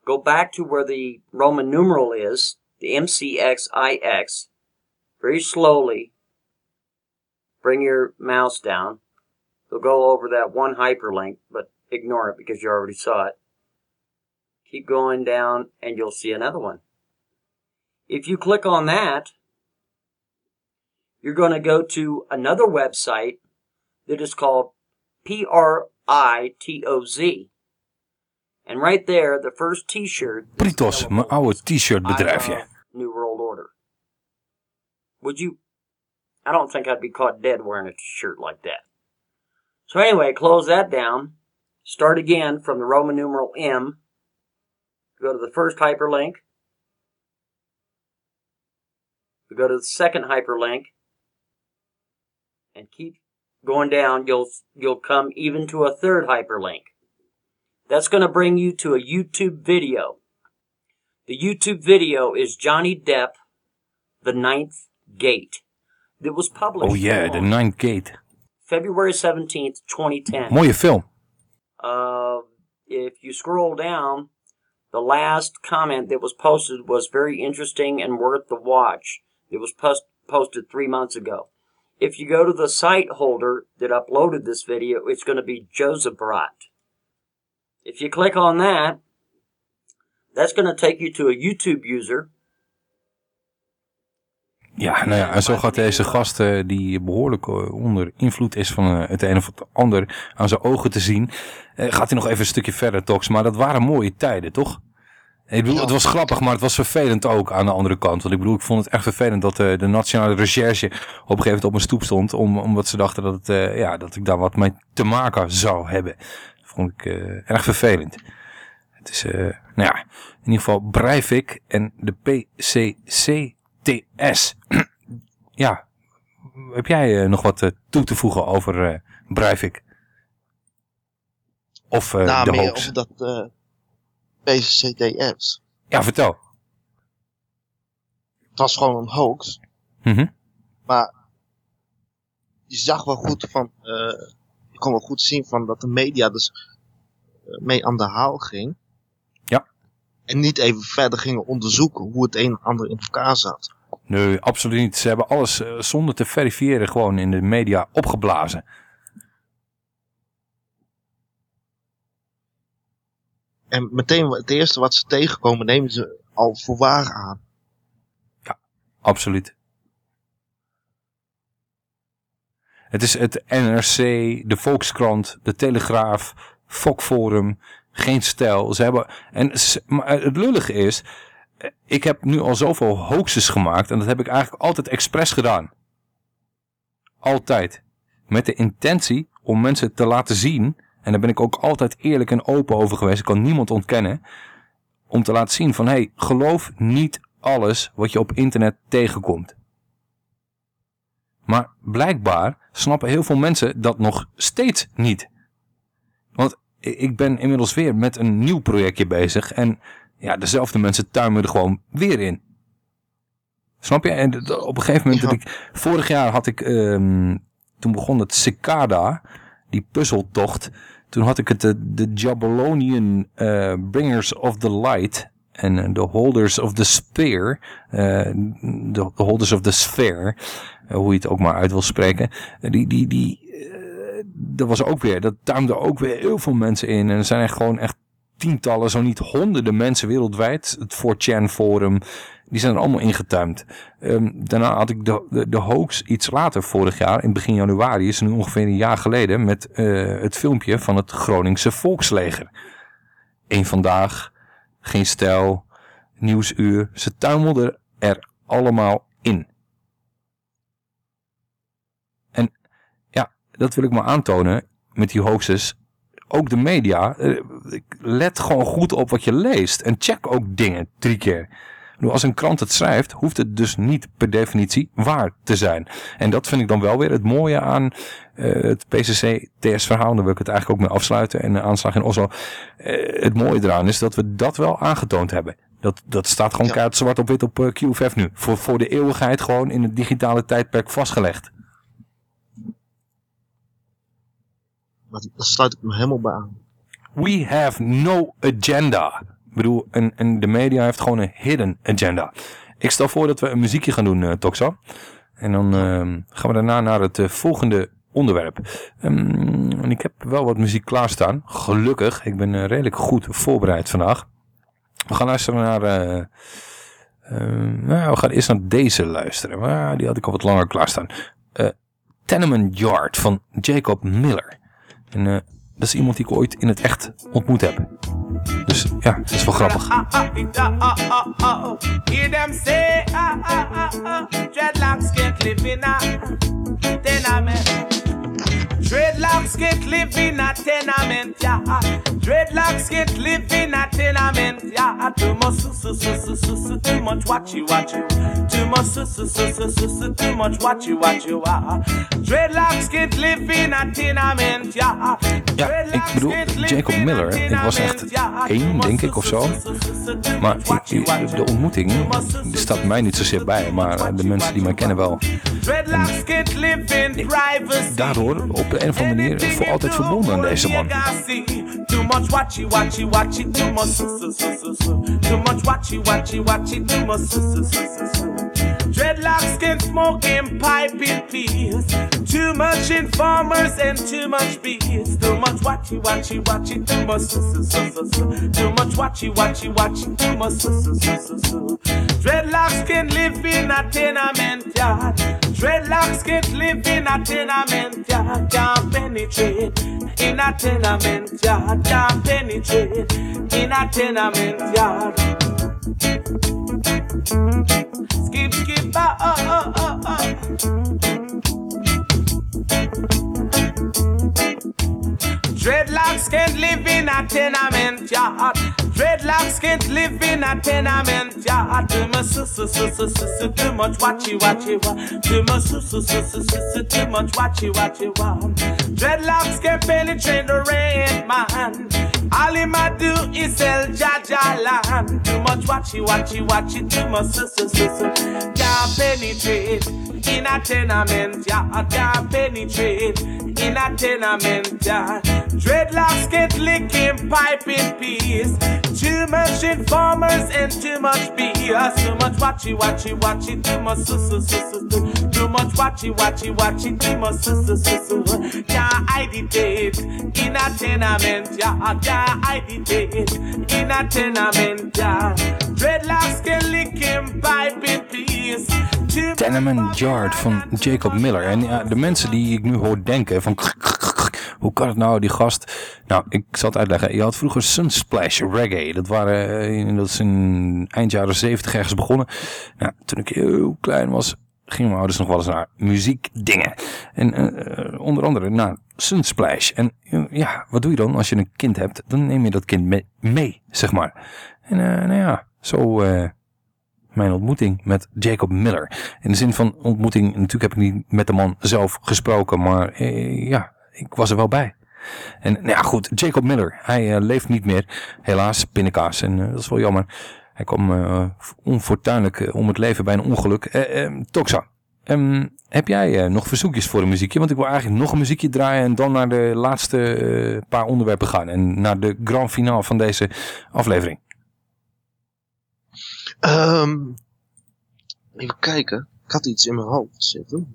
go back to where the Roman numeral is, the MCXIX, very slowly. Bring your mouse down. You'll go over that one hyperlink, but ignore it because you already saw it. Keep going down, and you'll see another one. If you click on that, you're going to go to another website that is called PRITOZ. And right there, the first t-shirt Pritos, mijn oude t-shirt bedrijfje. Uh, New World Order. Would you? I don't think I'd be caught dead wearing a shirt like that. So anyway, close that down. Start again from the Roman numeral M. Go to the first hyperlink. You go to the second hyperlink. And keep going down. You'll you'll come even to a third hyperlink. That's going to bring you to a YouTube video. The YouTube video is Johnny Depp, The Ninth Gate. It was published Oh yeah, The Ninth Gate. February 17th, 2010. Mooie film. Uh, if you scroll down, the last comment that was posted was very interesting and worth the watch. It was post- posted three months ago. If you go to the site holder that uploaded this video, it's going to be Joseph Brat. If you click on that, that's going to take you to a YouTube user. Ja, nou ja, zo gaat deze gast, eh, die behoorlijk eh, onder invloed is van eh, het een of het ander, aan zijn ogen te zien, gaat hij nog even een stukje verder, Tox. Maar dat waren mooie tijden, toch? Ik bedoel, het was grappig, maar het was vervelend ook aan de andere kant. Want ik bedoel, ik vond het echt vervelend dat de Nationale Recherche op een gegeven moment op mijn stoep stond. Om, omdat ze dachten dat, het, ja, dat ik daar wat mee te maken zou hebben. Vond ik eh, erg vervelend. Het is, eh, nou ja, in ieder geval Breivik en de PCCTS. <clears throat> ja, heb jij eh, nog wat toe te voegen over Breivik? Of nou, de meer hoax? over dat PCCTS. Ja, vertel. Het was gewoon een hoax. Mhm. Maar je zag wel goed van, eh, je kon wel goed zien van dat de media dus eh, mee aan de haal ging. Ja. En niet even verder gingen onderzoeken hoe het een en ander in elkaar zat. Nee, absoluut niet. Ze hebben alles eh, zonder te verifiëren gewoon in de media opgeblazen. En meteen het eerste wat ze tegenkomen nemen ze al voor waar aan. Absoluut. Het is het NRC, de Volkskrant, de Telegraaf, Fokforum, geen stijl. Ze hebben, en maar het lullige is, eh, ik heb nu al zoveel hoaxes gemaakt en dat heb ik eigenlijk altijd expres gedaan. Altijd. Met de intentie om mensen te laten zien, en daar ben ik ook altijd eerlijk en open over geweest, ik kan niemand ontkennen, om te laten zien van, hé, hey, geloof niet alles wat je op internet tegenkomt. Maar blijkbaar snappen heel veel mensen dat nog steeds niet. Want ik ben inmiddels weer met een nieuw projectje bezig en ja, dezelfde mensen tuimen er gewoon weer in. Snap je? En op een gegeven moment, dat ik, vorig jaar had ik, ehm, toen begon het Cicada, die puzzeltocht. Toen had ik het de, de Jabberlonian eh, Bringers of the Light en eh, de Holders of the Sphere, eh, de, de Holders of the Sphere, eh, hoe je het ook maar uit wil spreken, eh, die, die, die, eh, dat was ook weer, dat tuimde ook weer heel veel mensen in. En er zijn echt gewoon echt tientallen, zo niet honderden mensen wereldwijd. Het 4chan forum, die zijn er allemaal ingetuimd. Ehm, daarna had ik de, de, hoax iets later vorig jaar, in begin januari, is nu ongeveer een jaar geleden, met eh, het filmpje van het Groningse Volksleger. Eén vandaag, geen stijl, nieuwsuur. Ze tuimelden er allemaal in. En ja, dat wil ik maar aantonen met die hoaxes. Ook de media, eh, let gewoon goed op wat je leest. En check ook dingen drie keer. Als een krant het schrijft, hoeft het dus niet per definitie waar te zijn. En dat vind ik dan wel weer het mooie aan eh, het PCC-TS-verhaal. Daar wil ik het eigenlijk ook mee afsluiten. En de aanslag in Oslo. Eh, het mooie eraan is dat we dat wel aangetoond hebben. Dat, dat staat gewoon kaart zwart op wit op eh, QFF nu. Voor, voor de eeuwigheid gewoon in het digitale tijdperk vastgelegd. Maar daar sluit ik me helemaal bij aan. We have no agenda. Ik bedoel, en, en de media heeft gewoon een hidden agenda. Ik stel voor dat we een muziekje gaan doen, Toxa. En dan ehm, gaan we daarna naar het eh, volgende onderwerp. Ehm, ik heb wel wat muziek klaarstaan. Gelukkig. Ik ben eh, redelijk goed voorbereid vandaag. We gaan luisteren naar... eh, eh, nou, we gaan eerst naar deze luisteren. Maar die had ik al wat langer klaarstaan. Tenement Yard van Jacob Miller. En eh, dat is iemand die ik ooit in het echt ontmoet heb. Dus ja, dat is wel grappig. Dreadlocks can't live in a tenement, yeah. Dreadlocks can't live in a tenement. Yeah, too much, su- su- su- su- su- su- too much watchy watchy. Too much, su- su- su- su- su- su- too much watchy watchy. Ah. Dreadlocks can't live in a tenement. Yeah, Ja, ik bedoel, Jacob Miller, ik was echt één, denk ik, of zo. Maar de ontmoeting, die staat mij niet zozeer bij, maar de mensen die mij kennen wel. privacy. Daardoor op de een of andere manier voor altijd verbonden aan deze man. Dreadlocks can smoke and pipe in peace. Too much informers and too much beats. Too much watchy watchy watchy. Too much. su- su- su- su- su. Too much watchy watchy watchy. Too much. su- su- su- su- su. Dreadlocks can live in a tenement yard. Dreadlocks can't live in a tenement yard. Can't penetrate in a tenement yard. Can't penetrate in a tenement yard. Skip, skip, ah, ah, ah, ah, ah. Dreadlocks can't live in a tenement yard. Dreadlocks can't live in a tenement yard. Too much, su- su- su- su- su- too much watchy watchy wa. Too much, su- su- su- su- su- su- too much watchy watchy wa. Dreadlocks can't penetrate the rain man. All him a do is sell Jaja land. Too much watchy watchy watchy. Too much, su- su- su- su- can't penetrate in a tenement yard. Can't penetrate in a tenement yard. Dreadlocks get licking pipe in peace. Too much informers and too much BS. Too much watchy watchy watchy. Too much su su su su su. Too much watchy watchy much su su su su. Can't hide it in a tenement yard. Can't hide it in a tenement yard. Dreadlocks get licking pipe in peace. Tenement Yard van Jacob Miller. En ja, de mensen die ik nu hoor denken van... Hoe kan het nou, die gast... Nou, ik zal het uitleggen. Je had vroeger Sunsplash Reggae. Dat, waren, eh, dat is in eind jaren 70 ergens begonnen. Nou, toen ik heel klein was, gingen mijn ouders nog wel eens naar muziekdingen. En eh, eh, onder andere naar Sunsplash. En eh, ja, wat doe je dan als je een kind hebt? Dan neem je dat kind mee, zeg maar. En nou ja, zo... mijn ontmoeting met Jacob Miller. In de zin van ontmoeting, natuurlijk heb ik niet met de man zelf gesproken, maar ja, ik was er wel bij. En nou ja, goed, Jacob Miller, hij leeft niet meer, helaas, pindakaas. En dat is wel jammer. Hij kwam eh, onfortuinlijk eh, om het leven bij een ongeluk. Eh, eh, Toxa, ehm, heb jij nog verzoekjes voor een muziekje? Want ik wil eigenlijk nog een muziekje draaien en dan naar de laatste paar onderwerpen gaan. En naar de grand finale van deze aflevering. Ehm, even kijken. Ik had iets in mijn hoofd zitten.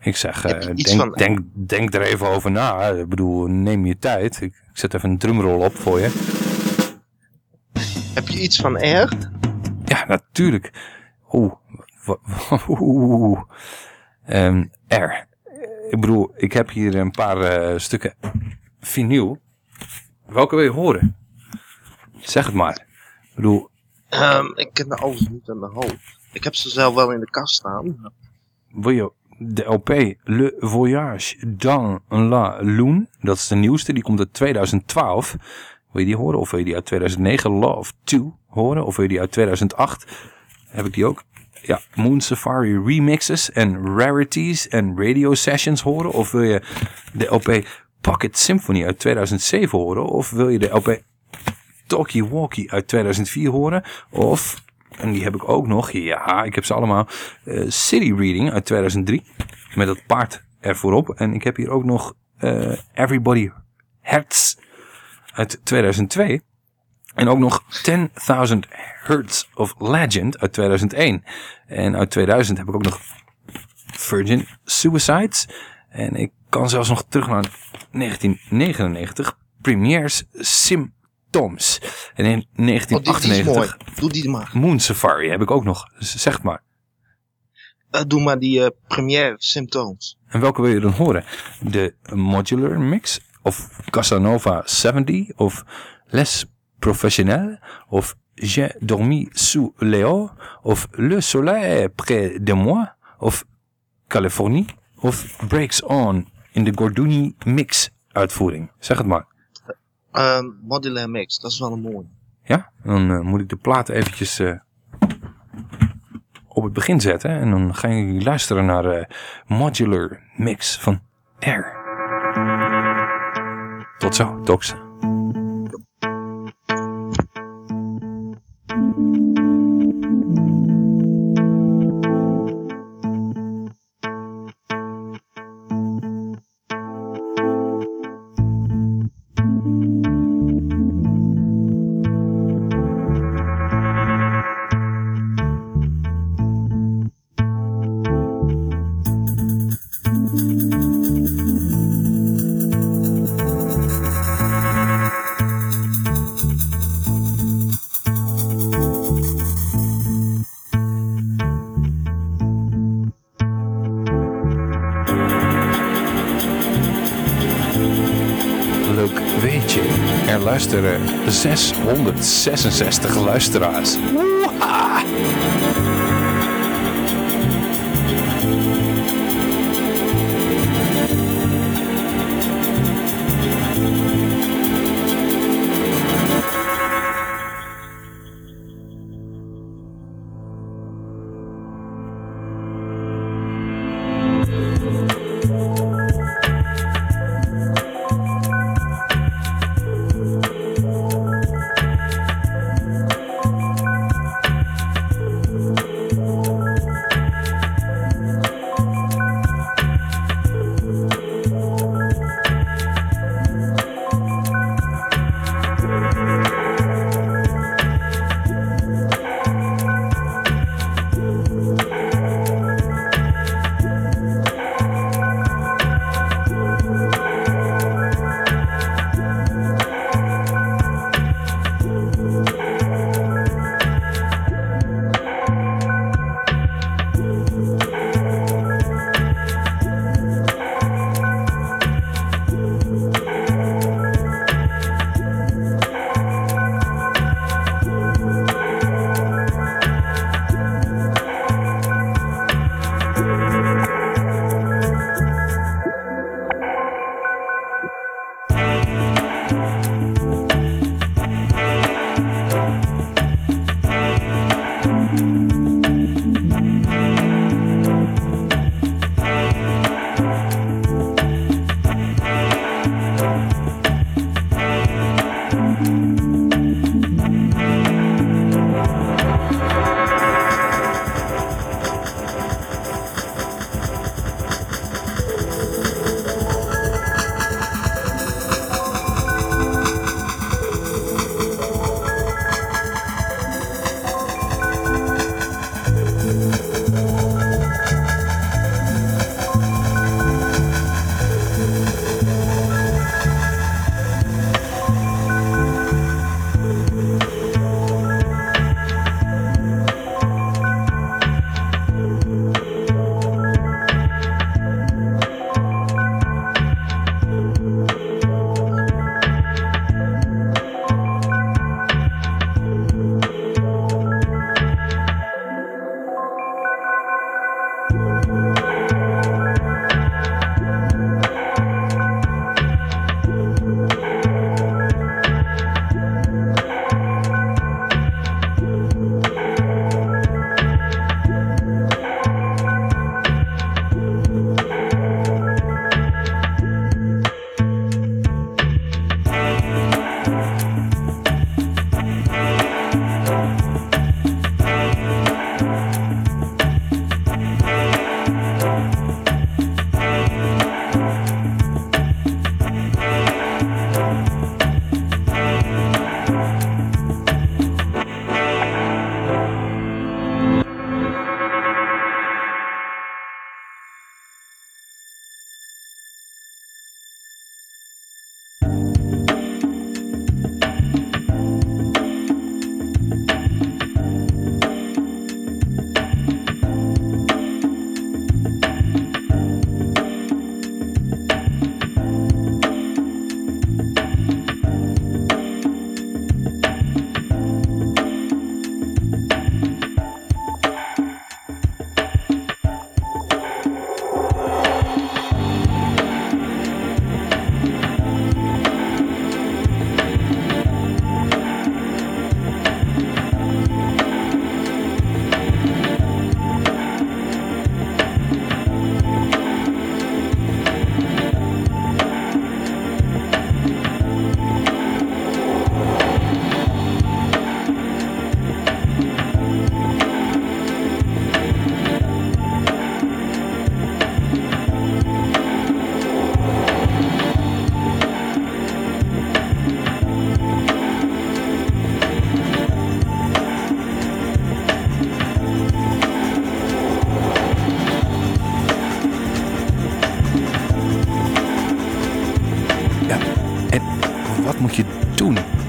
Ik zeg, denk, van- denk, denk er even over na. Ik bedoel, neem je tijd. Ik, ik zet even een drumrol op voor je. Heb je iets van R? Ja, natuurlijk. Oeh. <laughs> Oeh. Ehm, R. Ik bedoel, ik heb hier een paar eh, stukken vinyl. Welke wil je horen? Zeg het maar. Ik bedoel, Ehm, ik ken de alles niet in mijn hoofd. Ik heb ze zelf wel in de kast staan. wil je de LP Le Voyage dans la Lune. Dat is de nieuwste, die komt uit 2012. Wil je die horen? Of wil je die uit 2009 Love 2 horen? Of wil je die uit 2008? Heb ik die ook? Ja, Moon Safari remixes en rarities en radio sessions horen? Of wil je de LP Pocket Symphony uit 2007 horen? Of wil je de LP Talkie Walkie uit 2004 horen? Of, en die heb ik ook nog, ja, ik heb ze allemaal, eh, City Reading uit 2003, met dat paard er voorop. En ik heb hier ook nog eh, Everybody Hertz uit 2002. En ook nog 10.000 Hertz of Legend uit 2001. En uit 2000 heb ik ook nog Virgin Suicides. En ik kan zelfs nog terug naar 1999. Premiers Symptoms. En in Oh, die, die is 1998 mooi. Doe die maar. Moon Safari heb ik ook nog. Zeg maar. Eh, doe maar die eh première symptoms. En welke wil je dan horen? De Modular Mix? Of Casanova 70? Of Les Professionnels? Of J'ai dormi sous Léo? Of Le Soleil près de moi? Of Californie? Of Breaks On in de Gordoni Mix uitvoering. Zeg het maar. Ehm modular mix, dat is wel een mooie. Ja, dan eh, moet ik de plaat eventjes eh, op het begin zetten. En dan gaan jullie luisteren naar eh, Modular Mix van Air. Tot zo, Tox. 666 luisteraars.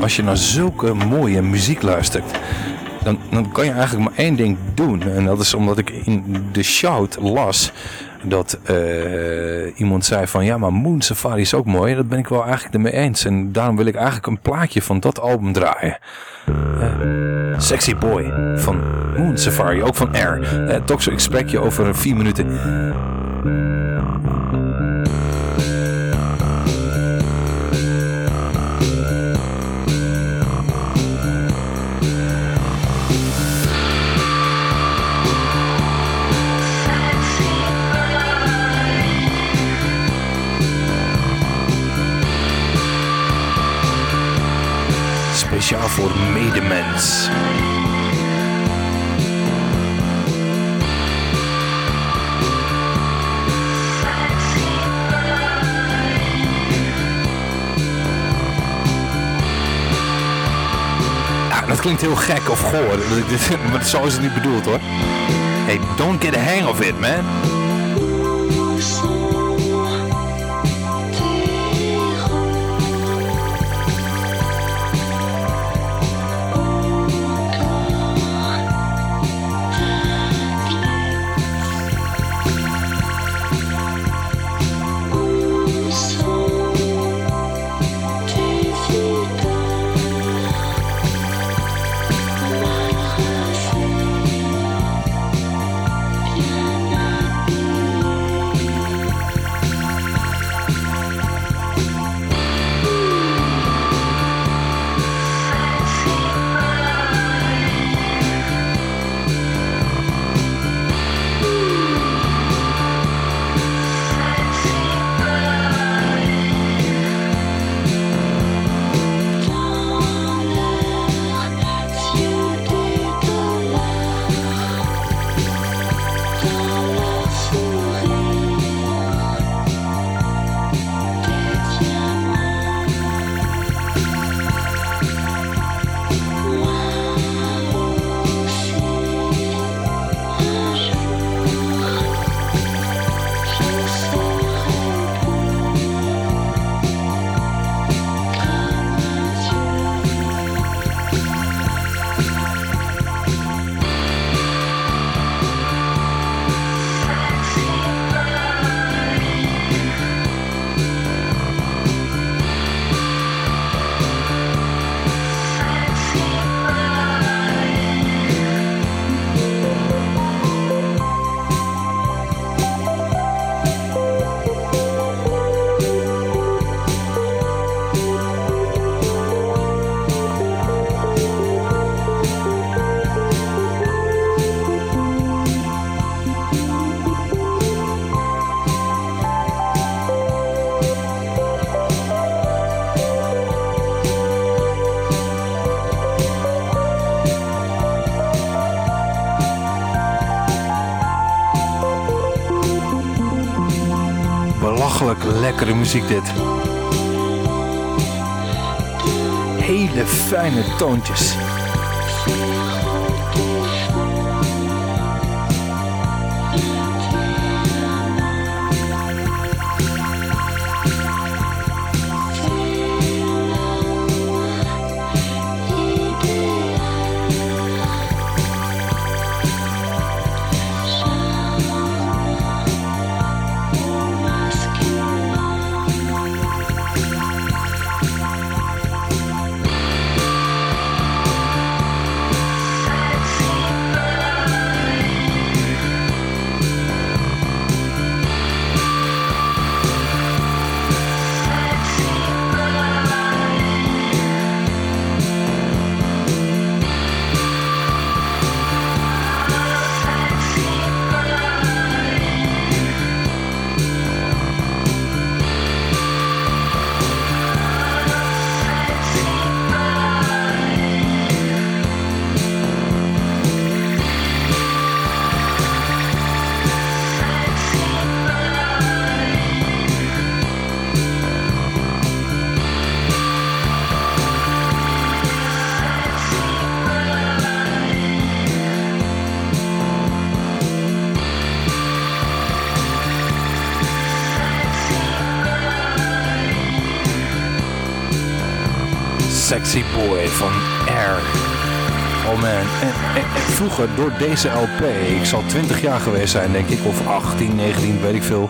Als je naar zulke mooie muziek luistert? Dan, dan kan je eigenlijk maar één ding doen. En dat is omdat ik in de shout las dat eh, iemand zei van ja, maar Moon Safari is ook mooi. Dat ben ik wel eigenlijk ermee eens. En daarom wil ik eigenlijk een plaatje van dat album draaien. Eh, Sexy Boy van Moon Safari, ook van Air. Uh, Toxo, ik spreek je over vier minuten. Speciaal voor medemens. Dat klinkt heel gek of goor, <laughs> maar zo is het niet bedoeld hoor. Hey, don't get a hang of it, man. Lekkere muziek dit. Hele fijne toontjes. Door deze LP, ik zal 20 jaar geweest zijn denk ik, of 18, 19, weet ik veel.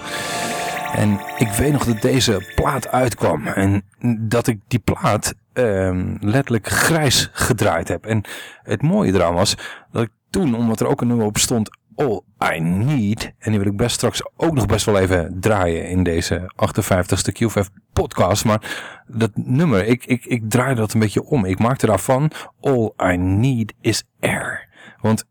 En ik weet nog dat deze plaat uitkwam en dat ik die plaat ehm, letterlijk grijs gedraaid heb. En het mooie eraan was dat ik toen, omdat er ook een nummer op stond, All I Need, en die wil ik best straks ook nog best wel even draaien in deze 58ste QFF podcast, maar dat nummer, ik, ik, ik draai dat een beetje om. Ik maakte daarvan All I Need is Air. Want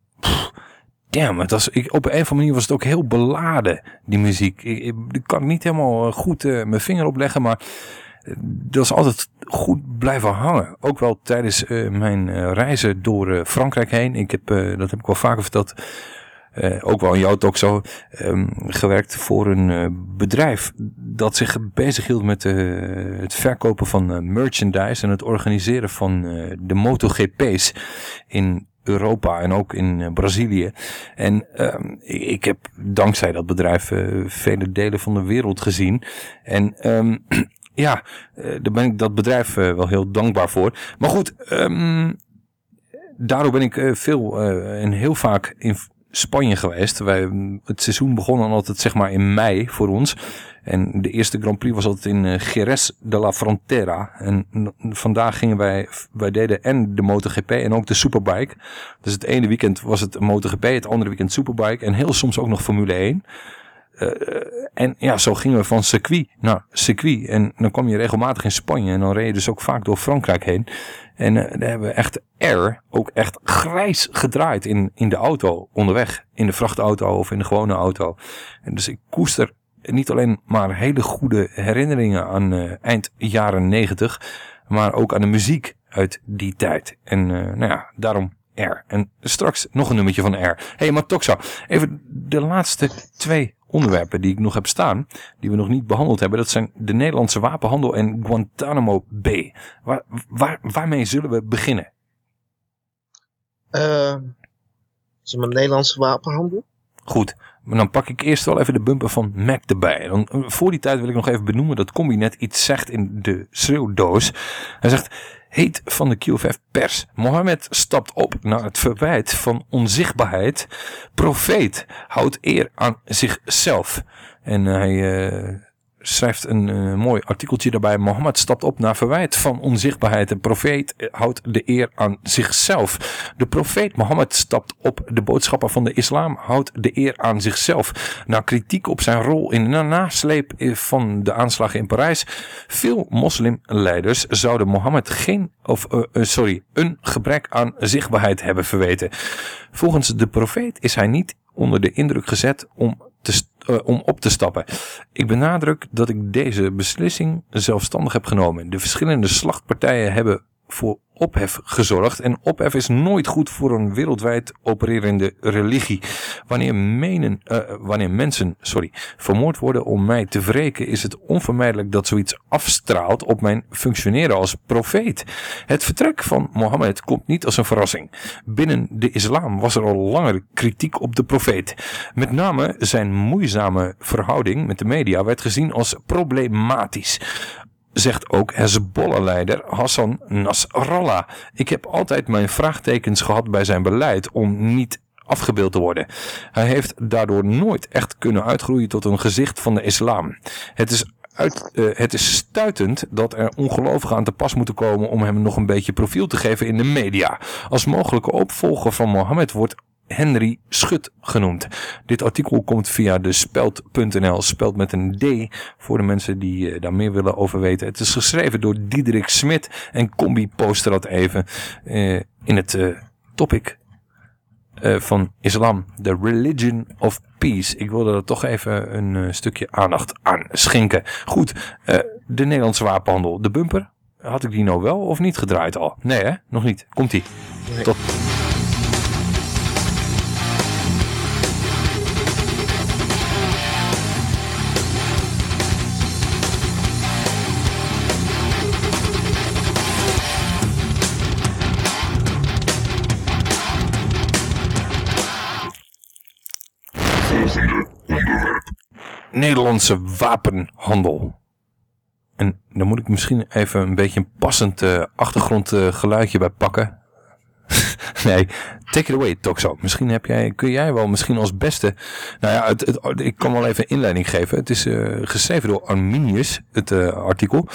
Damn, het was, ik, op een of andere manier was het ook heel beladen, die muziek. Ik, ik, ik kan niet helemaal eh, goed eh, mijn vinger opleggen, maar eh, dat is altijd goed blijven hangen. Ook wel tijdens mijn reizen door Frankrijk heen. Ik heb, dat heb ik wel vaker verteld, ook wel in jouw talk zo, ehm, gewerkt voor een bedrijf dat zich bezighield met het verkopen van merchandise en het organiseren van de MotoGP's in Europa en ook in eh, Brazilië. En ehm, ik, heb dankzij dat bedrijf eh, vele delen van de wereld gezien. En ehm, <clears throat> ja, eh, daar ben ik dat bedrijf wel heel dankbaar voor. Maar goed, ehm, daardoor ben ik veel en heel vaak in Spanje geweest. Wij, het seizoen begon altijd zeg maar in mei voor ons. En de eerste Grand Prix was altijd in eh, Jerez de la Frontera. En vandaag gingen wij, wij deden en de MotoGP en ook de Superbike. Dus het ene weekend was het MotoGP, het andere weekend Superbike. En heel soms ook nog Formule 1. Eh, en ja, zo gingen we van circuit naar circuit. En dan kwam je regelmatig in Spanje. En dan reed je dus ook vaak door Frankrijk heen. En eh, daar hebben we echt air, ook echt grijs gedraaid in, in de auto onderweg. In de vrachtauto of in de gewone auto. En dus ik koester niet alleen maar hele goede herinneringen aan eh, eind jaren negentig. Maar ook aan de muziek uit die tijd. En eh, nou ja, daarom Air. En straks nog een nummertje van Air. Hé, hey, maar Toxa, even de laatste twee onderwerpen die ik nog heb staan, die we nog niet behandeld hebben, dat zijn de Nederlandse wapenhandel en Guantanamo Bay. Waar, waar, waarmee zullen we beginnen? Is het een Nederlandse wapenhandel? Goed, maar dan pak ik eerst wel even de bumper van Mac erbij. Eh, voor die tijd wil ik nog even benoemen dat Combi net iets zegt in de schreeuwdoos. Hij zegt, heet van de QFF pers. Mohammed stapt op naar het verwijt van onzichtbaarheid. Profeet houdt eer aan zichzelf. En hij eh, schrijft een eh, mooi artikeltje daarbij. Mohammed stapt op naar verwijt van onzichtbaarheid. De profeet eh, houdt de eer aan zichzelf. De profeet Mohammed stapt op. De boodschapper van de islam houdt de eer aan zichzelf. Na kritiek op zijn rol in de nasleep eh, van de aanslagen in Parijs. Veel moslimleiders zouden Mohammed geen, of sorry, een gebrek aan zichtbaarheid hebben verweten. Volgens de profeet is hij niet onder de indruk gezet om eh, om op te stappen. Ik benadruk dat ik deze beslissing zelfstandig heb genomen. De verschillende slachtpartijen hebben voor ophef gezorgd. En ophef is nooit goed voor een wereldwijd opererende religie. Wanneer, menen, eh, wanneer mensen sorry, vermoord worden om mij te wreken, is het onvermijdelijk dat zoiets afstraalt op mijn functioneren als profeet. Het vertrek van Mohammed komt niet als een verrassing. Binnen de islam was er al langer kritiek op de profeet. Met name zijn moeizame verhouding met de media werd gezien als problematisch zegt ook Hezbollah-leider Hassan Nasrallah. Ik heb altijd mijn vraagtekens gehad bij zijn beleid om niet afgebeeld te worden. Hij heeft daardoor nooit echt kunnen uitgroeien tot een gezicht van de islam. Het is uit, eh, het is stuitend dat er ongelovigen aan te pas moeten komen om hem nog een beetje profiel te geven in de media. Als mogelijke opvolger van Mohammed wordt Henry Schut genoemd. Dit artikel komt via de speld.nl, speld met een D, voor de mensen die eh, daar meer willen over weten. Het is geschreven door Diederik Smit en Combi poster dat even eh, in het eh, topic van islam, the religion of peace. Ik wilde er toch even een stukje aandacht aan schenken. Goed, de Nederlandse wapenhandel, de bumper. Had ik die nou wel of niet gedraaid al? Nee hè, nog niet. Komt-ie. Tot... Nederlandse wapenhandel. En dan moet ik misschien even een beetje een passend eh, achtergrondgeluidje bij pakken. <laughs> nee, take it away, Toxo. Misschien heb jij, kun jij wel misschien als beste... Nou ja, ik kan wel even inleiding geven. Het is eh, geschreven door Arminius, het eh, artikel.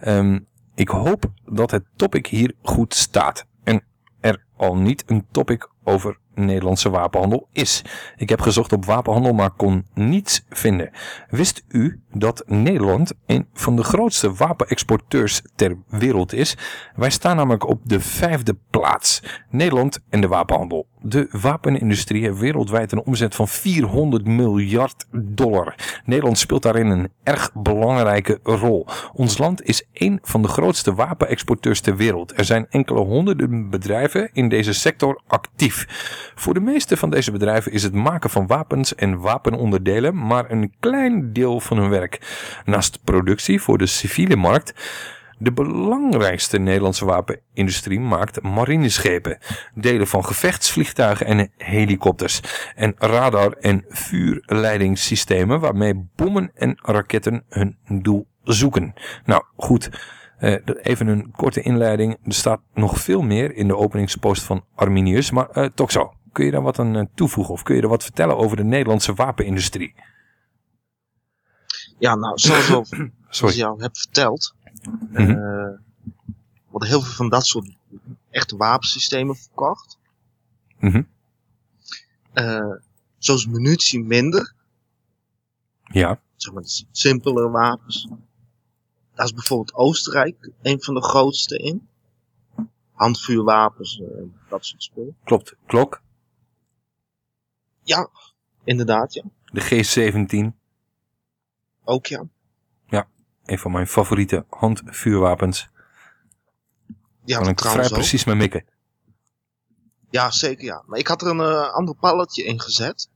Ehm, ik hoop dat het topic hier goed staat. En er al niet een topic over Nederlandse wapenhandel is. Ik heb gezocht op wapenhandel, maar kon niets vinden. Wist u dat Nederland een van de grootste wapenexporteurs ter wereld is? Wij staan namelijk op de vijfde plaats. Nederland en de wapenhandel. De wapenindustrie heeft wereldwijd een omzet van 400 miljard dollar. Nederland speelt daarin een erg belangrijke rol. Ons land is één van de grootste wapenexporteurs ter wereld. Er zijn enkele honderden bedrijven in deze sector actief. Voor de meeste van deze bedrijven is het maken van wapens en wapenonderdelen maar een klein deel van hun werk. Naast productie voor de civiele markt de belangrijkste Nederlandse wapenindustrie maakt marineschepen, delen van gevechtsvliegtuigen en helikopters en radar- en vuurleidingssystemen waarmee bommen en raketten hun doel zoeken. Nou goed, eh, even een korte inleiding. Er staat nog veel meer in de openingspost van Arminius, maar uh, Toxo, kun je daar wat aan eh, toevoegen of kun je er wat vertellen over de Nederlandse wapenindustrie? Ja, nou, zoals, <coughs> al- zoals je al verteld, Mhm. eh, worden heel veel van dat soort echte wapensystemen verkocht. Mhm. Eh, zoals munitie minder, Ja. zeg maar simpelere wapens. Daar is bijvoorbeeld Oostenrijk een van de grootste in. Handvuurwapens, eh, dat soort spullen. Klopt. Klok, Ja, inderdaad, ja. de G17. Ook ja. Een van mijn favoriete handvuurwapens. Ja, kan ik vrij precies mee mikken. Ja, zeker ja. Maar ik had er een eh, ander palletje in gezet.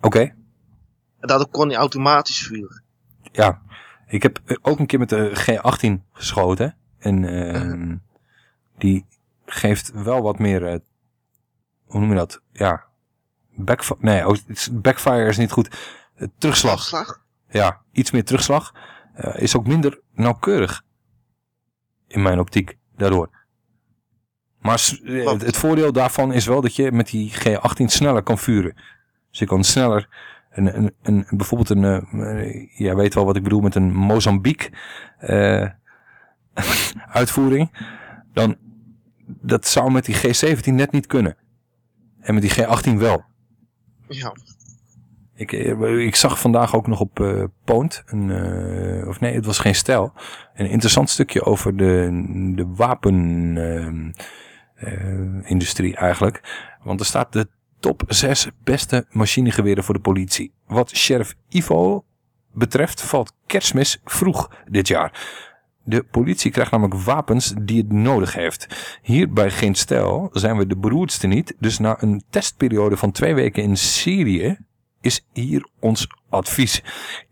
Oké. En daardoor kon hij automatisch vuren. Ja, ik heb eh, ook een keer met de G18 geschoten. En ehm, <laughs> die geeft wel wat meer, eh, hoe noem je dat? Ja, backfire, nee, oh, backfire is niet goed. Terugslag. Terugslag? Ja, iets meer terugslag. Eh, is ook minder nauwkeurig. In mijn optiek, daardoor. Maar eh, het, het voordeel daarvan is wel dat je met die G18 sneller kan vuren. Dus je kan sneller een, een, een, bijvoorbeeld een, eh, jij weet wel wat ik bedoel met een Mozambique <laughs> uitvoering. Dan, dat zou met die G17 net niet kunnen. En met die G18 wel. Ja. Ik, eh, ik zag vandaag ook nog op eh Poont, een, eh, of nee, het was geen stijl, een interessant stukje over de, de wapenindustrie eigenlijk. Want er staat de top 6 beste machinegeweren voor de politie. Wat Sheriff Ivo betreft valt kerstmis vroeg dit jaar. De politie krijgt namelijk wapens die het nodig heeft. Hier bij Geen Stijl zijn we de beroerdste niet. Dus na een testperiode van twee weken in Syrië is hier ons advies.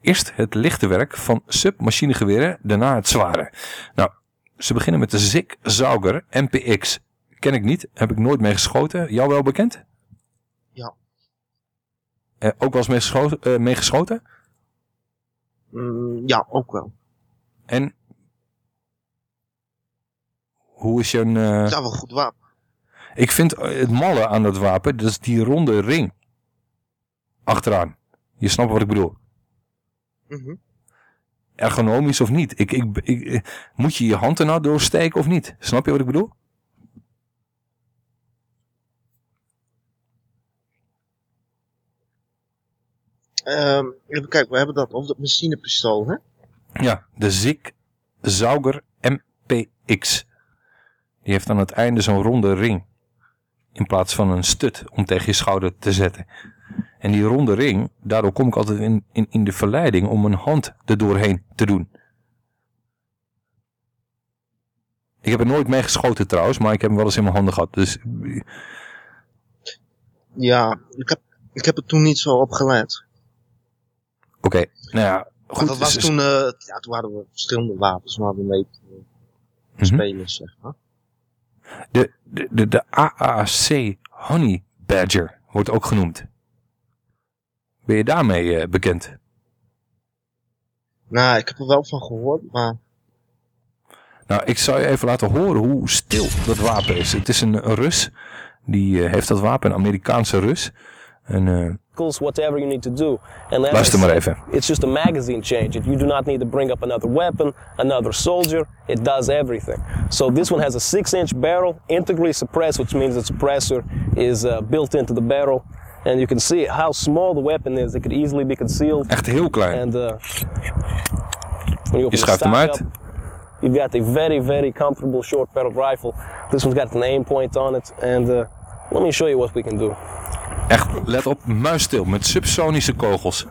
Eerst het lichte werk van submachinegeweren, daarna het zware. Nou, ze beginnen met de Zig Zauger MPX. Ken ik niet, heb ik nooit mee geschoten. Jou wel bekend? Ja. Eh, ook wel eens mee geschoten? eh, mee geschoten? Mm, ja, ook wel. En hoe is je een... eh, Ja, wel goed wapen. Ik vind eh, het malle aan dat wapen, dat is die ronde ring. Achteraan. Je snapt wat ik bedoel. Mhm. Ergonomisch of niet. Ik, ik, ik, moet je je hand er nou doorsteken of niet? Snap je wat ik bedoel? Ehm, even kijken, we hebben dat over dat machinepistool, hè? Ja, de Zig Zauger MPX. Die heeft aan het einde zo'n ronde ring. In plaats van een stut om tegen je schouder te zetten. En die ronde ring, daardoor kom ik altijd in, in, in de verleiding om mijn hand er doorheen te doen. Ik heb er nooit mee geschoten trouwens, maar ik heb hem wel eens in mijn handen gehad. Dus Ja, ik heb, ik heb er toen niet zo op gelet. oké, nou ja, Maar goed. dat was dus- toen, eh, ja, toen hadden we verschillende wapens waar we mee Mhm. spelen, zeg maar. De, de, de, de AAC Honey Badger wordt ook genoemd. Ben je daarmee eh, bekend? Nou, ik heb er wel van gehoord, maar Nou, ik zal je even laten horen hoe stil dat wapen is. Het is een, een Rus. Die eh, heeft dat wapen, een Amerikaanse Rus. En, eh, vehicles, whatever you need to do. And Luister maar even. It's just a magazine change. You do not need to bring up another weapon, another soldier. It does everything. So this one has a six-inch barrel, integrally suppressed, which means the suppressor is uh, built into the barrel. And you can see how small the weapon is. It could easily be concealed. Echt heel klein. And uh, open the schuift hem uit. up, You've got a very, very comfortable short barrel rifle. This one's got an aim point on it. And uh, let me show you what we can do. echt, let op, muisstil met subsonische kogels.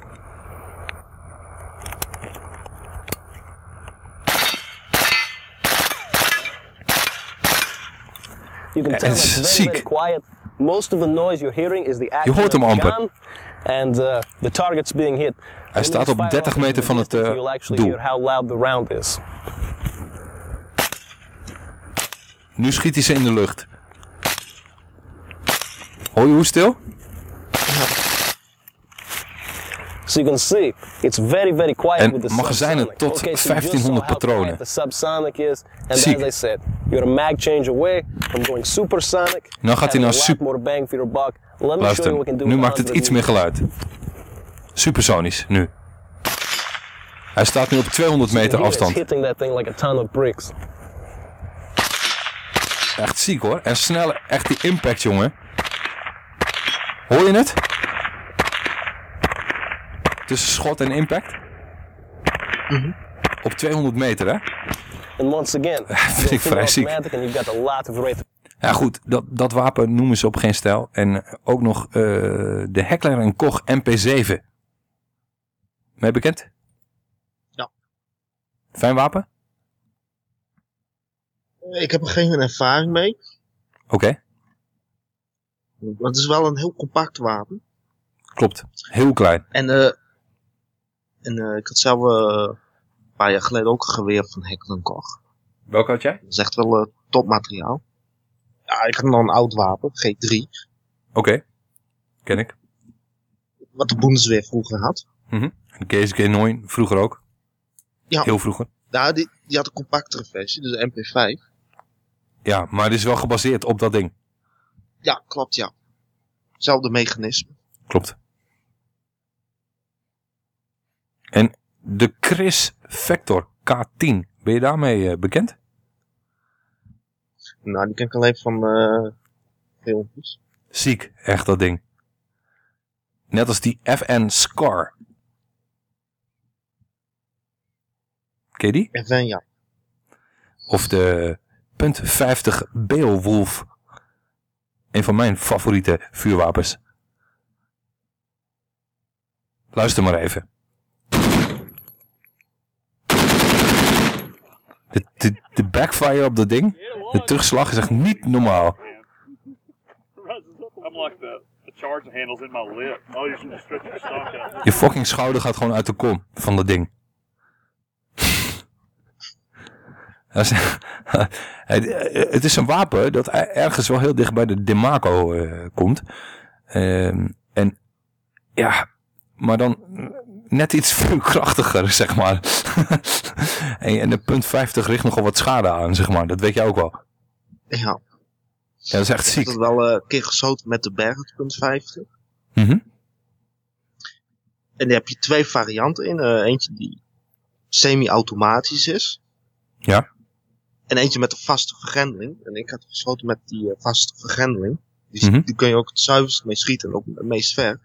You can tell it's very, very quiet. Most of the noise you're hearing is the action hoort hem amper. and uh, the target's being hit. Hij staat op 30 meter van het actually doel. hear how loud the round is. Nu schiet hij ze in de lucht. Hoor je hoe stil? So you can see, it's very, very quiet En with the magazijnen tot Okay, so you just 1500 saw how patronen. The subsonic is, and Ziek. as I said, you're a mag change away from going supersonic. Nou gaat hij having naar a lot sup- more bang for your buck. Let me show Luister, you what we can do nu maakt het 100 iets meer geluid. Supersonisch, nu. Hij staat nu op 200 meter afstand. hitting that thing like a ton of bricks. Echt ziek hoor. En snel, echt die impact jongen. Hoor je het? Tussen schot en impact? Op 200 meter hè? And once again, <laughs> vind ik vrij ziek. automatic and you've got a lot of rate. Ja goed, dat, dat wapen noemen ze op geen stijl. En ook nog eh, de Heckler Koch MP7. Mee bekend? Ja. Fijn wapen? ik heb er geen ervaring mee. Oké, Maar het is wel een heel compact wapen. klopt. Heel klein. En, eh en eh, ik had zelf eh, een paar jaar geleden ook een geweer van Heckler Koch. Welke had jij? Dat is echt wel eh, topmateriaal. Ja, ik had nog een oud wapen, G3. Oké, ken ik. Wat de Bundeswehr vroeger had. Mhm. De KSG-9 vroeger ook. Ja. Heel vroeger. Ja, die, die had een compactere versie, dus de MP5. Ja, maar het is wel gebaseerd op dat ding. Ja, klopt, ja. Hetzelfde mechanisme. Klopt. En de Chris Vector K10, ben je daarmee eh, bekend? Nou, die ken ik alleen van eh filmpjes. Ziek, echt dat ding. Net als die FN Scar. Ken je die? FN, ja. Of de punt .50 Beowulf. Een van mijn favoriete vuurwapens. Luister maar even. De, de, de backfire op dat ding, de terugslag is echt niet normaal. Oh. Je fucking schouder gaat gewoon uit de kom van dat ding. <laughs> <laughs> Het is een wapen dat ergens wel heel dicht bij de Demaco eh, komt. Ehm, en ja, maar dan net iets <laughs> vuurkrachtiger, zeg maar. <laughs> en, de punt 50 richt nogal wat schade aan, zeg maar. Dat weet je ook wel. Ja. Ja, dat is echt Ik ziek. heb het wel eh, een keer geschoten met de Bergen 50. Mhm. En daar heb je twee varianten in. Eh, eentje die semi-automatisch is. Ja. En eentje met een vaste vergrendeling. En ik had geschoten met die eh, vaste vergrendeling. Die, Mhm. die kun je ook het zuiverst mee schieten en ook het meest ver.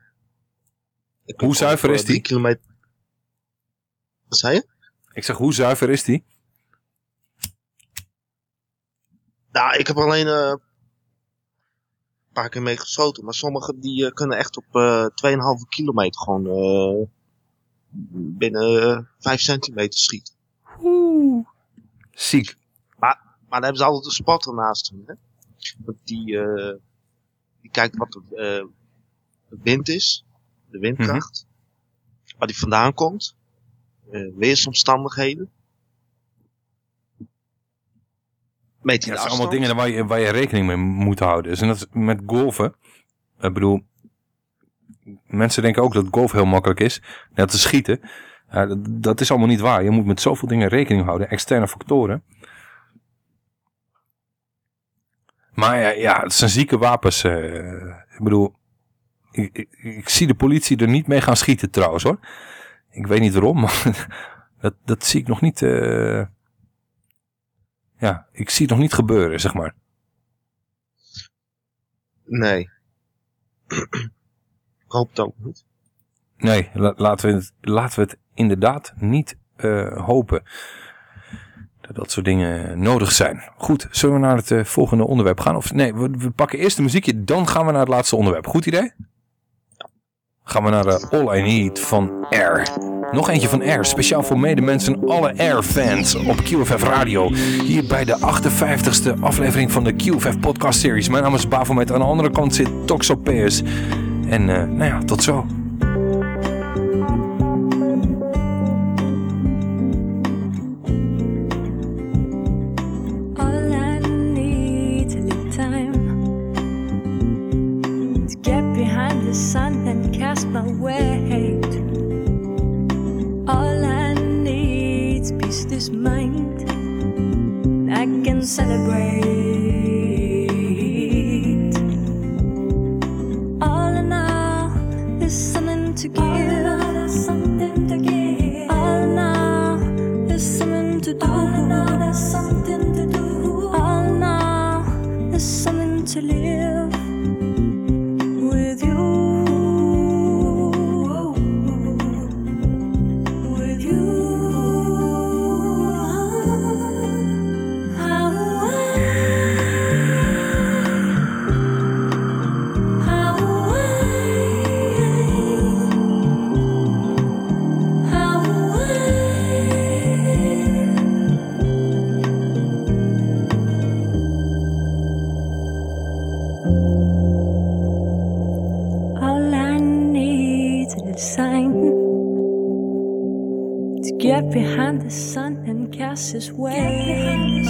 Hoe zuiver is die? Kilometer... Wat zei je? Ik zeg, hoe zuiver is die? Nou, ik heb alleen eh, een paar keer mee geschoten. Maar sommige die eh, kunnen echt op eh 2,5 kilometer gewoon binnen eh, 5 centimeter schieten. Ziek. Maar, maar dan hebben ze altijd een spotter naast hem. Hè? Want die, die kijkt wat de wind is, de windkracht, waar die vandaan komt, eh, weersomstandigheden. Meet hij Ja, dat zijn allemaal dingen waar je, waar je rekening mee moet houden. Dus en dat is met golfen. Ik bedoel, mensen denken ook dat golf heel makkelijk is. Net te schieten. Dat is allemaal niet waar. Je moet met zoveel dingen rekening houden, externe factoren. Maar ja, ja het zijn zieke wapens. eh. ik bedoel, ik, ik, ik zie de politie er niet mee gaan schieten trouwens hoor. Ik weet niet waarom, <laughs> maar dat, dat zie ik nog niet. eh, ja, ik zie het nog niet gebeuren, zeg maar. Nee. <clears throat> ik hoop het ook niet. Nee, la- laten, we het, laten we het inderdaad niet eh, hopen dat dat soort dingen nodig zijn. Goed, zullen we naar het eh, volgende onderwerp gaan? Of nee, we, we pakken eerst een muziekje, dan gaan we naar het laatste onderwerp. Goed idee? Gaan we naar de All I Need van Air. Nog eentje van Air, speciaal voor medemensen en alle Air-fans op QFF Radio. Hier bij de 58ste aflevering van de QFF podcast series. Mijn naam is Bafomet, aan de andere kant zit Toxopeus. En eh, nou ja, tot zo. My weight. All I need is peace this mind. I can celebrate. All in all, there's something to give. something to give. All in all, there's something to do. there's something and cast his way.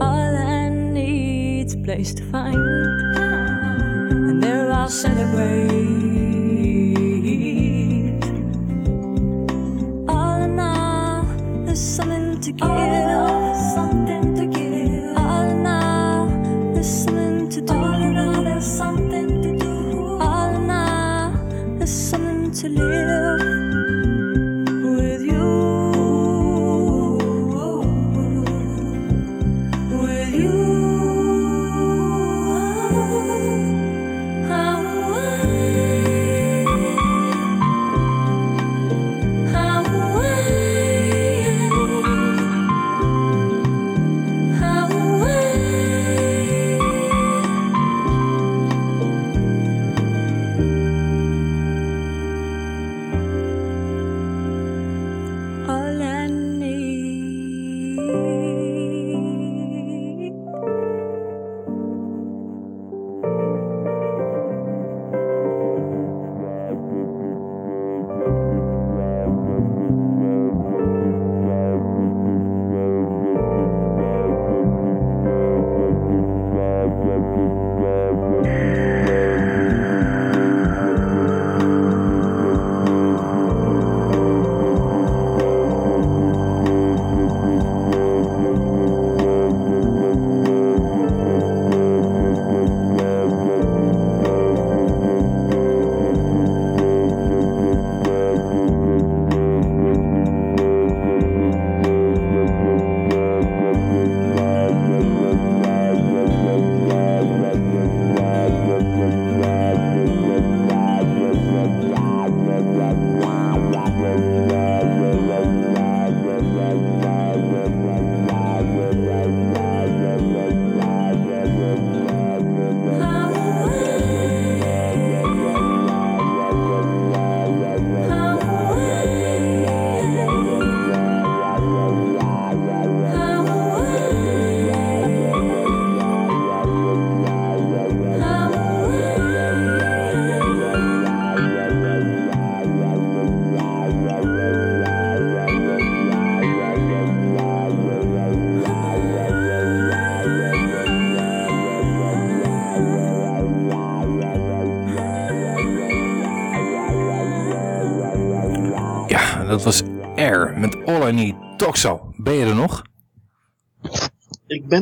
All I need's a place to find,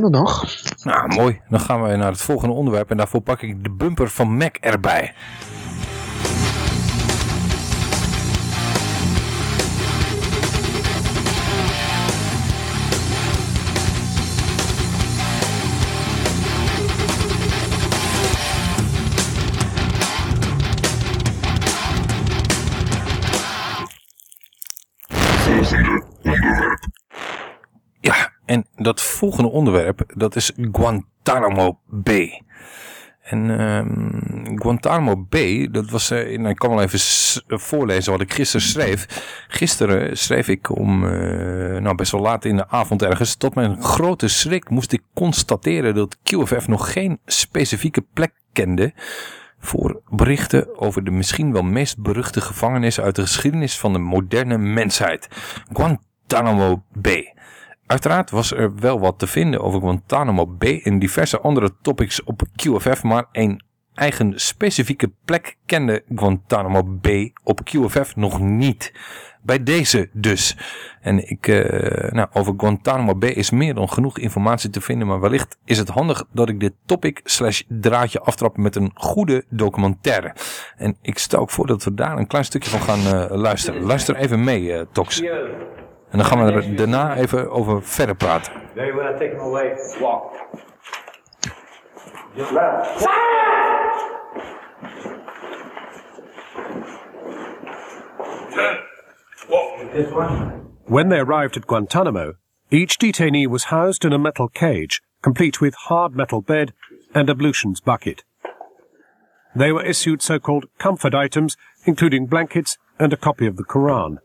nog. Nou, mooi. Dan gaan we naar het volgende onderwerp en daarvoor pak ik de bumper van Mac erbij. Dat is Guantanamo Bay. En ehm, Guantanamo Bay, dat was, eh, ik kan wel even voorlezen wat ik gisteren schreef. Gisteren schreef ik om, eh, nou best wel laat in de avond ergens, tot mijn grote schrik moest ik constateren dat QFF nog geen specifieke plek kende voor berichten over de misschien wel meest beruchte gevangenis uit de geschiedenis van de moderne mensheid. Guantanamo Bay. Uiteraard was er wel wat te vinden over Guantanamo Bay en diverse andere topics op QFF, maar een eigen specifieke plek kende Guantanamo Bay op QFF nog niet. Bij deze dus. En ik, eh, nou, over Guantanamo Bay is meer dan genoeg informatie te vinden, maar wellicht is het handig dat ik dit topic slash draadje aftrap met een goede documentaire. En ik stel ook voor dat we daar een klein stukje van gaan eh, luisteren. Luister even mee, eh, Tox. En dan gaan we er daarna even over verder praten. Very well, take him away. Walk. Just left. This. When they arrived at Guantanamo, each detainee was housed in a metal cage, complete with hard metal bed and ablutions bucket. They were issued so-called comfort items, including blankets and a copy of the Quran,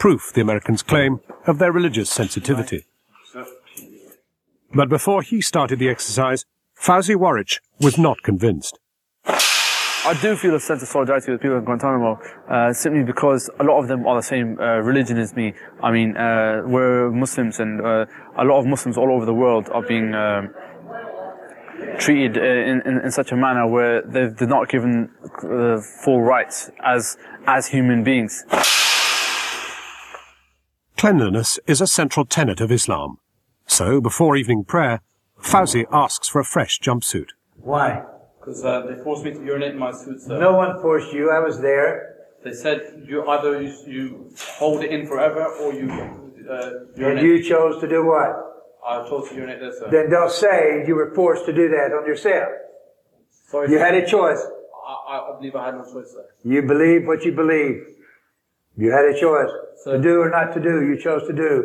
proof, the Americans claim, of their religious sensitivity. But before he started the exercise, Fauzi Warich was not convinced. I do feel a sense of solidarity with people in Guantanamo, uh, simply because a lot of them are the same uh, religion as me. I mean, uh, we're Muslims, and uh, a lot of Muslims all over the world are being um treated uh, in, in, in such a manner where they're, they're not given uh, full rights as as human beings. Cleanliness is a central tenet of Islam. So, before evening prayer, Fauzi asks for a fresh jumpsuit. Why? Because uh, they forced me to urinate in my suit, sir. No one forced you. I was there. They said you either you, you hold it in forever or you uh, And you chose to do what? I chose to urinate there, sir. Then don't say you were forced to do that on yourself. Sorry, You sir. had a choice. I, I- I believe I had no choice, sir. You believe what you believe. You had a choice. To do or not to do. You chose to do.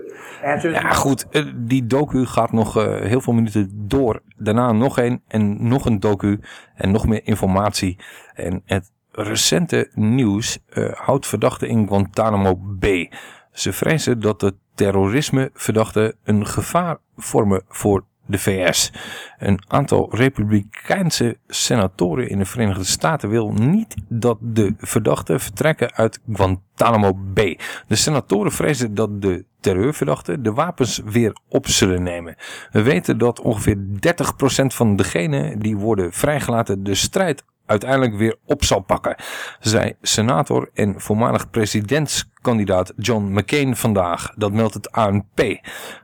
Ja, goed. eh, Die docu gaat nog eh, heel veel minuten door. Daarna nog een en nog een docu en nog meer informatie. En het recente nieuws eh, houdt verdachten in Guantanamo Bay. Ze vrezen dat de terrorismeverdachten een gevaar vormen voor de VS. Een aantal republikeinse senatoren in de Verenigde Staten wil niet dat de verdachten vertrekken uit Guantanamo Bay. De senatoren vrezen dat de terreurverdachten de wapens weer op zullen nemen. We weten dat ongeveer 30% van degenen die worden vrijgelaten de strijd uiteindelijk weer op zal pakken, zei senator en voormalig presidentskandidaat John McCain vandaag. Dat meldt het ANP.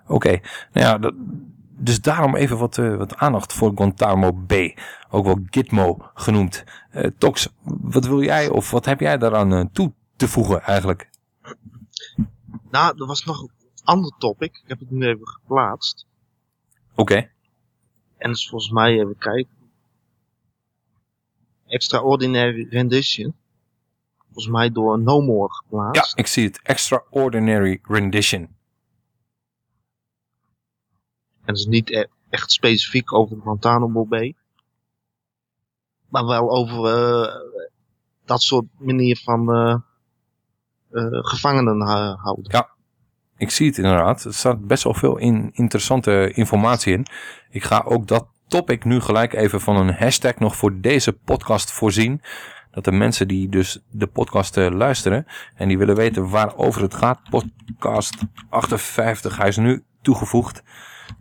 Oké, nou ja, dat, dus daarom even wat, eh, wat aandacht voor Guantanamo Bay. Ook wel Gitmo genoemd. Eh, Tox, wat wil jij of wat heb jij daaraan eh, toe te voegen eigenlijk? Nou, er was nog een ander topic. Ik heb het nu even geplaatst. Oké. En is volgens mij, even kijken. Extraordinary Rendition. Volgens mij door No More geplaatst. Ja, ik zie het. Extraordinary Rendition. En is niet e- echt specifiek over Guantanamo Bay. Maar wel over eh, dat soort manier van eh, eh, gevangenen houden. Ja, ik zie het inderdaad. Er staat best wel veel in, interessante informatie in. Ik ga ook dat topic nu gelijk even van een hashtag nog voor deze podcast voorzien. Dat de mensen die dus de podcast luisteren en die willen weten waarover het gaat. Podcast 58, hij is nu toegevoegd.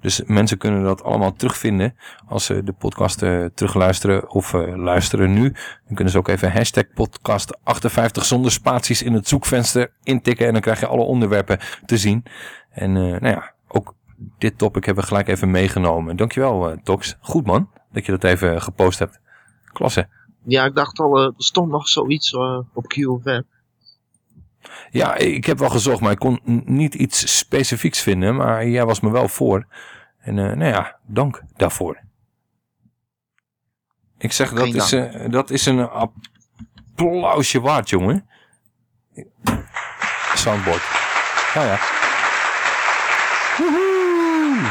Dus mensen kunnen dat allemaal terugvinden als ze de podcast eh, terugluisteren of eh, luisteren nu. Dan kunnen ze ook even hashtag podcast 58 zonder spaties in het zoekvenster intikken. En dan krijg je alle onderwerpen te zien. En eh, nou ja, ook dit topic hebben we gelijk even meegenomen. Dankjewel Tox. Goed man, dat je dat even gepost hebt. Klasse. Ja, ik dacht al, er stond nog zoiets op QFM. Ja, ik heb wel gezocht, maar ik kon niet iets specifieks vinden. Maar jij was me wel voor. En eh, nou ja, dank daarvoor. Ik zeg, dat is, eh, dat is een applausje waard, jongen. Soundboard. Ja, ja. Woehoe!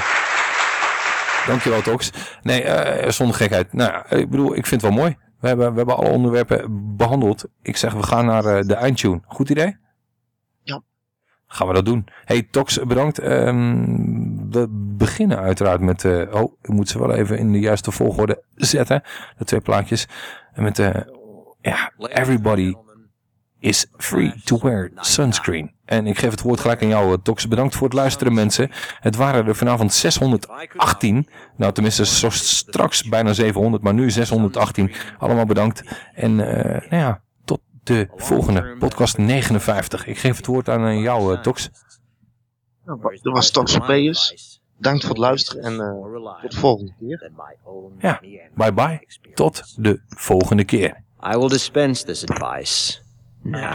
Dankjewel, Tox. Nee, eh, zonder gekheid. Nou ja, ik bedoel, ik vind het wel mooi. We hebben, we hebben alle onderwerpen behandeld. Ik zeg, we gaan naar eh, de eindtune. Goed idee? Ja. Gaan we dat doen. Hey, Tox, bedankt. Ehm, we beginnen uiteraard met... eh, oh, ik moet ze wel even in de juiste volgorde zetten. De twee plaatjes. En met... eh ja, everybody is free to wear sunscreen. En ik geef het woord gelijk aan jou, eh, Tox. Bedankt voor het luisteren, mensen. Het waren er vanavond 618. Nou, tenminste, zo straks bijna 700, maar nu 618. Allemaal bedankt. En eh, nou ja, tot de volgende podcast 59. Ik geef het woord aan eh, jou, eh, Tox. Nou, dat was Toxopeus. Bedankt voor het luisteren en eh, tot de volgende keer. Ja, bye bye. Tot de volgende keer. I will dispense this advice now.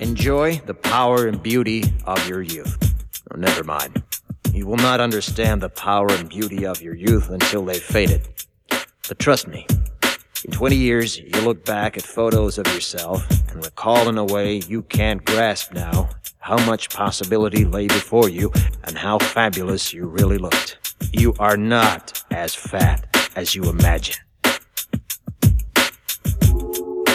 Enjoy the power and beauty of your youth. Never mind. You will not understand the power and beauty of your youth until they've faded. But trust me, in 20 years, you'll look back at photos of yourself and recall in a way you can't grasp now how much possibility lay before you and how fabulous you really looked. You are not as fat as you imagine.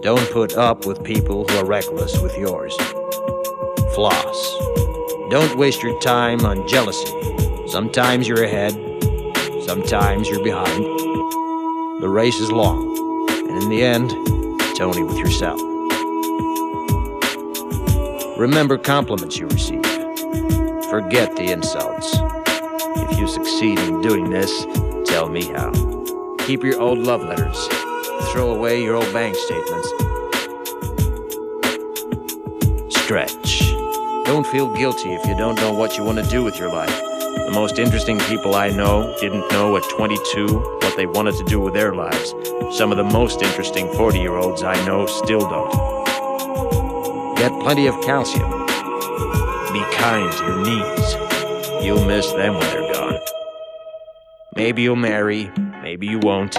Don't put up with people who are reckless with yours. Floss. Don't waste your time on jealousy. Sometimes you're ahead, sometimes you're behind. The race is long, and in the end, it's only with yourself. Remember compliments you receive. Forget the insults. If you succeed in doing this, tell me how. Keep your old love letters. Throw away your old bank statements. Stretch. Don't feel guilty if you don't know what you want to do with your life. The most interesting people I know didn't know at 22 what they wanted to do with their lives. Some of the most interesting 40 year olds I know still don't. Get plenty of calcium. Be kind to your knees. You'll miss them when they're gone. Maybe you'll marry, maybe you won't.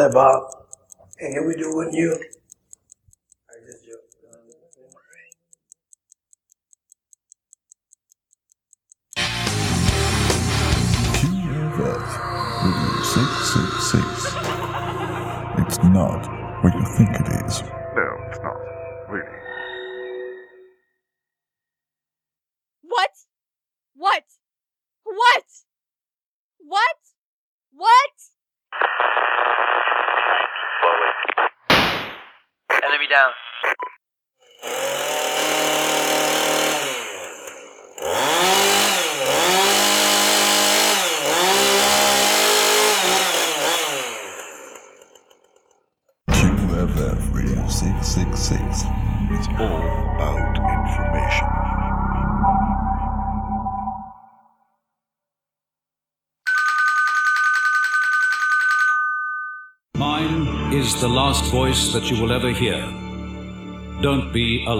যায় বা last voice that you will ever hear. Don't be alone.